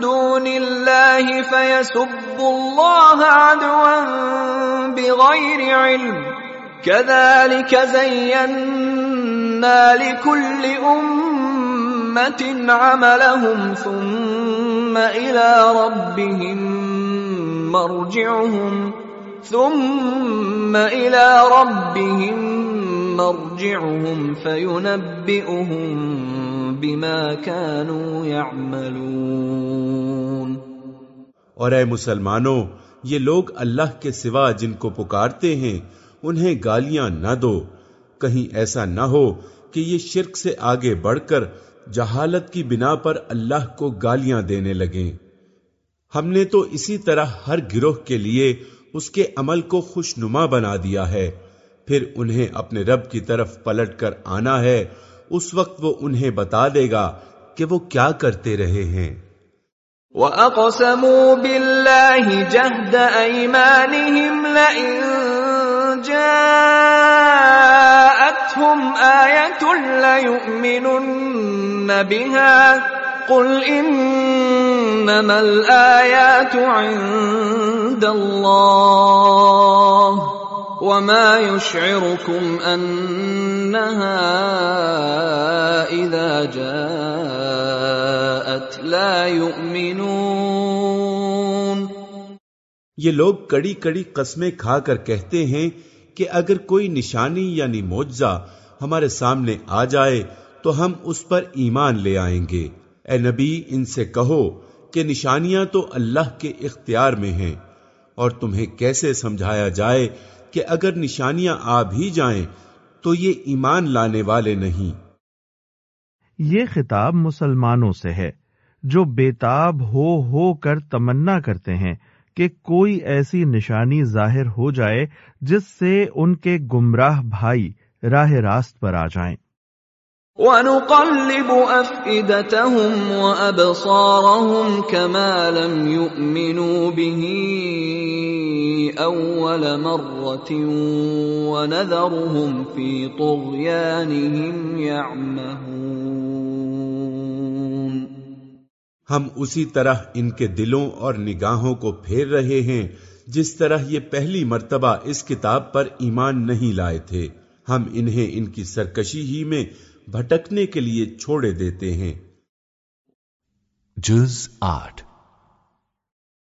دون الله فيسبوا الله عدوا بغير علم كذلك زينا لكل أمة عملهم ثم إلى ربهم مرجعهم ثم إلى ربهم مرجعهم فينبئهم بما كانوا يعملون اور اے مسلمانوں، یہ لوگ اللہ کے سوا جن کو پکارتے ہیں، انہیں گالیاں نہ دو۔ کہیں ایسا نہ ہو کہ یہ شرک سے آگے بڑھ کر جہالت کی بنا پر اللہ کو گالیاں دینے لگیں۔ ہم نے تو اسی طرح ہر گروہ کے لیے اس کے عمل کو خوشنما بنا دیا ہے۔ پھر انہیں اپنے رب کی طرف پلٹ کر آنا ہے۔ اس وقت وہ انہیں بتا دے گا کہ وہ کیا کرتے رہے ہیں۔ وَأَقْسَمُوا بِاللَّهِ جَهْدَ أَيْمَانِهِمْ لَئِن جَاءَتْهُمْ آيَةٌ لَيُؤْمِنُنَّ بِهَا قُلْ إِنَّمَا الْآيَاتُ عِندَ اللَّهِ وَمَا يُشْعِرُكُمْ أَنَّهَا إِذَا جَاءَتْ لَا يُؤْمِنُونَ۔ یہ لوگ کڑی کڑی قسمیں کھا کر کہتے ہیں کہ اگر کوئی نشانی یعنی معجزہ ہمارے سامنے آ جائے تو ہم اس پر ایمان لے آئیں گے۔ اے نبی، ان سے کہو کہ نشانیاں تو اللہ کے اختیار میں ہیں۔ اور تمہیں کیسے سمجھایا جائے کہ اگر نشانیاں آ بھی جائیں تو یہ ایمان لانے والے نہیں۔ یہ خطاب مسلمانوں سے ہے جو بےتاب ہو ہو کر تمنا کرتے ہیں کہ کوئی ایسی نشانی ظاہر ہو جائے جس سے ان کے گمراہ بھائی راہ راست پر آ جائیں۔ وَنُقَلِّبُ أَفْئِدَتَهُمْ وَأَبْصَارَهُمْ كَمَا لَمْ يُؤْمِنُوا بِهِ أَوَّلَ مَرَّةٍ وَنَذَرُهُمْ فِي طُغْيَانِهِمْ يَعْمَهُونَ ہم اسی طرح ان کے دلوں اور نگاہوں کو پھیر رہے ہیں، جس طرح یہ پہلی مرتبہ اس کتاب پر ایمان نہیں لائے تھے۔ ہم انہیں ان کی سرکشی ہی میں بھٹکنے کے لیے چھوڑے دیتے ہیں۔ جز آٹھ۔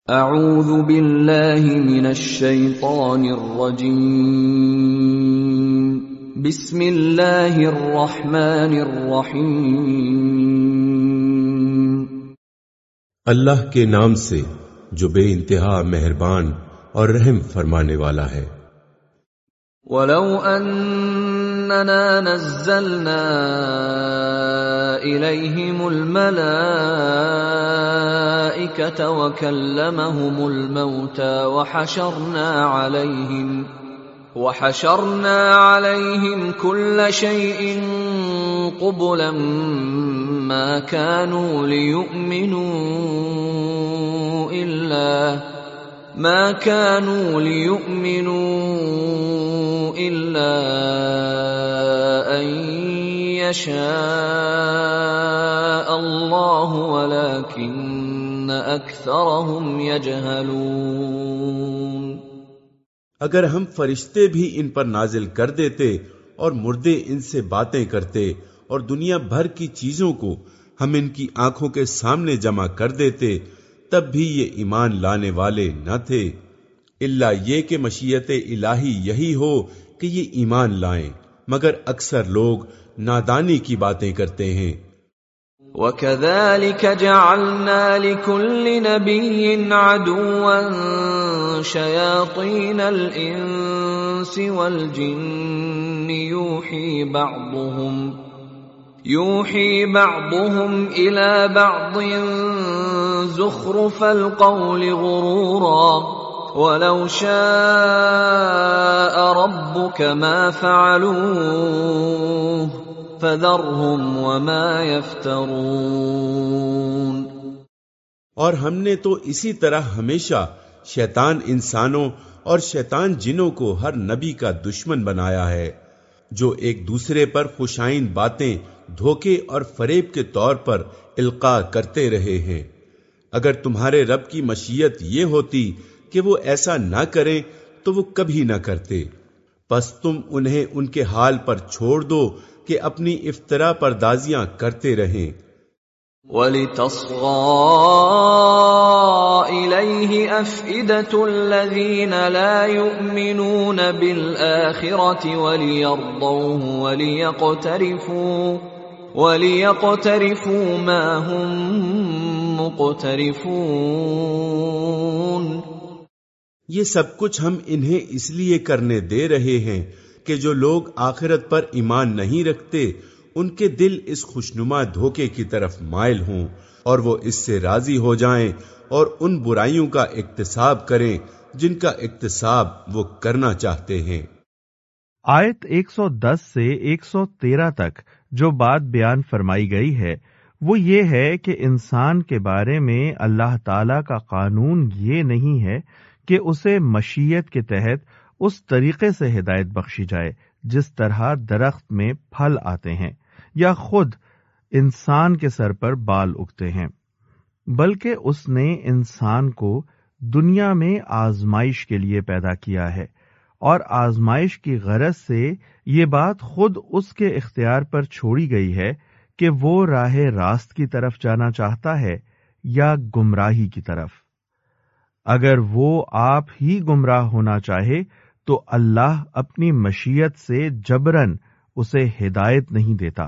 اعوذ باللہ من الشیطان الرجیم۔ بسم اللہ الرحمن الرحیم۔ اللہ کے نام سے جو بے انتہا مہربان اور رحم فرمانے والا ہے۔ ولو اننا نزلنا اليهم الملائكه وكلمهم الموتى وحشرنا عليهم وحشرنا عليهم كل شيء قبلا ما كانوا ليؤمنوا الا ما كانوا ليؤمنوا الا ان يشاء الله ولكن اكثرهم يجهلون اگر ہم فرشتے بھی ان پر نازل کر دیتے اور مردے ان سے باتیں کرتے اور دنیا بھر کی چیزوں کو ہم ان کی آنکھوں کے سامنے جمع کر دیتے تب بھی یہ ایمان لانے والے نہ تھے۔ اللہ یہ کہ مشیت الہی یہی ہو کہ یہ ایمان لائیں۔ مگر اکثر لوگ نادانی کی باتیں کرتے ہیں۔ وَكَذَلِكَ جَعَلْنَا لِكُلِّ نَبِيٍّ عَدُوًّا شَيَاطِينَ الْإِنسِ وَالْجِنِّ يُوحِي بَعْضُهُمْ يُوحِي بَعْضُهُمْ إِلَى بَعْضٍ زُخْرُفَ الْقَوْلِ غُرُورًا وَلَوْ شَاءَ رَبُّكَ مَا فَعَلُوهُ اور ہم نے تو اسی طرح ہمیشہ شیطان انسانوں اور شیطان جنوں کو ہر نبی کا دشمن بنایا ہے، جو ایک دوسرے پر خوشائن باتیں دھوکے اور فریب کے طور پر القاع کرتے رہے ہیں۔ اگر تمہارے رب کی مشیت یہ ہوتی کہ وہ ایسا نہ کریں، تو وہ کبھی نہ کرتے۔ پس تم انہیں ان کے حال پر چھوڑ دو کہ اپنی افطرا پردازیاں کرتے رہیں۔ وَلِتَصْغَى إِلَيْهِ أَفْئِدَةُ الَّذِينَ لَا يُؤْمِنُونَ بِالْآخِرَةِ وَلِيَرْضَوْهُ وَلِيَقْتَرِفُوا وَلِيَقْتَرِفُوا مَا هُمْ مُقْتَرِفُونَ یہ سب کچھ ہم انہیں اس لیے کرنے دے رہے ہیں کہ جو لوگ آخرت پر ایمان نہیں رکھتے ان کے دل اس خوشنما دھوکے کی طرف مائل ہوں اور وہ اس سے راضی ہو جائیں اور ان برائیوں کا اقتصاب کریں جن کا اقتصاب وہ کرنا چاہتے ہیں۔ آیت 110 سے 113 تک جو بات بیان فرمائی گئی ہے، وہ یہ ہے کہ انسان کے بارے میں اللہ تعالی کا قانون یہ نہیں ہے کہ اسے مشیت کے تحت اس طریقے سے ہدایت بخشی جائے جس طرح درخت میں پھل آتے ہیں یا خود انسان کے سر پر بال اگتے ہیں، بلکہ اس نے انسان کو دنیا میں آزمائش کے لیے پیدا کیا ہے۔ اور آزمائش کی غرض سے یہ بات خود اس کے اختیار پر چھوڑی گئی ہے کہ وہ راہ راست کی طرف جانا چاہتا ہے یا گمراہی کی طرف۔ اگر وہ آپ ہی گمراہ ہونا چاہے تو اللہ اپنی مشیت سے جبرن اسے ہدایت نہیں دیتا۔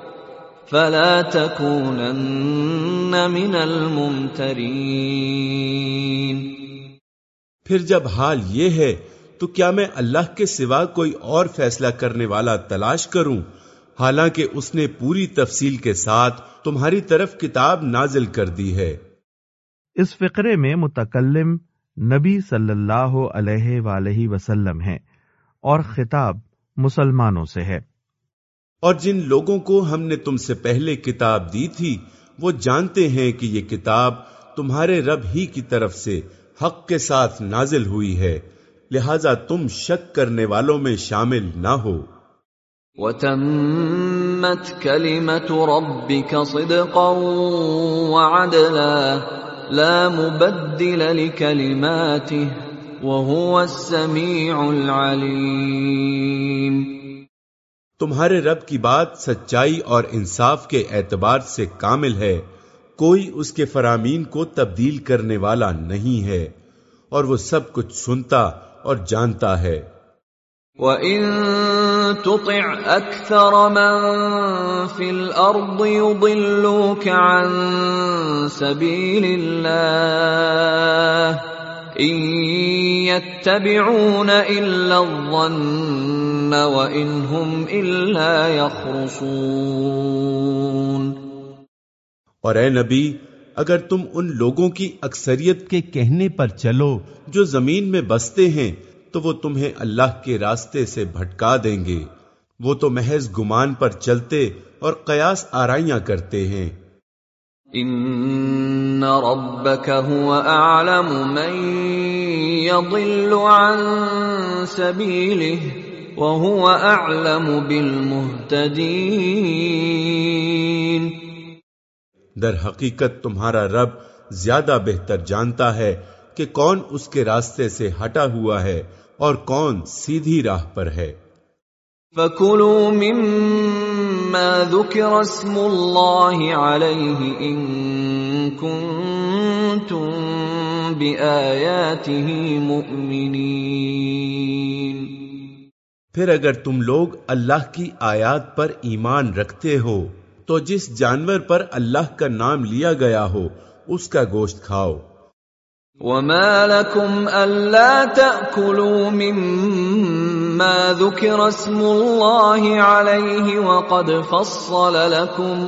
فلا تكونن من الممترين۔ پھر جب حال یہ ہے تو کیا میں اللہ کے سوا کوئی اور فیصلہ کرنے والا تلاش کروں؟ حالانکہ اس نے پوری تفصیل کے ساتھ تمہاری طرف کتاب نازل کر دی ہے۔ اس فقرے میں متکلم نبی صلی اللہ علیہ وآلہ وسلم ہیں اور خطاب مسلمانوں سے ہے۔ اور جن لوگوں کو ہم نے تم سے پہلے کتاب دی تھی، وہ جانتے ہیں کہ یہ کتاب تمہارے رب ہی کی طرف سے حق کے ساتھ نازل ہوئی ہے، لہذا تم شک کرنے والوں میں شامل نہ ہو۔ وَتَمَّتْ كَلِمَةُ رَبِّكَ صِدْقًا وَعَدْلًا، لَا مُبَدِّلَ لِكَلِمَاتِهِ تمہارے رب کی بات سچائی اور انصاف کے اعتبار سے کامل ہے، کوئی اس کے فرامین کو تبدیل کرنے والا نہیں ہے، اور وہ سب کچھ سنتا اور جانتا ہے۔ وَإِن تُطِعْ أَكْثَرَ مَن فِي الْأَرْضِ يُضِلُّوكَ عَن سَبِيلِ اللَّهِ يتبعون الا الظن وان هم الا يخرصون اور اے نبی اگر تم ان لوگوں کی اکثریت کے کہنے پر چلو جو زمین میں بستے ہیں تو وہ تمہیں اللہ کے راستے سے بھٹکا دیں گے۔ وہ تو محض گمان پر چلتے اور قیاس آرائیاں کرتے ہیں۔ ان ربك هو اعلم من يضل عن سبيله۔ وهو اعلم بالمهتدين در حقیقت تمہارا رب زیادہ بہتر جانتا ہے کہ کون اس کے راستے سے ہٹا ہوا ہے اور کون سیدھی راہ پر ہے۔ فَكُلُوا مِمَّا ذُكِرَ اسْمُ اللَّهِ عَلَيْهِ إِن كُنتُم بِآيَاتِهِ مُؤْمِنِينَ۔ پھر اگر تم لوگ اللہ کی آیات پر ایمان رکھتے ہو، تو جس جانور پر اللہ کا نام لیا گیا ہو، اس کا گوشت کھاؤ۔ وما لكم ألا تأكلوا مما ذكر اسم الله عليه وقد فصل لكم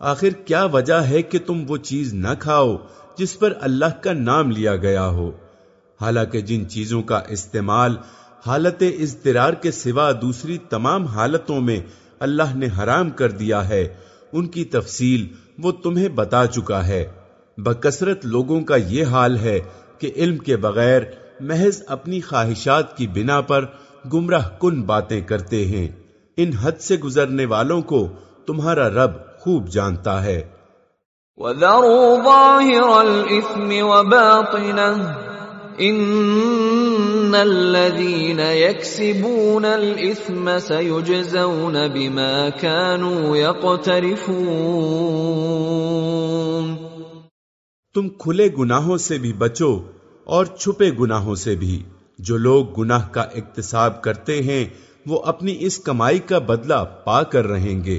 آخر کیا وجہ ہے کہ تم وہ چیز نہ کھاؤ جس پر اللہ کا نام لیا گیا ہو؟ حالانکہ جن چیزوں کا استعمال حالت اضطرار کے سوا دوسری تمام حالتوں میں اللہ نے حرام کر دیا ہے، ان کی تفصیل وہ تمہیں بتا چکا ہے۔ بکثرت لوگوں کا یہ حال ہے کہ علم کے بغیر محض اپنی خواہشات کی بنا پر گمراہ کن باتیں کرتے ہیں۔ ان حد سے گزرنے والوں کو تمہارا رب خوب جانتا ہے۔ وَذَرُوا ظَاهِرَ الْإِثْمِ وَبَاطِنَهُ ان الذين يكسبون الاثم سيجزون بما كانوا يقترفون۔ تم کھلے گناہوں سے بھی بچو اور چھپے گناہوں سے بھی۔ جو لوگ گناہ کا اقتصاب کرتے ہیں وہ اپنی اس کمائی کا بدلہ پا کر رہیں گے۔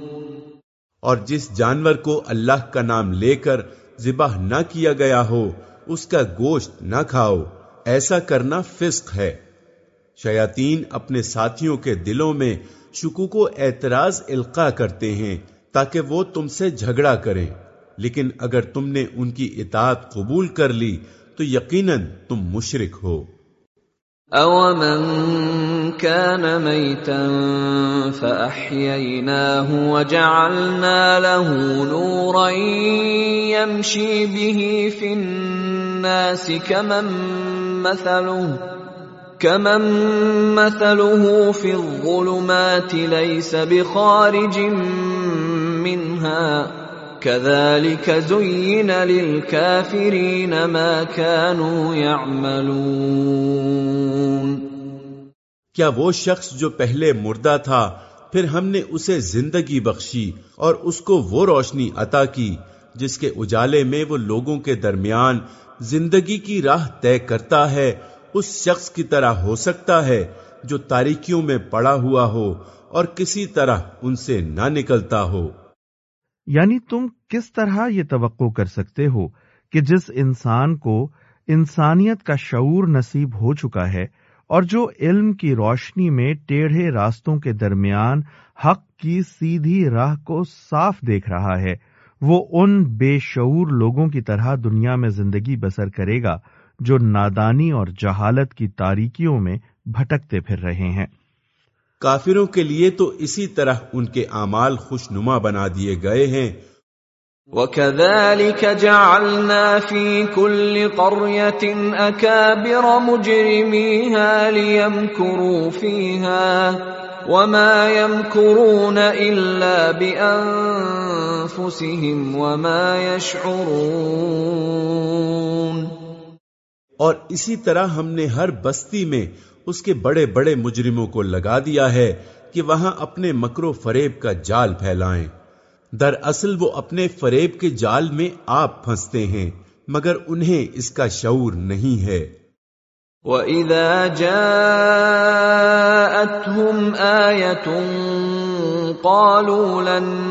اور جس جانور کو اللہ کا نام لے کر ذبح نہ کیا گیا ہو، اس کا گوشت نہ کھاؤ۔ ایسا کرنا فسق ہے۔ شیاتین اپنے ساتھیوں کے دلوں میں شکوک و اعتراض القا کرتے ہیں تاکہ وہ تم سے جھگڑا کریں۔ لیکن اگر تم نے ان کی اطاعت قبول کر لی، تو یقیناً تم مشرک ہو۔ اومن كان ميتا فاحييناه وجعلنا له نورا يمشي به في الناس كمن مثله كمن مثله في الظلمات ليس بخارج منها كذلك زين للكافرين ما كانوا يعملون۔ کیا وہ شخص جو پہلے مردہ تھا، پھر ہم نے اسے زندگی بخشی اور اس کو وہ روشنی عطا کی، جس کے اجالے میں وہ لوگوں کے درمیان زندگی کی راہ طے کرتا ہے، اس شخص کی طرح ہو سکتا ہے جو تاریکیوں میں پڑا ہوا ہو اور کسی طرح ان سے نہ نکلتا ہو۔ یعنی تم کس طرح یہ توقع کر سکتے ہو کہ جس انسان کو انسانیت کا شعور نصیب ہو چکا ہے اور جو علم کی روشنی میں ٹیڑھے راستوں کے درمیان حق کی سیدھی راہ کو صاف دیکھ رہا ہے، وہ ان بے شعور لوگوں کی طرح دنیا میں زندگی بسر کرے گا جو نادانی اور جہالت کی تاریکیوں میں بھٹکتے پھر رہے ہیں۔ کافروں کے لیے تو اسی طرح ان کے اعمال خوش نما بنا دیے گئے ہیں۔ وكذلك جعلنا في كل قرية أكابر مجرميها ليمكروا فيها وما يمكرون إلا بأنفسهم وما يشعرون۔ اور اسی طرح ہم نے ہر بستی میں اس کے بڑے بڑے مجرموں کو لگا دیا ہے کہ وہاں اپنے مکرو فریب کا جال پھیلائیں۔ دراصل وہ اپنے فریب کے جال میں آپ پھنستے ہیں، مگر انہیں اس کا شعور نہیں ہے۔ وَإِذَا جَاءَتْهُمْ آيَةٌ قَالُوا لَن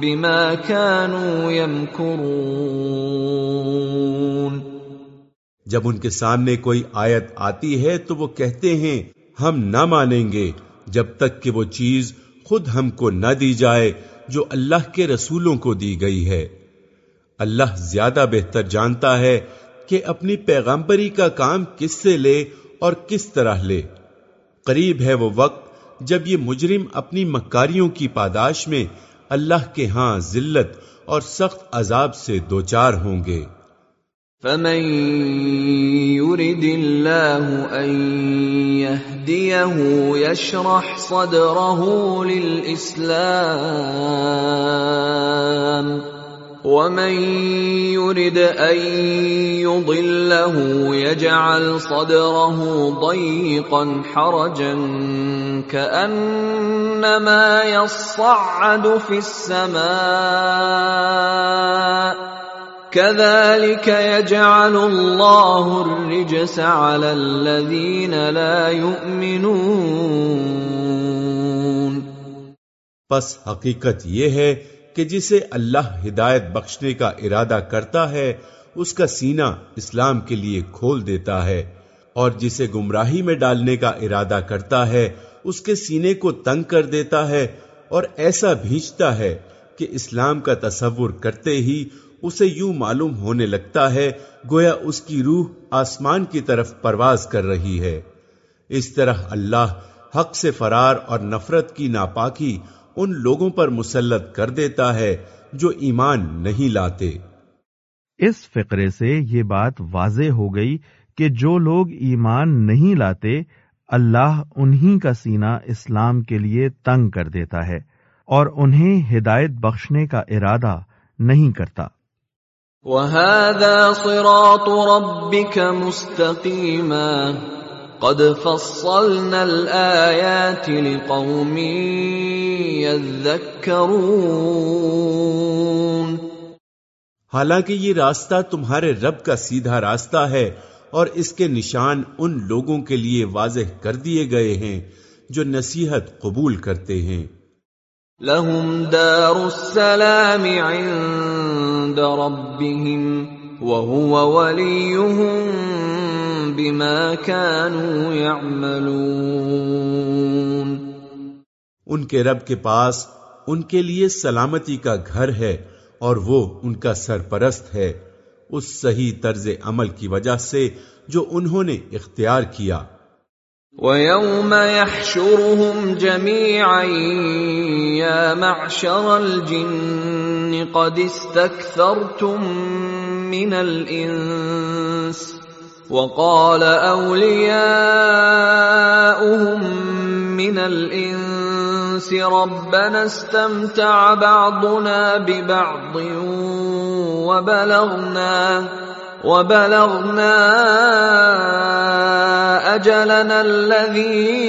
بما كانوا يمكرون۔ جب ان کے سامنے کوئی آیت آتی ہے تو وہ کہتے ہیں، ہم نہ مانیں گے جب تک کہ وہ چیز خود ہم کو نہ دی جائے جو اللہ کے رسولوں کو دی گئی ہے۔ اللہ زیادہ بہتر جانتا ہے کہ اپنی پیغمبری کا کام کس سے لے اور کس طرح لے۔ قریب ہے وہ وقت جب یہ مجرم اپنی مکاریوں کی پاداش میں اللہ کے ہاں ذلت اور سخت عذاب سے دوچار ہوں گے۔ فمن يرد الله ان يهديه يشرح صدره للاسلام ومن يرد ان يضله يجعل صدره ضيقا حرجا كانما يصعد في السماء كذلك يجعل الله الرجس على الذين لا يؤمنون۔ پس حقیقت یہ ہے کہ جسے اللہ ہدایت بخشنے کا ارادہ کرتا ہے، اس کا سینہ اسلام کے لیے کھول دیتا ہے، اور جسے گمراہی میں ڈالنے کا ارادہ کرتا ہے، اس کے سینے کو تنگ کر دیتا ہے، اور ایسا بھیجتا ہے کہ اسلام کا تصور کرتے ہی اسے یوں معلوم ہونے لگتا ہے، گویا اس کی روح آسمان کی طرف پرواز کر رہی ہے۔ اس طرح اللہ حق سے فرار اور نفرت کی ناپاکی ان لوگوں پر مسلط کر دیتا ہے جو ایمان نہیں لاتے۔ اس فقرے سے یہ بات واضح ہو گئی کہ جو لوگ ایمان نہیں لاتے اللہ انہی کا سینہ اسلام کے لیے تنگ کر دیتا ہے اور انہیں ہدایت بخشنے کا ارادہ نہیں کرتا۔ وَهَذَا صِرَاطُ رَبِّكَ مُسْتَقِيمًا۔ قَدْ فَصَّلْنَا الْآيَاتِ لِقَوْمٍ يَذَّكَّرُونَ. حالانکہ یہ راستہ تمہارے رب کا سیدھا راستہ ہے اور اس کے نشان ان لوگوں کے لیے واضح کر دیے گئے ہیں جو نصیحت قبول کرتے ہیں۔ لهم دار السلام عند ربهم وهو وليهم بما كانوا يعملون۔ ان کے رب کے پاس ان کے لیے سلامتی کا گھر ہے اور وہ ان کا سرپرست ہے۔ اس صحیح طرز عمل کی وجہ سے جو انہوں نے اختیار کیا۔ وَيَوْمَ يَحْشُرُهُمْ جَمِيعًا يَا مَعْشَرَ الْجِنِّ قَدِ اسْتَكْثَرْتُم مِّنَ الْإِنسِ وَقَالَ أَوْلِيَاؤُهُم مِّنَ الْإِنسِ رَبَّنَا اسْتَمْتَعَ بَعْضُنَا بِبَعْضٍ وَبَلَغْنَا وَبَلَغْنَا أَجَلَنَا الَّذِي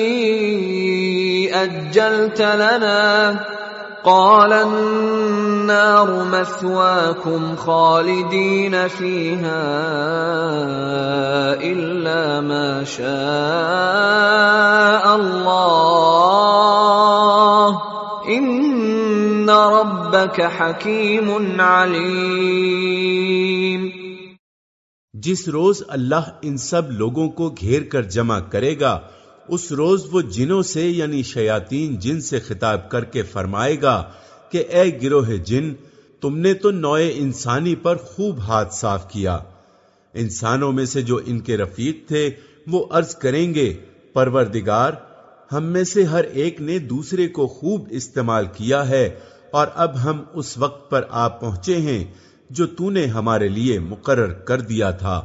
أَجَّلْتَ لَنَا قَالَ النَّارُ مَثْوَاكُمْ خَالِدِينَ فِيهَا إِلَّا مَا شَاءَ اللَّهُ. إِنَّ ان ربك حکیم علیم جس روز اللہ ان سب لوگوں کو گھیر کر جمع کرے گا اس روز وہ جنوں سے یعنی شیاتین جن سے خطاب کر کے فرمائے گا کہ اے گروہ جن، تم نے تو نوئے انسانی پر خوب ہاتھ صاف کیا۔ انسانوں میں سے جو ان کے رفیق تھے، وہ عرض کریں گے، پروردگار، ہم میں سے ہر ایک نے دوسرے کو خوب استعمال کیا ہے، اور اب ہم اس وقت پر آپ پہنچے ہیں جو تو نے ہمارے لیے مقرر کر دیا تھا۔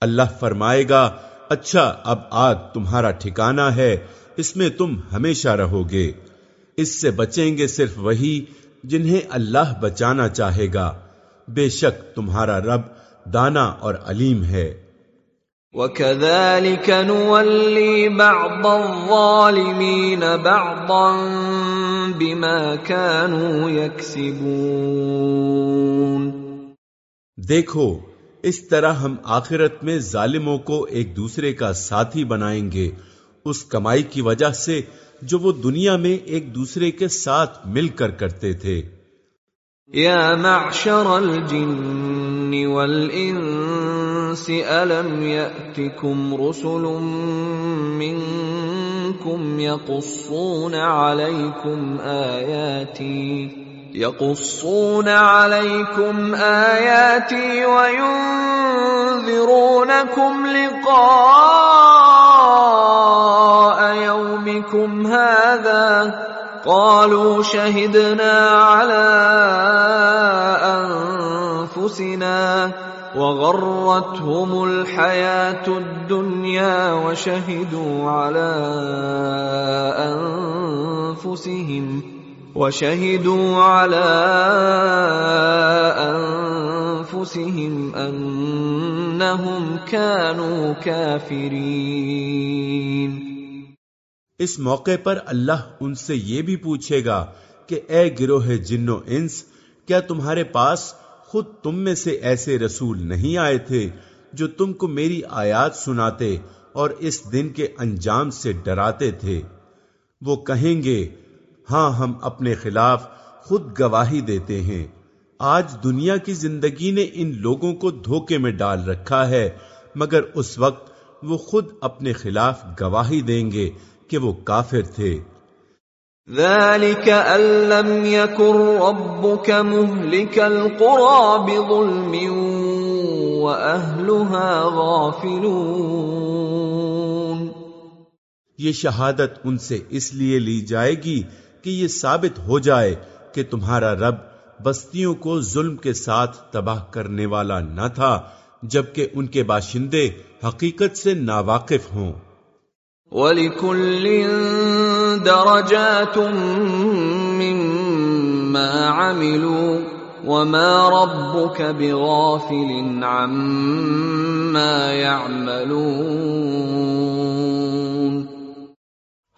اللہ فرمائے گا اچھا اب آگ تمہارا ٹھکانہ ہے اس میں تم ہمیشہ رہو گے۔ اس سے بچیں گے صرف وہی جنہیں اللہ بچانا چاہے گا۔ بے شک تمہارا رب دانا اور علیم ہے۔ وَكَذَلِكَ نُوَلِّي بَعْضَ الظَّالِمِينَ بَعْضًا بِمَا كَانُوا يَكْسِبُونَ۔ دیکھو اس طرح ہم آخرت میں ظالموں کو ایک دوسرے کا ساتھی بنائیں گے۔ اس کمائی کی وجہ سے جو وہ دنیا میں ایک دوسرے کے ساتھ مل کر کرتے تھے۔ یا معشر الجن والانس، الم یأتکم رسل منکم یقصون علیکم آیاتی؟ يقصون عليكم آياتي وينذرونكم لقاء يومكم هذا قالوا شهدنا على أنفسنا وغرتهم الحياة الدنيا وشهدوا على أنفسهم وَشَهِدُوا عَلَىٰ أَنفُسِهِمْ أَنَّهُمْ كَانُوا كَافِرِينَ. اس موقع پر اللہ ان سے یہ بھی پوچھے گا کہ اے گروہ جن و انس، کیا تمہارے پاس خود تم میں سے ایسے رسول نہیں آئے تھے جو تم کو میری آیات سناتے اور اس دن کے انجام سے ڈراتے تھے؟ وہ کہیں گے ہاں ہم اپنے خلاف خود گواہی دیتے ہیں۔ آج دنیا کی زندگی نے ان لوگوں کو دھوکے میں ڈال رکھا ہے مگر اس وقت وہ خود اپنے خلاف گواہی دیں گے کہ وہ کافر تھے۔ ذلك أن لم يكن ربك مهلك القرى بظلم وأهلها غافلون۔ یہ شہادت ان سے اس لیے لی جائے گی کہ یہ ثابت ہو جائے کہ تمہارا رب بستیوں کو ظلم کے ساتھ تباہ کرنے والا نہ تھا جبکہ ان کے باشندے حقیقت سے ناواقف ہوں۔ وَلِكُلٍ دَرَجَاتٌ مِّمَّا عَمِلُوا وَمَا رَبُّكَ بِغَافِلٍ عَمَّا يَعْمَلُونَ۔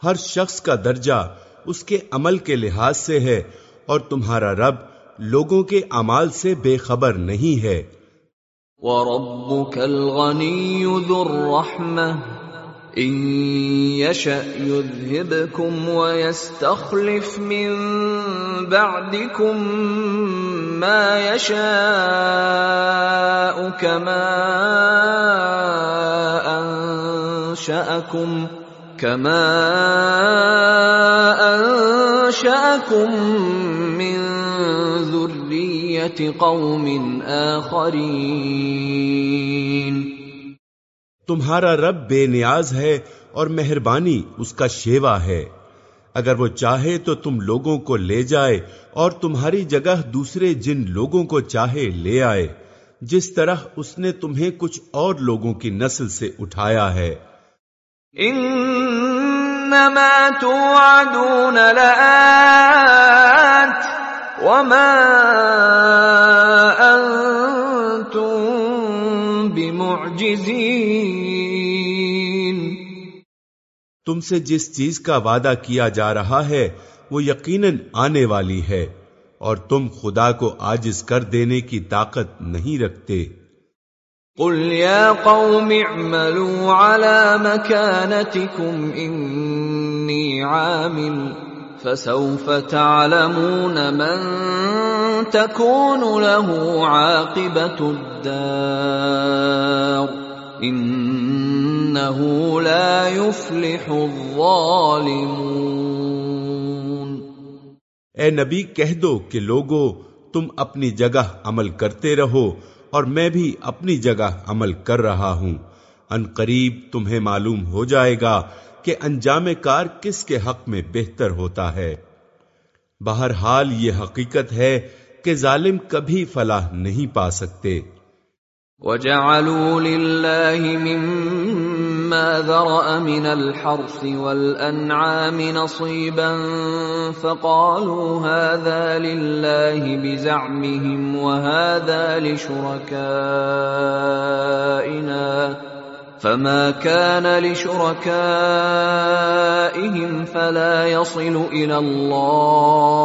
ہر شخص کا درجہ اس کے عمل کے لحاظ سے ہے اور تمہارا رب لوگوں کے امال سے بے خبر نہیں ہے۔ وَرَبُّكَ الْغَنِيُّ ذُو الرَّحْمَةِ إِن يَشَأْ يُذْهِبْكُمْ وَيَسْتَخْلِفْ مِن بَعْدِكُم مَّا يَشَاءُ كَمَا أَنشَأَكُمْ كما انشأكم من قوم آخرين تمہارا رب بے نیاز ہے اور مہربانی اس کا شیوا ہے۔ اگر وہ چاہے تو تم لوگوں کو لے جائے اور تمہاری جگہ دوسرے جن لوگوں کو چاہے لے آئے جس طرح اس نے تمہیں کچھ اور لوگوں کی نسل سے اٹھایا ہے۔ انما توعدون لآت وما انتم بمعجزین تم سے جس چیز کا وعدہ کیا جا رہا ہے، وہ یقیناً آنے والی ہے، اور تم خدا کو آجز کر دینے کی طاقت نہیں رکھتے۔ قل يا قوم اعملوا على مكانتكم اني عامل فسوف تعلمون من تكون له عاقبة الدار انه لا يفلح الظالمون اے نبی کہہ دو کہ لوگو، تم اپنی جگہ عمل کرتے رہو اور میں بھی اپنی جگہ عمل کر رہا ہوں۔ ان قریب تمہیں معلوم ہو جائے گا کہ انجام کار کس کے حق میں بہتر ہوتا ہے۔ بہرحال یہ حقیقت ہے کہ ظالم کبھی فلاح نہیں پا سکتے۔ وجعلوا لله مما ذرأ من الحرث والأنعام نصيبا فقالوا هذا لله بزعمهم وهذا لشركائنا فما كان لشركائهم فلا يصل إلى الله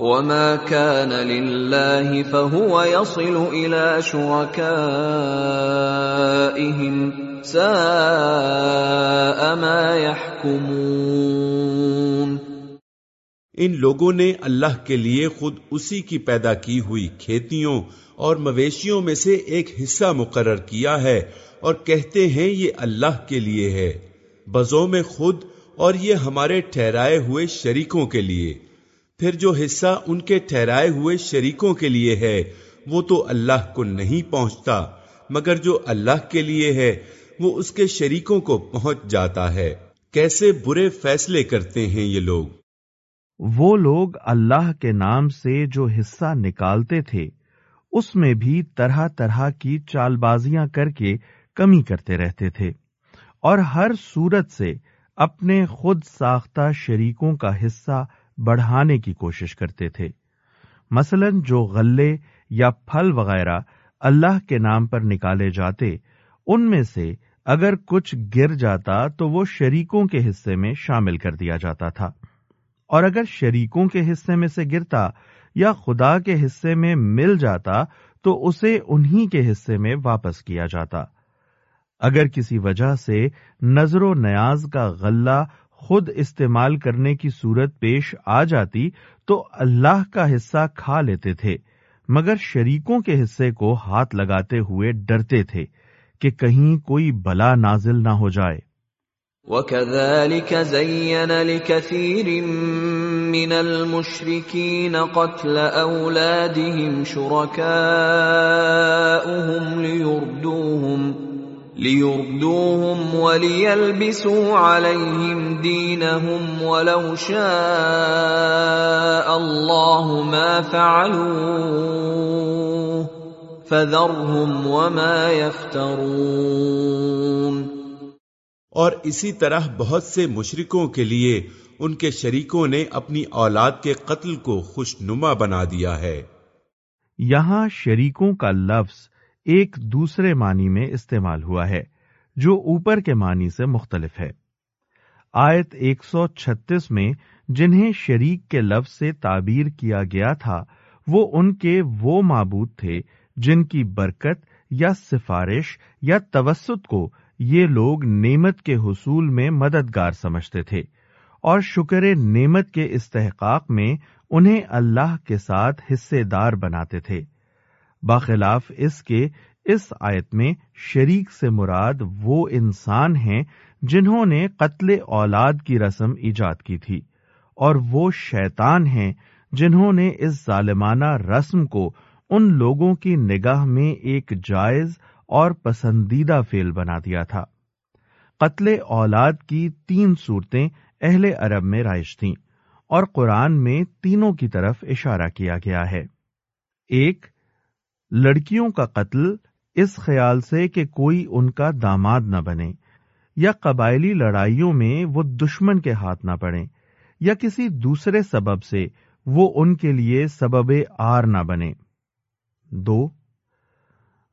وما كان لله فهو يصل الى شركائهم ساء ما يحكمون۔ ان لوگوں نے اللہ کے لیے خود اسی کی پیدا کی ہوئی کھیتیوں اور مویشیوں میں سے ایک حصہ مقرر کیا ہے اور کہتے ہیں یہ اللہ کے لیے ہے۔ بزوں میں خود اور یہ ہمارے ٹھہرائے ہوئے شریکوں کے لیے۔ پھر جو حصہ ان کے ٹھہرائے ہوئے شریکوں کے لیے ہے، وہ تو اللہ کو نہیں پہنچتا، مگر جو اللہ کے لیے ہے وہ اس کے شریکوں کو پہنچ جاتا ہے۔ کیسے برے فیصلے کرتے ہیں یہ لوگ؟ وہ لوگ اللہ کے نام سے جو حصہ نکالتے تھے، اس میں بھی طرح طرح کی چال بازیاں کر کے کمی کرتے رہتے تھے۔ اور ہر صورت سے اپنے خود ساختہ شریکوں کا حصہ بڑھانے کی کوشش کرتے تھے۔ مثلا جو غلے یا پھل وغیرہ اللہ کے نام پر نکالے جاتے، ان میں سے اگر کچھ گر جاتا تو وہ شریکوں کے حصے میں شامل کر دیا جاتا تھا۔ اور اگر شریکوں کے حصے میں سے گرتا یا خدا کے حصے میں مل جاتا تو اسے انہی کے حصے میں واپس کیا جاتا۔ اگر کسی وجہ سے نظر و نیاز کا غلہ خود استعمال کرنے کی صورت پیش آ جاتی تو اللہ کا حصہ کھا لیتے تھے، مگر شریکوں کے حصے کو ہاتھ لگاتے ہوئے ڈرتے تھے۔ کہ کہیں کوئی بلا نازل نہ ہو جائے۔ وَكَذَلِكَ زَيَّنَ لِكَثِيرٍ مِّنَ الْمُشْرِكِينَ قَتْلَ أَوْلَادِهِمْ شُرَكَاؤُهُمْ لِيُرْدُوهُمْ لِيُرْدُوهُمْ وَلِيَلْبِسُوا عَلَيْهِمْ دِينَهُمْ وَلَوْ شَاءَ اللَّهُ مَا فَعَلُوهُ فَذَرْهُمْ وَمَا يَفْتَرُونَ۔ اور اسی طرح بہت سے مشرکوں کے لیے ان کے شریکوں نے اپنی اولاد کے قتل کو خوشنما بنا دیا ہے۔ یہاں شریکوں کا لفظ ایک دوسرے معنی میں استعمال ہوا ہے جو اوپر کے معنی سے مختلف ہے۔ آیت 136 میں جنہیں شریک کے لفظ سے تعبیر کیا گیا تھا وہ ان کے وہ معبود تھے جن کی برکت یا سفارش یا توسط کو یہ لوگ نعمت کے حصول میں مددگار سمجھتے تھے اور شکر نعمت کے استحقاق میں انہیں اللہ کے ساتھ حصے دار بناتے تھے۔ باخلاف اس کے اس آیت میں شریک سے مراد وہ انسان ہیں جنہوں نے قتل اولاد کی رسم ایجاد کی تھی اور وہ شیطان ہیں جنہوں نے اس ظالمانہ رسم کو ان لوگوں کی نگاہ میں ایک جائز اور پسندیدہ فیل بنا دیا تھا۔ قتل اولاد کی تین صورتیں اہل عرب میں رائج تھیں اور قرآن میں تینوں کی طرف اشارہ کیا گیا ہے۔ ایک، لڑکیوں کا قتل اس خیال سے کہ کوئی ان کا داماد نہ بنے یا قبائلی لڑائیوں میں وہ دشمن کے ہاتھ نہ پڑے یا کسی دوسرے سبب سے وہ ان کے لیے سبب آر نہ بنے۔ دو،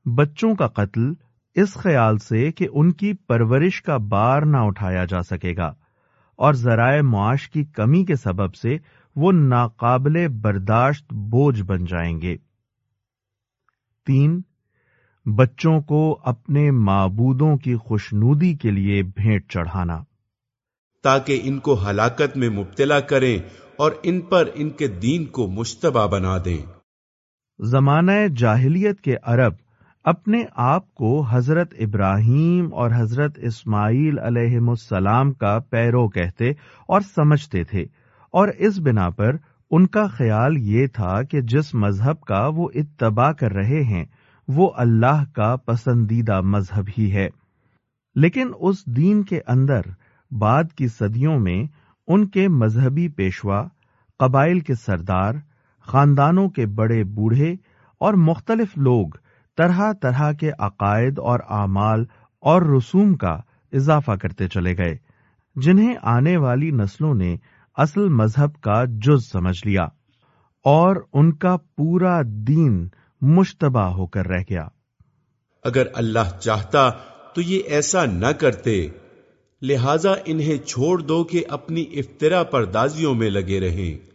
بچوں کا قتل اس خیال سے کہ ان کی پرورش کا بار نہ اٹھایا جا سکے گا اور ذرائع معاش کی کمی کے سبب سے وہ ناقابل برداشت بوجھ بن جائیں گے۔ تین، بچوں کو اپنے معبودوں کی خوشنودی کے لیے بھیٹ چڑھانا۔ تاکہ ان کو ہلاکت میں مبتلا کریں اور ان پر ان کے دین کو مشتبہ بنا دیں۔ زمانہ جاہلیت کے عرب اپنے آپ کو حضرت ابراہیم اور حضرت اسماعیل علیہ السلام کا پیرو کہتے اور سمجھتے تھے اور اس بنا پر ان کا خیال یہ تھا کہ جس مذہب کا وہ اتباع کر رہے ہیں، وہ اللہ کا پسندیدہ مذہب ہی ہے۔ لیکن اس دین کے اندر بعد کی صدیوں میں ان کے مذہبی پیشوا، قبائل کے سردار خاندانوں کے بڑے بوڑھے اور مختلف لوگ طرح طرح کے عقائد اور اعمال اور رسوم کا اضافہ کرتے چلے گئے، جنہیں آنے والی نسلوں نے اصل مذہب کا جز سمجھ لیا اور ان کا پورا دین مشتبہ ہو کر رہ گیا۔ اگر اللہ چاہتا تو یہ ایسا نہ کرتے، لہذا انہیں چھوڑ دو کہ اپنی افطرا پردازیوں میں لگے رہیں۔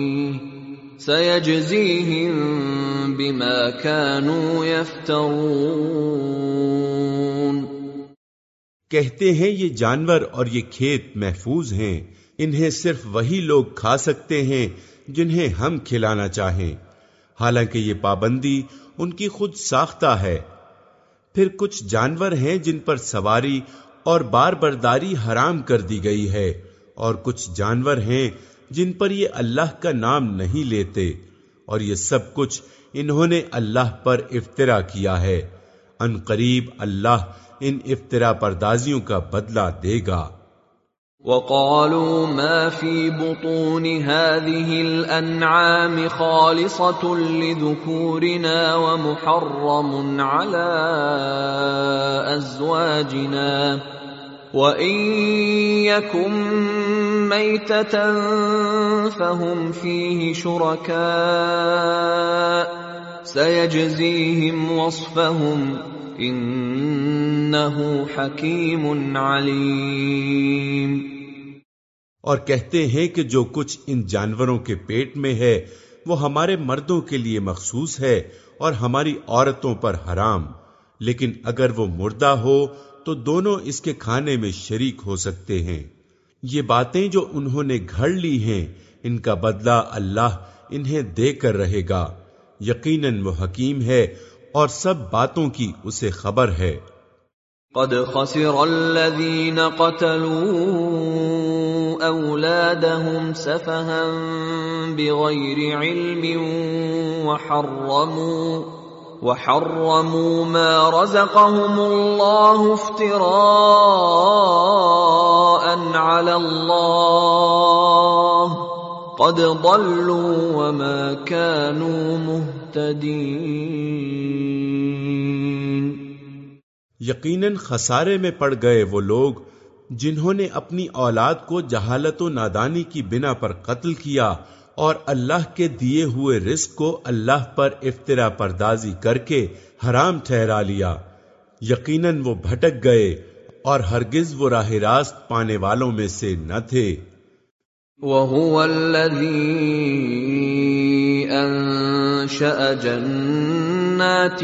سيجزيهم بما كانوا يفترون کہتے ہیں یہ جانور اور یہ کھیت محفوظ ہیں، انہیں صرف وہی لوگ کھا سکتے ہیں جنہیں ہم کھلانا چاہیں۔ حالانکہ یہ پابندی ان کی خود ساختہ ہے۔ پھر کچھ جانور ہیں جن پر سواری اور بار برداری حرام کر دی گئی ہے، اور کچھ جانور ہیں جن پر یہ اللہ کا نام نہیں لیتے، اور یہ سب کچھ انہوں نے اللہ پر افطرا کیا ہے۔ ان قریب اللہ ان افطرا پردازیوں کا بدلہ دے گا۔ وقالوا ما في بطون هذه الانعام خالصة لذكورنا ومحرم على ازواجنا وان يكن ميتة فهم فيه شركاء سيجزيهم وصفهم انه حكيم عليم اور کہتے ہیں کہ جو کچھ ان جانوروں کے پیٹ میں ہے، وہ ہمارے مردوں کے لیے مخصوص ہے اور ہماری عورتوں پر حرام، لیکن اگر وہ مردہ ہو تو دونوں اس کے کھانے میں شریک ہو سکتے ہیں۔ یہ باتیں جو انہوں نے گھڑ لی ہیں، ان کا بدلہ اللہ انہیں دے کر رہے گا۔ یقیناً وہ حکیم ہے اور سب باتوں کی اسے خبر ہے۔ قد خسر الذين قتلوا اولادهم سفها بغير علم وحرموا۔ وحرموا ما رزقهم الله افتراء على الله. قد ضلوا وما كانوا مهتدين. یقیناً خسارے میں پڑ گئے وہ لوگ جنہوں نے اپنی اولاد کو جہالت و نادانی کی بنا پر قتل کیا اور اللہ کے دیے ہوئے رزق کو اللہ پر افطرا پردازی کر کے حرام ٹھہرا لیا۔ یقیناً وہ بھٹک گئے اور ہرگز وہ راہ راست پانے والوں میں سے نہ تھے۔ وهو الذي انشا جنات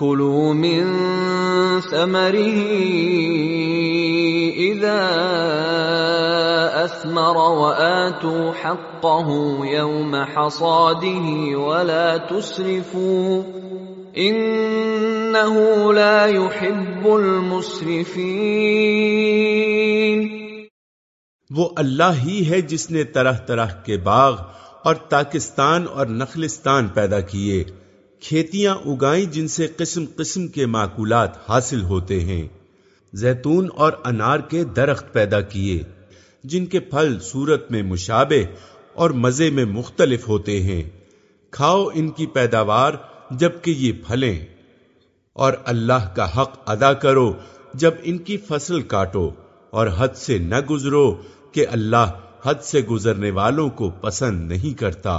كلوا من ثمره اذا اثمر واتوا حقه يوم حصاده ولا تسرفوا انه لا يحب المسرفين وہ اللہ ہی ہے جس نے طرح طرح کے باغ اور تاکستان اور نخلستان پیدا کیے۔ کھیتیاں اگائیں جن سے قسم قسم کے معقولات حاصل ہوتے ہیں۔ زیتون اور انار کے درخت پیدا کیے، جن کے پھل صورت میں مشابہ اور مزے میں مختلف ہوتے ہیں۔ کھاؤ ان کی پیداوار جبکہ یہ پھلیں۔ اور اللہ کا حق ادا کرو جب ان کی فصل کاٹو اور حد سے نہ گزرو کہ اللہ حد سے گزرنے والوں کو پسند نہیں کرتا۔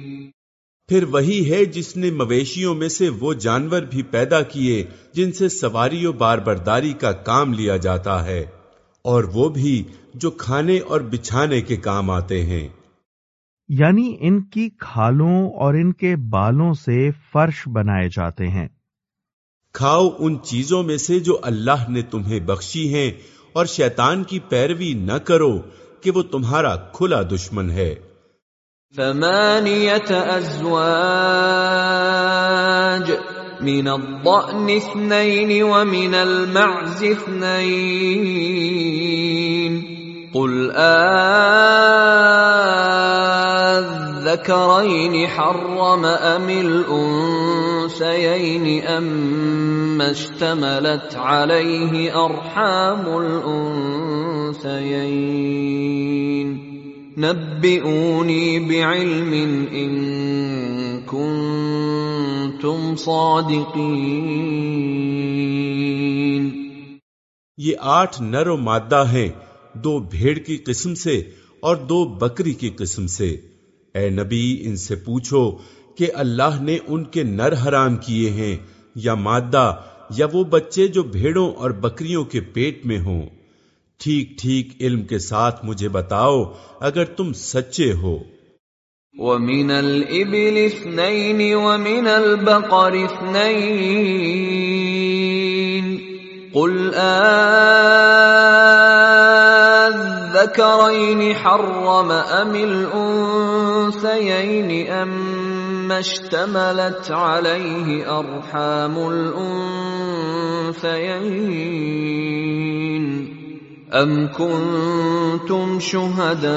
پھر وہی ہے جس نے مویشیوں میں سے وہ جانور بھی پیدا کیے جن سے سواری و بار برداری کا کام لیا جاتا ہے اور وہ بھی جو کھانے اور بچھانے کے کام آتے ہیں۔ یعنی ان کی کھالوں اور ان کے بالوں سے فرش بنائے جاتے ہیں۔ کھاؤ ان چیزوں میں سے جو اللہ نے تمہیں بخشی ہیں اور شیطان کی پیروی نہ کرو کہ وہ تمہارا کھلا دشمن ہے۔ من الضأن اثنين ومن المعز اثنين. قل آذكرين حرم أم الأنسيين أم اشتملت عليه أرحام الأنسيين نبئوني بعلم إن كنتم صادقين یہ آٹھ نر و مادہ ہیں، دو بھیڑ کی قسم سے اور دو بکری کی قسم سے۔ اے نبی، ان سے پوچھو کہ اللہ نے ان کے نر حرام کیے ہیں، یا مادہ، یا وہ بچے جو بھیڑوں اور بکریوں کے پیٹ میں ہوں۔ ٹھیک ٹھیک علم کے ساتھ مجھے بتاؤ اگر تم سچے ہو۔ وَمِنَ الْإِبِلِ اثْنَيْنِ وَمِنَ الْبَقَرِ اثْنَيْنِ قُلْ آذَّكَرَيْنِ حَرَّمَ أَمِ الْأُنثَيَيْنِ أَمَّا اشْتَمَلَتْ عَلَيْهِ أَرْحَامُ الْأُنثَيَيْنِ أَمْ كُنْتُمْ شُهَدَاءَ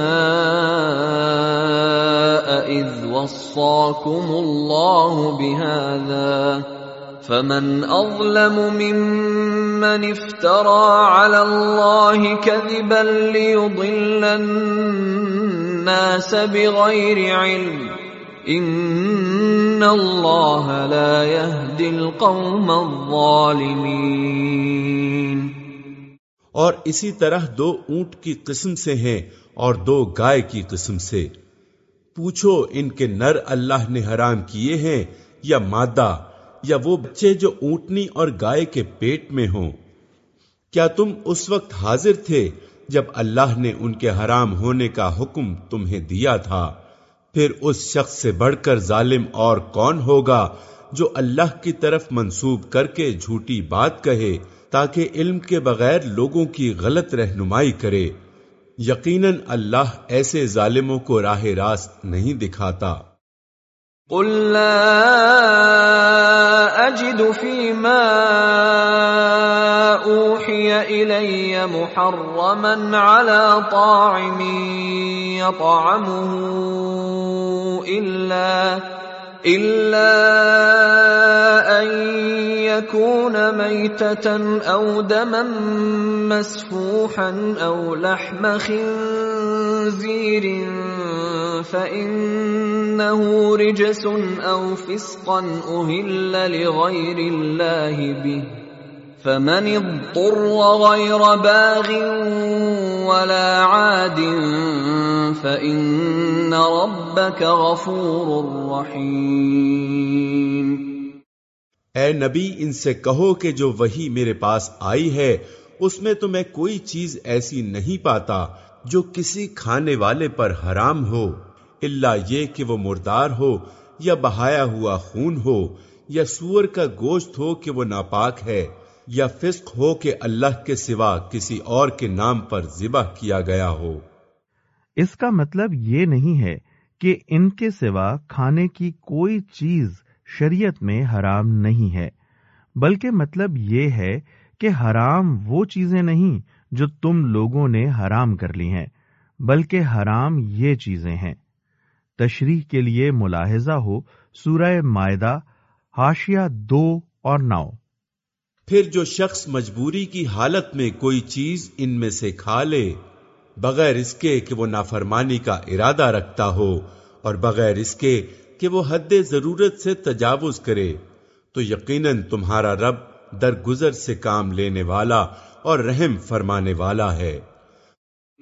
إِذْ وَصَّاكُمُ اللَّهُ بِهَذَا فَمَنْ أَظْلَمُ مِمَّنِ افْتَرَى عَلَى اللَّهِ كَذِبًا لِيُضِلَّ النَّاسَ بِغَيْرِ عِلْمٍ إِنَّ اللَّهَ لَا يَهْدِي الْقَوْمَ الظَّالِمِينَ اور اسی طرح دو اونٹ کی قسم سے ہیں اور دو گائے کی قسم سے۔ پوچھو ان کے نر اللہ نے حرام کیے ہیں یا مادہ، یا وہ بچے جو اونٹنی اور گائے کے پیٹ میں ہوں۔ کیا تم اس وقت حاضر تھے جب اللہ نے ان کے حرام ہونے کا حکم تمہیں دیا تھا؟ پھر اس شخص سے بڑھ کر ظالم اور کون ہوگا جو اللہ کی طرف منسوب کر کے جھوٹی بات کہے تاکہ علم کے بغیر لوگوں کی غلط رہنمائی کرے۔ یقیناً اللہ ایسے ظالموں کو راہ راست نہیں دکھاتا۔ قل لا اجد فيما اوحي الي محرما على طاعم يطعمه الا إلا أن يكون ميتة أو دما مسفوحا أو لحم خنزير فإنه رجس أو فسقا أهل لغير الله به فمن اضطر غير باغ ولا عاد فإن ربك غفور رحيم. اے نبی، ان سے کہو کہ جو وہی میرے پاس آئی ہے، اس میں تو میں کوئی چیز ایسی نہیں پاتا جو کسی کھانے والے پر حرام ہو اللہ یہ کہ وہ مردار ہو یا بہایا ہوا خون ہو یا سور کا گوشت ہو کہ وہ ناپاک ہے۔ یا فسق ہو کہ اللہ کے سوا کسی اور کے نام پر ذبح کیا گیا ہو۔ اس کا مطلب یہ نہیں ہے کہ ان کے سوا کھانے کی کوئی چیز شریعت میں حرام نہیں ہے، بلکہ مطلب یہ ہے کہ حرام وہ چیزیں نہیں جو تم لوگوں نے حرام کر لی ہیں، بلکہ حرام یہ چیزیں ہیں۔ تشریح کے لیے ملاحظہ ہو سورہ معدہ ہاشیا دو اور نو۔ پھر جو شخص مجبوری کی حالت میں کوئی چیز ان میں سے کھا لے، بغیر اس کے کہ وہ نافرمانی کا ارادہ رکھتا ہو اور بغیر اس کے کہ وہ حد ضرورت سے تجاوز کرے، تو یقیناً تمہارا رب درگزر سے کام لینے والا اور رحم فرمانے والا ہے۔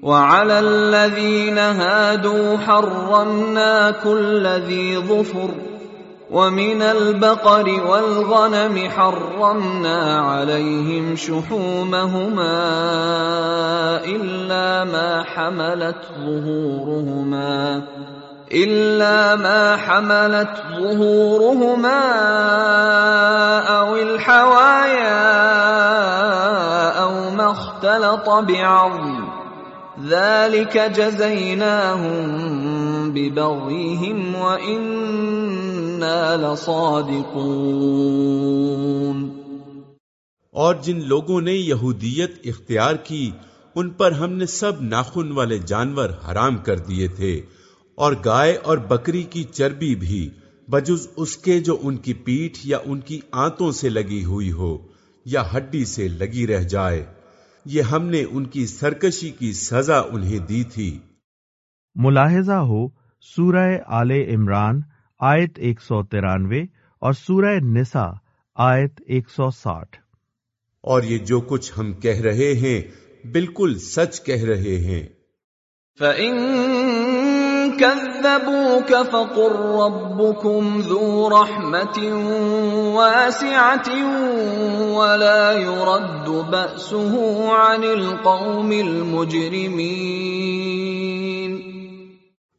وعلى الذين هادوا حرمنا كل ذي ومن البقر والغنم حرمنا عليهم شحومهما إلا ما حملت ظهورهما إلا ما حملت ظهورهما أو الحوايا أو ما اختلط بعظم ذلك جزيناهم ببغيهم لصادقون اور جن لوگوں نے یہودیت اختیار کی ان پر ہم نے سب ناخن والے جانور حرام کر دیے تھے اور گائے اور بکری کی چربی بھی بجز اس کے جو ان کی پیٹھ یا ان کی آنتوں سے لگی ہوئی ہو یا ہڈی سے لگی رہ جائے۔ یہ ہم نے ان کی سرکشی کی سزا انہیں دی تھی۔ ملاحظہ ہو سورہ آل عمران آیت ایک سو ترانوے اور سورہ نسا آیت ایک سو ساٹھ۔ اور یہ جو کچھ ہم کہہ رہے ہیں بالکل سچ کہہ رہے ہیں۔ فَإِن كذبوك فقل ربكم ذو رحمة واسعة ولا يرد بأسه عن القوم المجرمين۔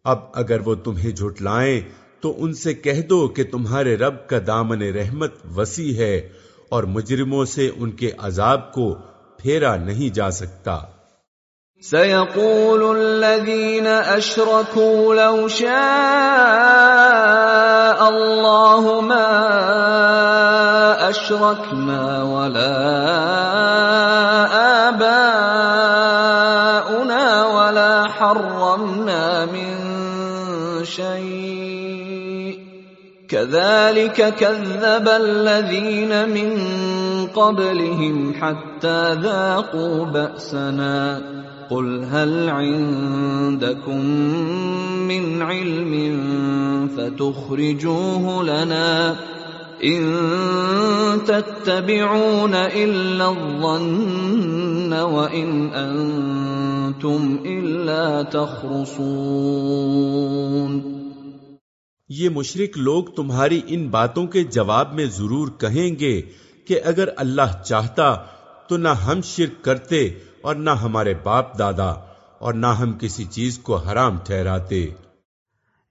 اب اگر وہ تمہیں جھٹلائیں تو ان سے کہہ دو کہ تمہارے رب کا دامن رحمت وسیع ہے اور مجرموں سے ان کے عذاب کو پھیرا نہیں جا سکتا۔ سيقول الذين أشركوا لو شاء الله ما أشركنا ولا آباؤنا ولا حرمنا من شيء كذلك كذب الذين من قبلهم حتى ذاقوا بأسنا. قل هل عندكم من علم فتخرجوه لنا ان تتبعون الا الظن وان انتم الا تخرصون. یہ مشرک لوگ تمہاری ان باتوں کے جواب میں ضرور کہیں گے کہ اگر اللہ چاہتا تو نہ ہم شرک کرتے اور نہ ہمارے باپ دادا اور نہ ہم کسی چیز کو حرام ٹھہراتے۔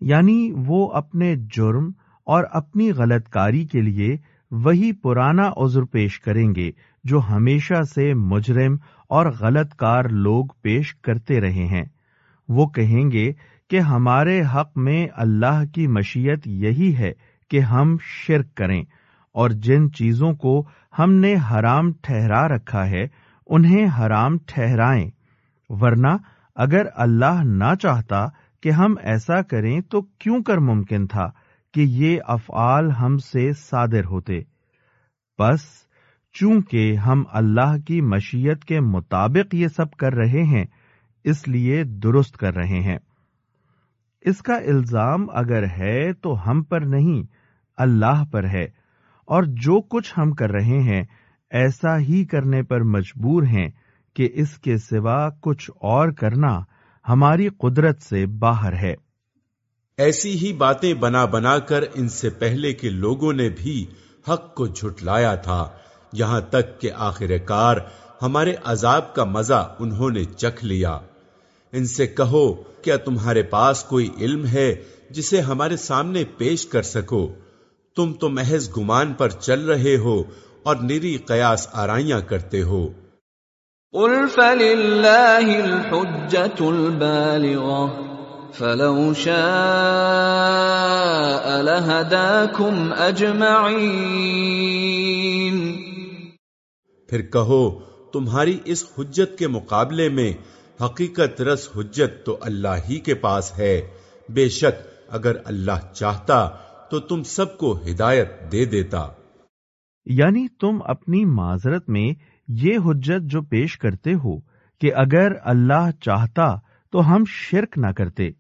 یعنی وہ اپنے جرم اور اپنی غلط کاری کے لیے وہی پرانا عذر پیش کریں گے جو ہمیشہ سے مجرم اور غلط کار لوگ پیش کرتے رہے ہیں۔ وہ کہیں گے کہ ہمارے حق میں اللہ کی مشیت یہی ہے کہ ہم شرک کریں اور جن چیزوں کو ہم نے حرام ٹھہرا رکھا ہے، انہیں حرام ٹھہرائیں۔ ورنہ اگر اللہ نہ چاہتا کہ ہم ایسا کریں تو کیوں کر ممکن تھا کہ یہ افعال ہم سے صادر ہوتے؟ بس چونکہ ہم اللہ کی مشیت کے مطابق یہ سب کر رہے ہیں، اس لیے درست کر رہے ہیں۔ اس کا الزام اگر ہے تو ہم پر نہیں، اللہ پر ہے۔ اور جو کچھ ہم کر رہے ہیں، ایسا ہی کرنے پر مجبور ہیں کہ اس کے سوا کچھ اور کرنا ہماری قدرت سے باہر ہے۔ ایسی ہی باتیں بنا بنا کر ان سے پہلے کے لوگوں نے بھی حق کو جھٹلایا تھا۔ یہاں تک کہ آخر کار ہمارے عذاب کا مزہ انہوں نے چکھ لیا۔ ان سے کہو کیا تمہارے پاس کوئی علم ہے جسے ہمارے سامنے پیش کر سکو؟ تم تو محض گمان پر چل رہے ہو اور نری قیاس آرائیاں کرتے ہو۔ فلو شاء لہداکم اجمعین پھر کہو تمہاری اس حجت کے مقابلے میں حقیقت رس حجت تو اللہ ہی کے پاس ہے۔ بے شک اگر اللہ چاہتا تو تم سب کو ہدایت دے دیتا۔ یعنی تم اپنی معذرت میں یہ حجت جو پیش کرتے ہو کہ اگر اللہ چاہتا تو ہم شرک نہ کرتے۔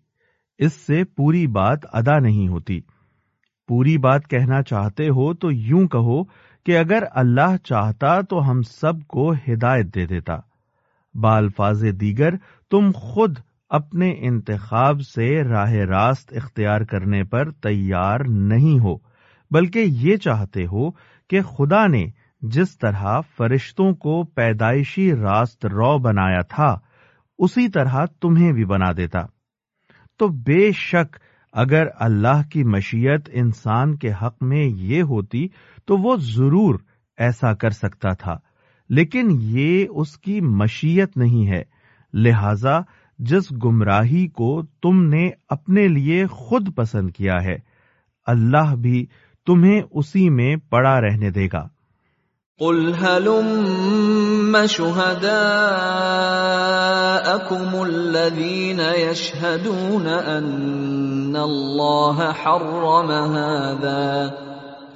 اس سے پوری بات ادا نہیں ہوتی۔ پوری بات کہنا چاہتے ہو تو یوں کہو کہ اگر اللہ چاہتا تو ہم سب کو ہدایت دے دیتا۔ بالفاظ دیگر، تم خود اپنے انتخاب سے راہ راست اختیار کرنے پر تیار نہیں ہو، بلکہ یہ چاہتے ہو کہ خدا نے جس طرح فرشتوں کو پیدائشی راست رو بنایا تھا، اسی طرح تمہیں بھی بنا دیتا۔ تو بے شک اگر اللہ کی مشیت انسان کے حق میں یہ ہوتی، تو وہ ضرور ایسا کر سکتا تھا۔ لیکن یہ اس کی مشیت نہیں ہے۔ لہذا جس گمراہی کو تم نے اپنے لیے خود پسند کیا ہے، اللہ بھی تمہیں اسی میں پڑا رہنے دے گا۔ قل هلم شهداءكم الذين يشهدون ان الله حرم هذا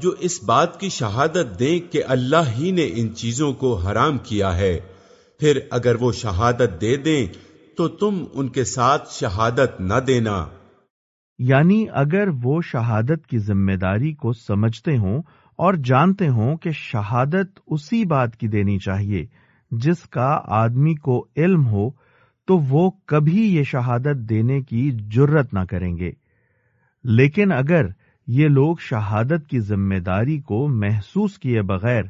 جو اس بات کی شہادت دیں کہ اللہ ہی نے ان چیزوں کو حرام کیا ہے۔ پھر اگر وہ شہادت دے دیں، تو تم ان کے ساتھ شہادت نہ دینا۔ یعنی اگر وہ شہادت کی ذمہ داری کو سمجھتے ہوں اور جانتے ہوں کہ شہادت اسی بات کی دینی چاہیے، جس کا آدمی کو علم ہو، تو وہ کبھی یہ شہادت دینے کی جرت نہ کریں گے۔ لیکن اگر یہ لوگ شہادت کی ذمہ داری کو محسوس کیے بغیر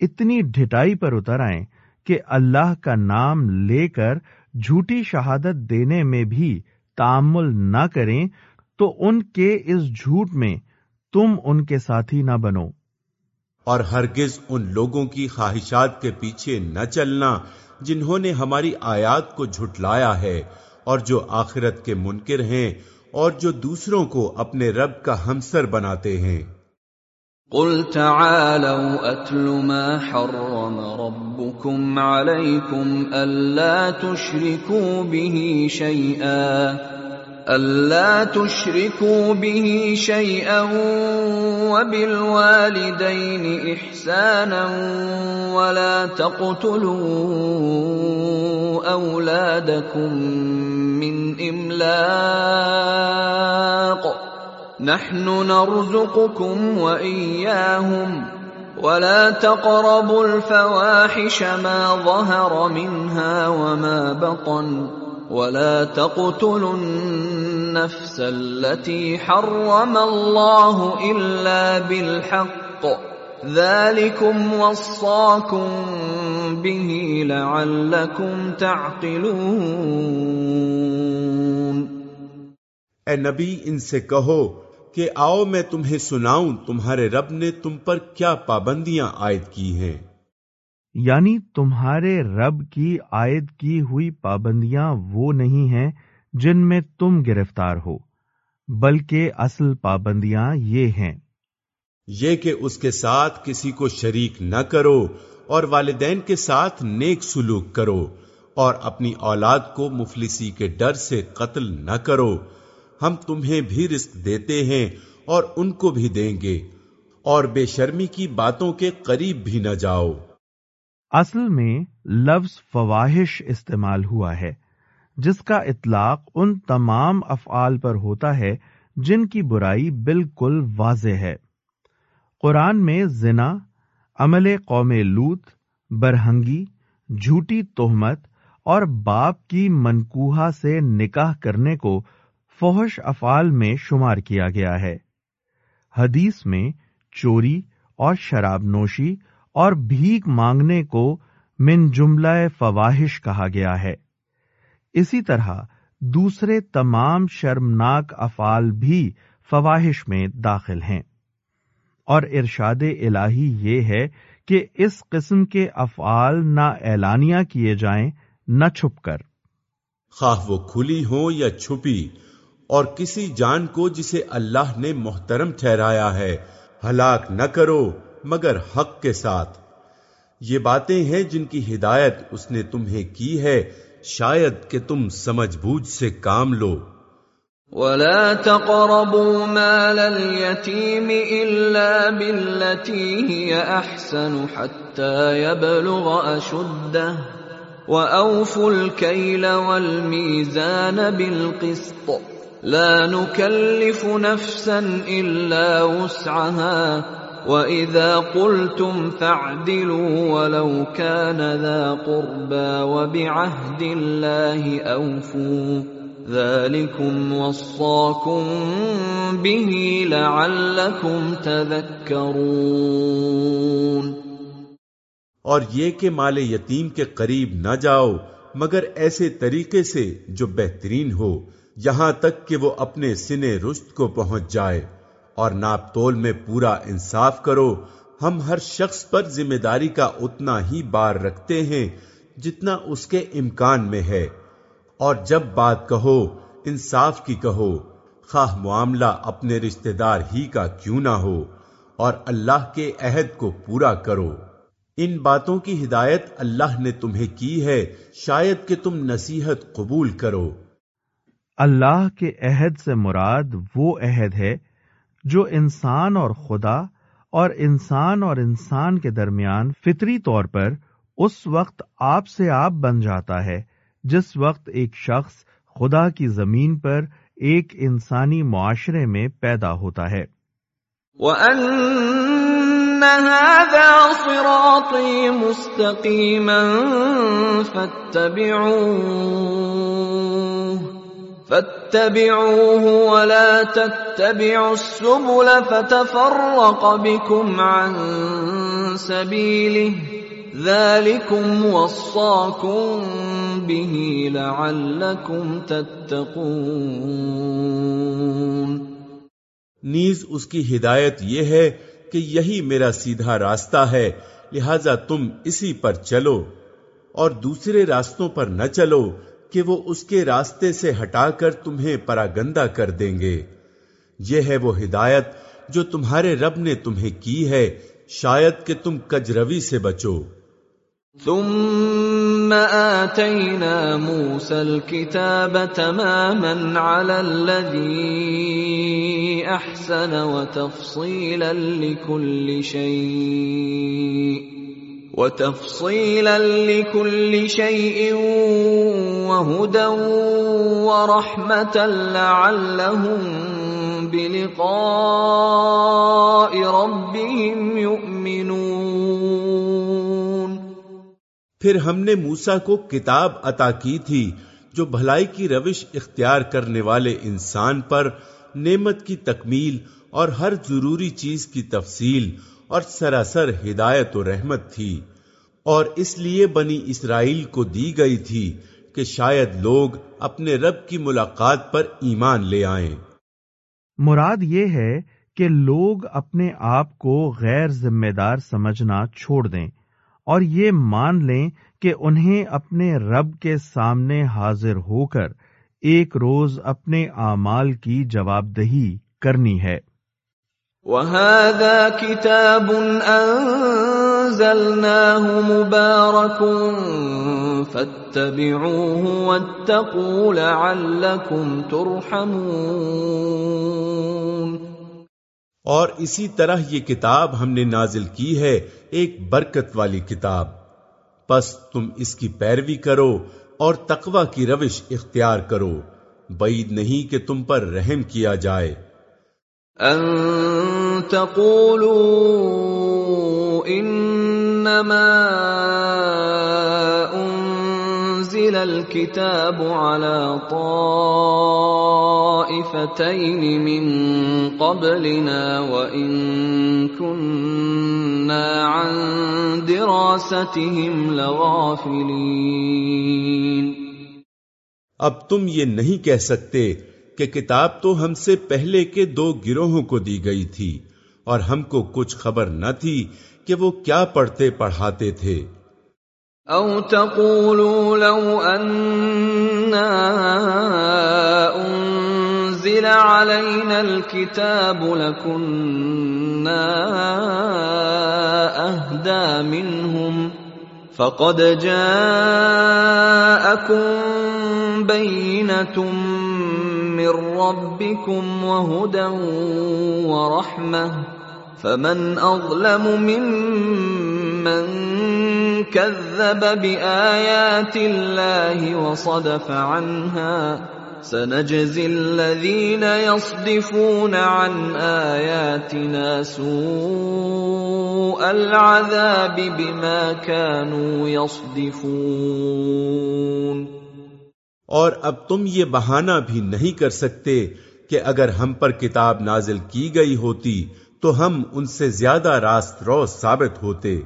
اتنی ڈھٹائی پر اتر آئیں کہ اللہ کا نام لے کر جھوٹی شہادت دینے میں بھی تعمل نہ کریں تو ان کے اس جھوٹ میں تم ان کے ساتھی نہ بنو۔ اور ہرگز ان لوگوں کی خواہشات کے پیچھے نہ چلنا جنہوں نے ہماری آیات کو جھٹلایا ہے اور جو آخرت کے منکر ہیں اور جو دوسروں کو اپنے رب کا ہمسر بناتے ہیں۔ قل تعالوا اتل ما حرم ربكم عليكم الا تشركوا به شيئا الا تشركوا به شيئا وبالوالدين احسانا ولا تقتلوا اولادكم من املاق نحن نرزقكم وإياهم ولا تقربوا الفواحش ما ظهر منها وما بطن ولا تقتلوا النفس التي حرم الله إلا بالحق ذلكم وصاكم به لعلكم تعقلون اے نبی، ان سے کہو کہ آؤ میں تمہیں سناؤں تمہارے رب نے تم پر کیا پابندیاں عائد کی ہیں۔ یعنی تمہارے رب کی عائد کی ہوئی پابندیاں وہ نہیں ہیں جن میں تم گرفتار ہو، بلکہ اصل پابندیاں یہ ہیں۔ یہ کہ اس کے ساتھ کسی کو شریک نہ کرو اور والدین کے ساتھ نیک سلوک کرو اور اپنی اولاد کو مفلسی کے ڈر سے قتل نہ کرو۔ ہم تمہیں بھی رزق دیتے ہیں اور ان کو بھی دیں گے اور بے شرمی کی باتوں کے قریب بھی نہ جاؤ۔ اصل میں لفظ فواہش استعمال ہوا ہے، جس کا اطلاق ان تمام افعال پر ہوتا ہے جن کی برائی بالکل واضح ہے۔ قرآن میں زنا، عمل قوم لوت برہنگی، جھوٹی تہمت اور باپ کی منکوہا سے نکاح کرنے کو فوہش افعال میں شمار کیا گیا ہے۔ حدیث میں چوری اور شراب نوشی اور بھیک مانگنے کو من جملہ فواہش کہا گیا ہے۔ اسی طرح دوسرے تمام شرمناک افعال بھی فواہش میں داخل ہیں۔ اور ارشاد الہی یہ ہے کہ اس قسم کے افعال نہ اعلانیہ کیے جائیں، نہ چھپ کر۔ خواہ وہ کھلی ہو یا چھپی، اور کسی جان کو جسے اللہ نے محترم ٹھہرایا ہے، ہلاک نہ کرو۔ مگر حق کے ساتھ۔ یہ باتیں ہیں جن کی ہدایت اس نے تمہیں کی ہے۔ شاید کہ تم سمجھ بوجھ سے کام لو۔ ولا تقربوا مال اليتيم الا بالتي هي احسن حتى يبلغ اشده واوفوا الكيل والميزان بالقسط لا نكلف نفسا الا وسعها واذا قلتم فاعدلوا ولو كان ذا قربى وبعهد الله اوفوا ذلكم وصاكم به لعلكم تذكرون اور یہ کہ مال یتیم کے قریب نہ جاؤ، مگر ایسے طریقے سے جو بہترین ہو، یہاں تک کہ وہ اپنے سنے رشت کو پہنچ جائے۔ اور ناپ تول میں پورا انصاف کرو۔ ہم ہر شخص پر ذمہ داری کا اتنا ہی بار رکھتے ہیں جتنا اس کے امکان میں ہے۔ اور جب بات کہو، انصاف کی کہو، خواہ معاملہ اپنے رشتہ دار ہی کا کیوں نہ ہو، اور اللہ کے عہد کو پورا کرو۔ ان باتوں کی ہدایت اللہ نے تمہیں کی ہے، شاید کہ تم نصیحت قبول کرو۔ اللہ کے عہد سے مراد وہ عہد ہے جو انسان اور خدا اور انسان اور انسان کے درمیان فطری طور پر اس وقت آپ سے آپ بن جاتا ہے، جس وقت ایک شخص خدا کی زمین پر ایک انسانی معاشرے میں پیدا ہوتا ہے۔ وَأَنَّ هَذَا صِرَاطِي مُسْتَقِيمًا فَاتَّبِعُوهُ۔ فَاتَّبِعُوهُ وَلَا تَتَّبِعُوا السُّبُلَ فَتَفَرَّقَ بِكُمْ عَن سَبِيلِهِ. ذَلِكُمْ وَصَّاكُمْ بِهِ لَعَلَّكُمْ تَتَّقُونَ. نیز اس کی ہدایت یہ ہے کہ یہی میرا سیدھا راستہ ہے، لہذا تم اسی پر چلو اور دوسرے راستوں پر نہ چلو۔ کہ وہ اس کے راستے سے ہٹا کر تمہیں پراگندہ کر دیں گے۔ یہ ہے وہ ہدایت جو تمہارے رب نے تمہیں کی ہے۔ شاید کہ تم کجروی سے بچو۔ ثم آتينا موسى الكتاب تماما على الذي أحسن وتفصيلا لكل شيء وتفصيلا لكل شيء وهدى ورحمة لعلهم بلقاء ربهم يؤمنون۔ پھر ہم نے موسا کو کتاب عطا کی تھی، جو بھلائی کی روش اختیار کرنے والے انسان پر نعمت کی تکمیل اور ہر ضروری چیز کی تفصیل اور سراسر ہدایت و رحمت تھی، اور اس لیے بنی اسرائیل کو دی گئی تھی کہ شاید لوگ اپنے رب کی ملاقات پر ایمان لے آئیں۔ مراد یہ ہے کہ لوگ اپنے آپ کو غیر ذمہ دار سمجھنا چھوڑ دیں، اور یہ مان لیں کہ انہیں اپنے رب کے سامنے حاضر ہو کر ایک روز اپنے اعمال کی جواب دہی کرنی ہے۔ وَهَذَا كِتَابٌ أَنزَلْنَاهُ مُبَارَكٌ فَاتَّبِعُوهُ وَاتَّقُوا لَعَلَّكُمْ تُرْحَمُونَ اور اسی طرح یہ کتاب ہم نے نازل کی ہے ایک برکت والی کتاب۔ پس تم اس کی پیروی کرو اور تقوی کی روش اختیار کرو۔ بعید نہیں کہ تم پر رحم کیا جائے۔ ان تقولوا انما انزل الكتاب على طائفتين من قبلنا وان كنا عن دراستهم لغافلين. اب تم یہ نہیں کہہ سکتے کہ کتاب تو ہم سے پہلے کے دو گروہوں کو دی گئی تھی۔ اور ہم کو کچھ خبر نہ تھی کہ وہ کیا پڑھتے پڑھاتے تھے۔ او تقولوا لو اننا انزل علينا الكتاب لكنا اهدى منهم فقد جاءكم بينة من ربكم وهدى ورحمة فمن أظلم ممن كذب بآيات الله وصدف عنها سنجزي الذين يصدفون عن آياتنا سوء العذاب بما كانوا يصدفون اور اب تم یہ بہانہ بھی نہیں کر سکتے کہ اگر ہم پر کتاب نازل کی گئی ہوتی تو ہم ان سے زیادہ راست رو ثابت ہوتے۔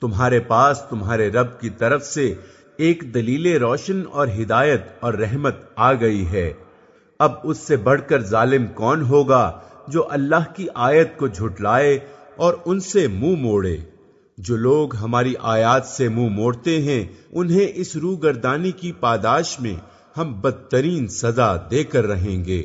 تمہارے پاس تمہارے رب کی طرف سے ایک دلیل روشن اور ہدایت اور رحمت آ گئی ہے۔ اب اس سے بڑھ کر ظالم کون ہوگا جو اللہ کی آیت کو جھٹلائے اور ان سے منہ موڑے؟ جو لوگ ہماری آیات سے منہ موڑتے ہیں، انہیں اس روح گردانی کی پاداش میں ہم بدترین سزا دے کر رہیں گے۔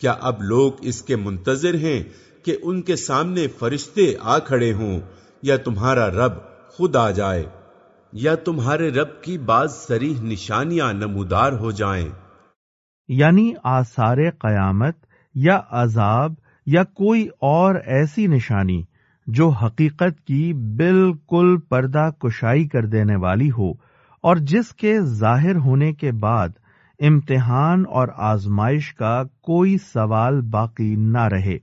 کیا اب لوگ اس کے منتظر ہیں کہ ان کے سامنے فرشتے آ کھڑے ہوں یا تمہارا رب خود آ جائے یا تمہارے رب کی بعض سریح نشانیاں نمودار ہو جائیں؟ یعنی آثار قیامت یا عذاب یا کوئی اور ایسی نشانی جو حقیقت کی بالکل پردہ کشائی کر دینے والی ہو اور جس کے ظاہر ہونے کے بعد امتحان اور آزمائش کا کوئی سوال باقی نہ رہے۔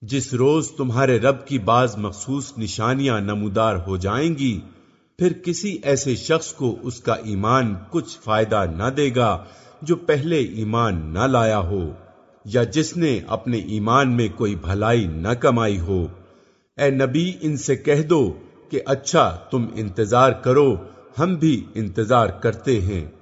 جس روز تمہارے رب کی بعض مخصوص نشانیاں نمودار ہو جائیں گی، پھر کسی ایسے شخص کو اس کا ایمان کچھ فائدہ نہ دے گا جو پہلے ایمان نہ لایا ہو، یا جس نے اپنے ایمان میں کوئی بھلائی نہ کمائی ہو۔ اے نبی، ان سے کہہ دو کہ اچھا تم انتظار کرو، ہم بھی انتظار کرتے ہیں۔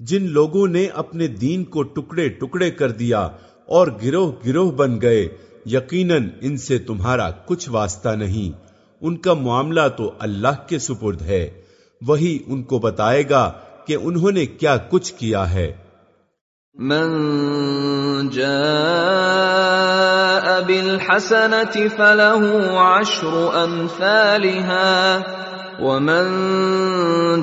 جن لوگوں نے اپنے دین کو ٹکڑے ٹکڑے کر دیا اور گروہ گروہ بن گئے، یقیناً ان سے تمہارا کچھ واسطہ نہیں۔ ان کا معاملہ تو اللہ کے سپرد ہے۔ وہی ان کو بتائے گا کہ انہوں نے کیا کچھ کیا ہے۔ من جاء بالحسنة فله عشر أمثالها ومن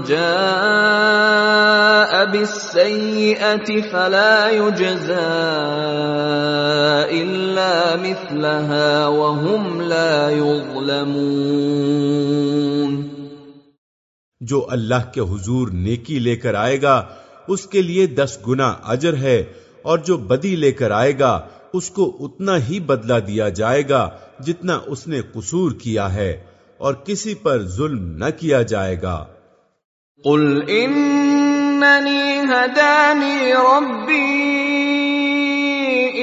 جاء بالسيئة فلا يجزى إلا مثلها وهم لا يظلمون جو اللہ کے حضور نیکی لے کر آئے گا، اس کے لیے دس گنا اجر ہے، اور جو بدی لے کر آئے گا، اس کو اتنا ہی بدلہ دیا جائے گا جتنا اس نے قصور کیا ہے۔ اور کسی پر ظلم نہ کیا جائے گا۔ قل اننی هدانی ربی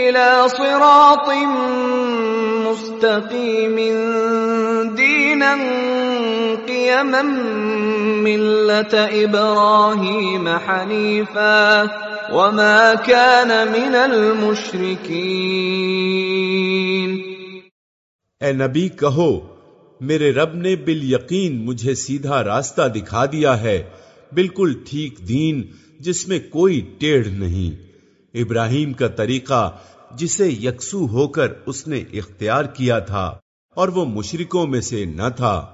الى صراط مستقیم دینا قیما ملت ابراہیم حنیفا وما كان من المشركين۔ اے نبی کہو میرے رب نے بال یقین مجھے سیدھا راستہ دکھا دیا ہے، بالکل ٹھیک دین جس میں کوئی ٹیڑھ نہیں۔ ابراہیم کا طریقہ جسے یکسو ہو کر اس نے اختیار کیا تھا اور وہ مشرکوں میں سے نہ تھا۔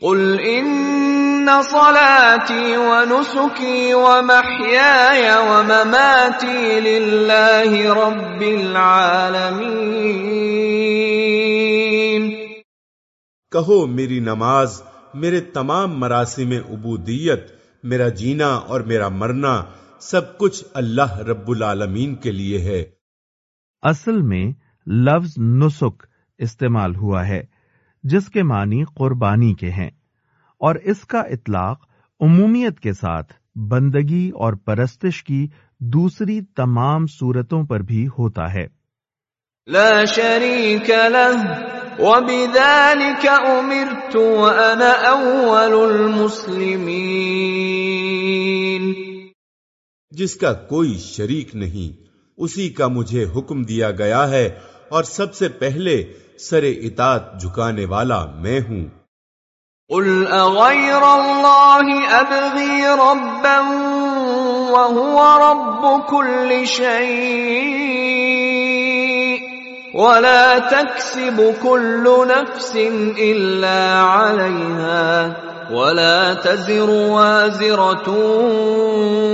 قل ان صلاتي ونسكي ومحياي ومماتي لله رب العالمين کہو میری نماز میرے تمام مراسم عبودیت میرا جینا اور میرا مرنا سب کچھ اللہ رب العالمین کے لیے ہے۔ اصل میں لفظ نسک استعمال ہوا ہے جس کے معنی قربانی کے ہیں اور اس کا اطلاق عمومیت کے ساتھ بندگی اور پرستش کی دوسری تمام صورتوں پر بھی ہوتا ہے۔ لا شریک امرت وانا اول المسلمین جس کا کوئی شریک نہیں اسی کا مجھے حکم دیا گیا ہے اور سب سے پہلے سر اطاعت جھکانے والا میں ہوں۔ قل اغير الله ابغي ربا وهو رب كل شيء. ولا تكسب كل نفس الا عليها ولا تزر وازره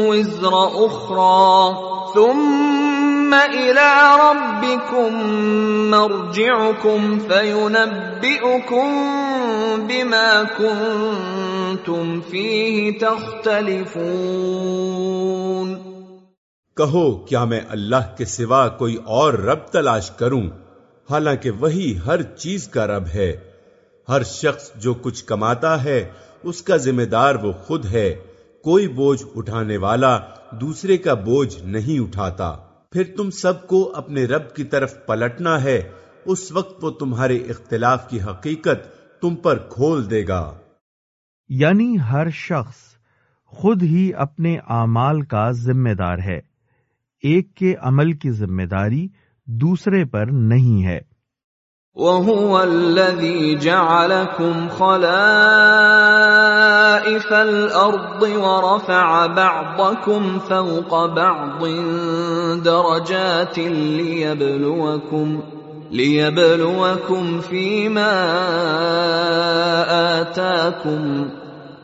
وزر اخرى ثم ثم الى ربكم مرجعكم فينبئكم بما كنتم فيه تختلفون کہو، کیا میں اللہ کے سوا کوئی اور رب تلاش کروں؟ حالانکہ وہی ہر چیز کا رب ہے۔ ہر شخص جو کچھ کماتا ہے، اس کا ذمہ دار وہ خود ہے۔ کوئی بوجھ اٹھانے والا دوسرے کا بوجھ نہیں اٹھاتا۔ پھر تم سب کو اپنے رب کی طرف پلٹنا ہے۔ اس وقت وہ تمہارے اختلاف کی حقیقت تم پر کھول دے گا۔ یعنی ہر شخص خود ہی اپنے اعمال کا ذمہ دار ہے۔ ایک کے عمل کی ذمہ داری دوسرے پر نہیں ہے۔ وَهُوَ الَّذِي جَعَلَكُمْ خَلَائِفَ الْأَرْضِ وَرَفَعَ بَعْضَكُمْ فَوْقَ بَعْضٍ دَرَجَاتٍ لِيَبْلُوَكُمْ لِيَبْلُوَكُمْ فِيمَا آتَاكُمْ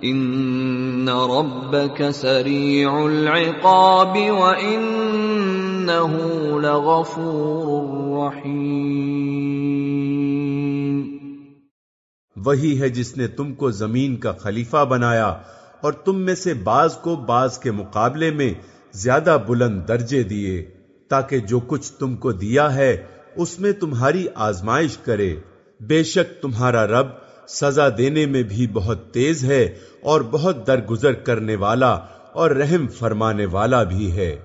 إِنَّ رَبَّكَ سَرِيعُ الْعِقَابِ وَإِنَّهُ لَغَفُورٌ رَحِيمٌ۔ وہی ہے جس نے تم کو زمین کا خلیفہ بنایا اور تم میں سے بعض کو بعض کے مقابلے میں زیادہ بلند درجے دیے، تاکہ جو کچھ تم کو دیا ہے، اس میں تمہاری آزمائش کرے۔ بے شک تمہارا رب سزا دینے میں بھی بہت تیز ہے اور بہت درگزر کرنے والا اور رحم فرمانے والا بھی ہے۔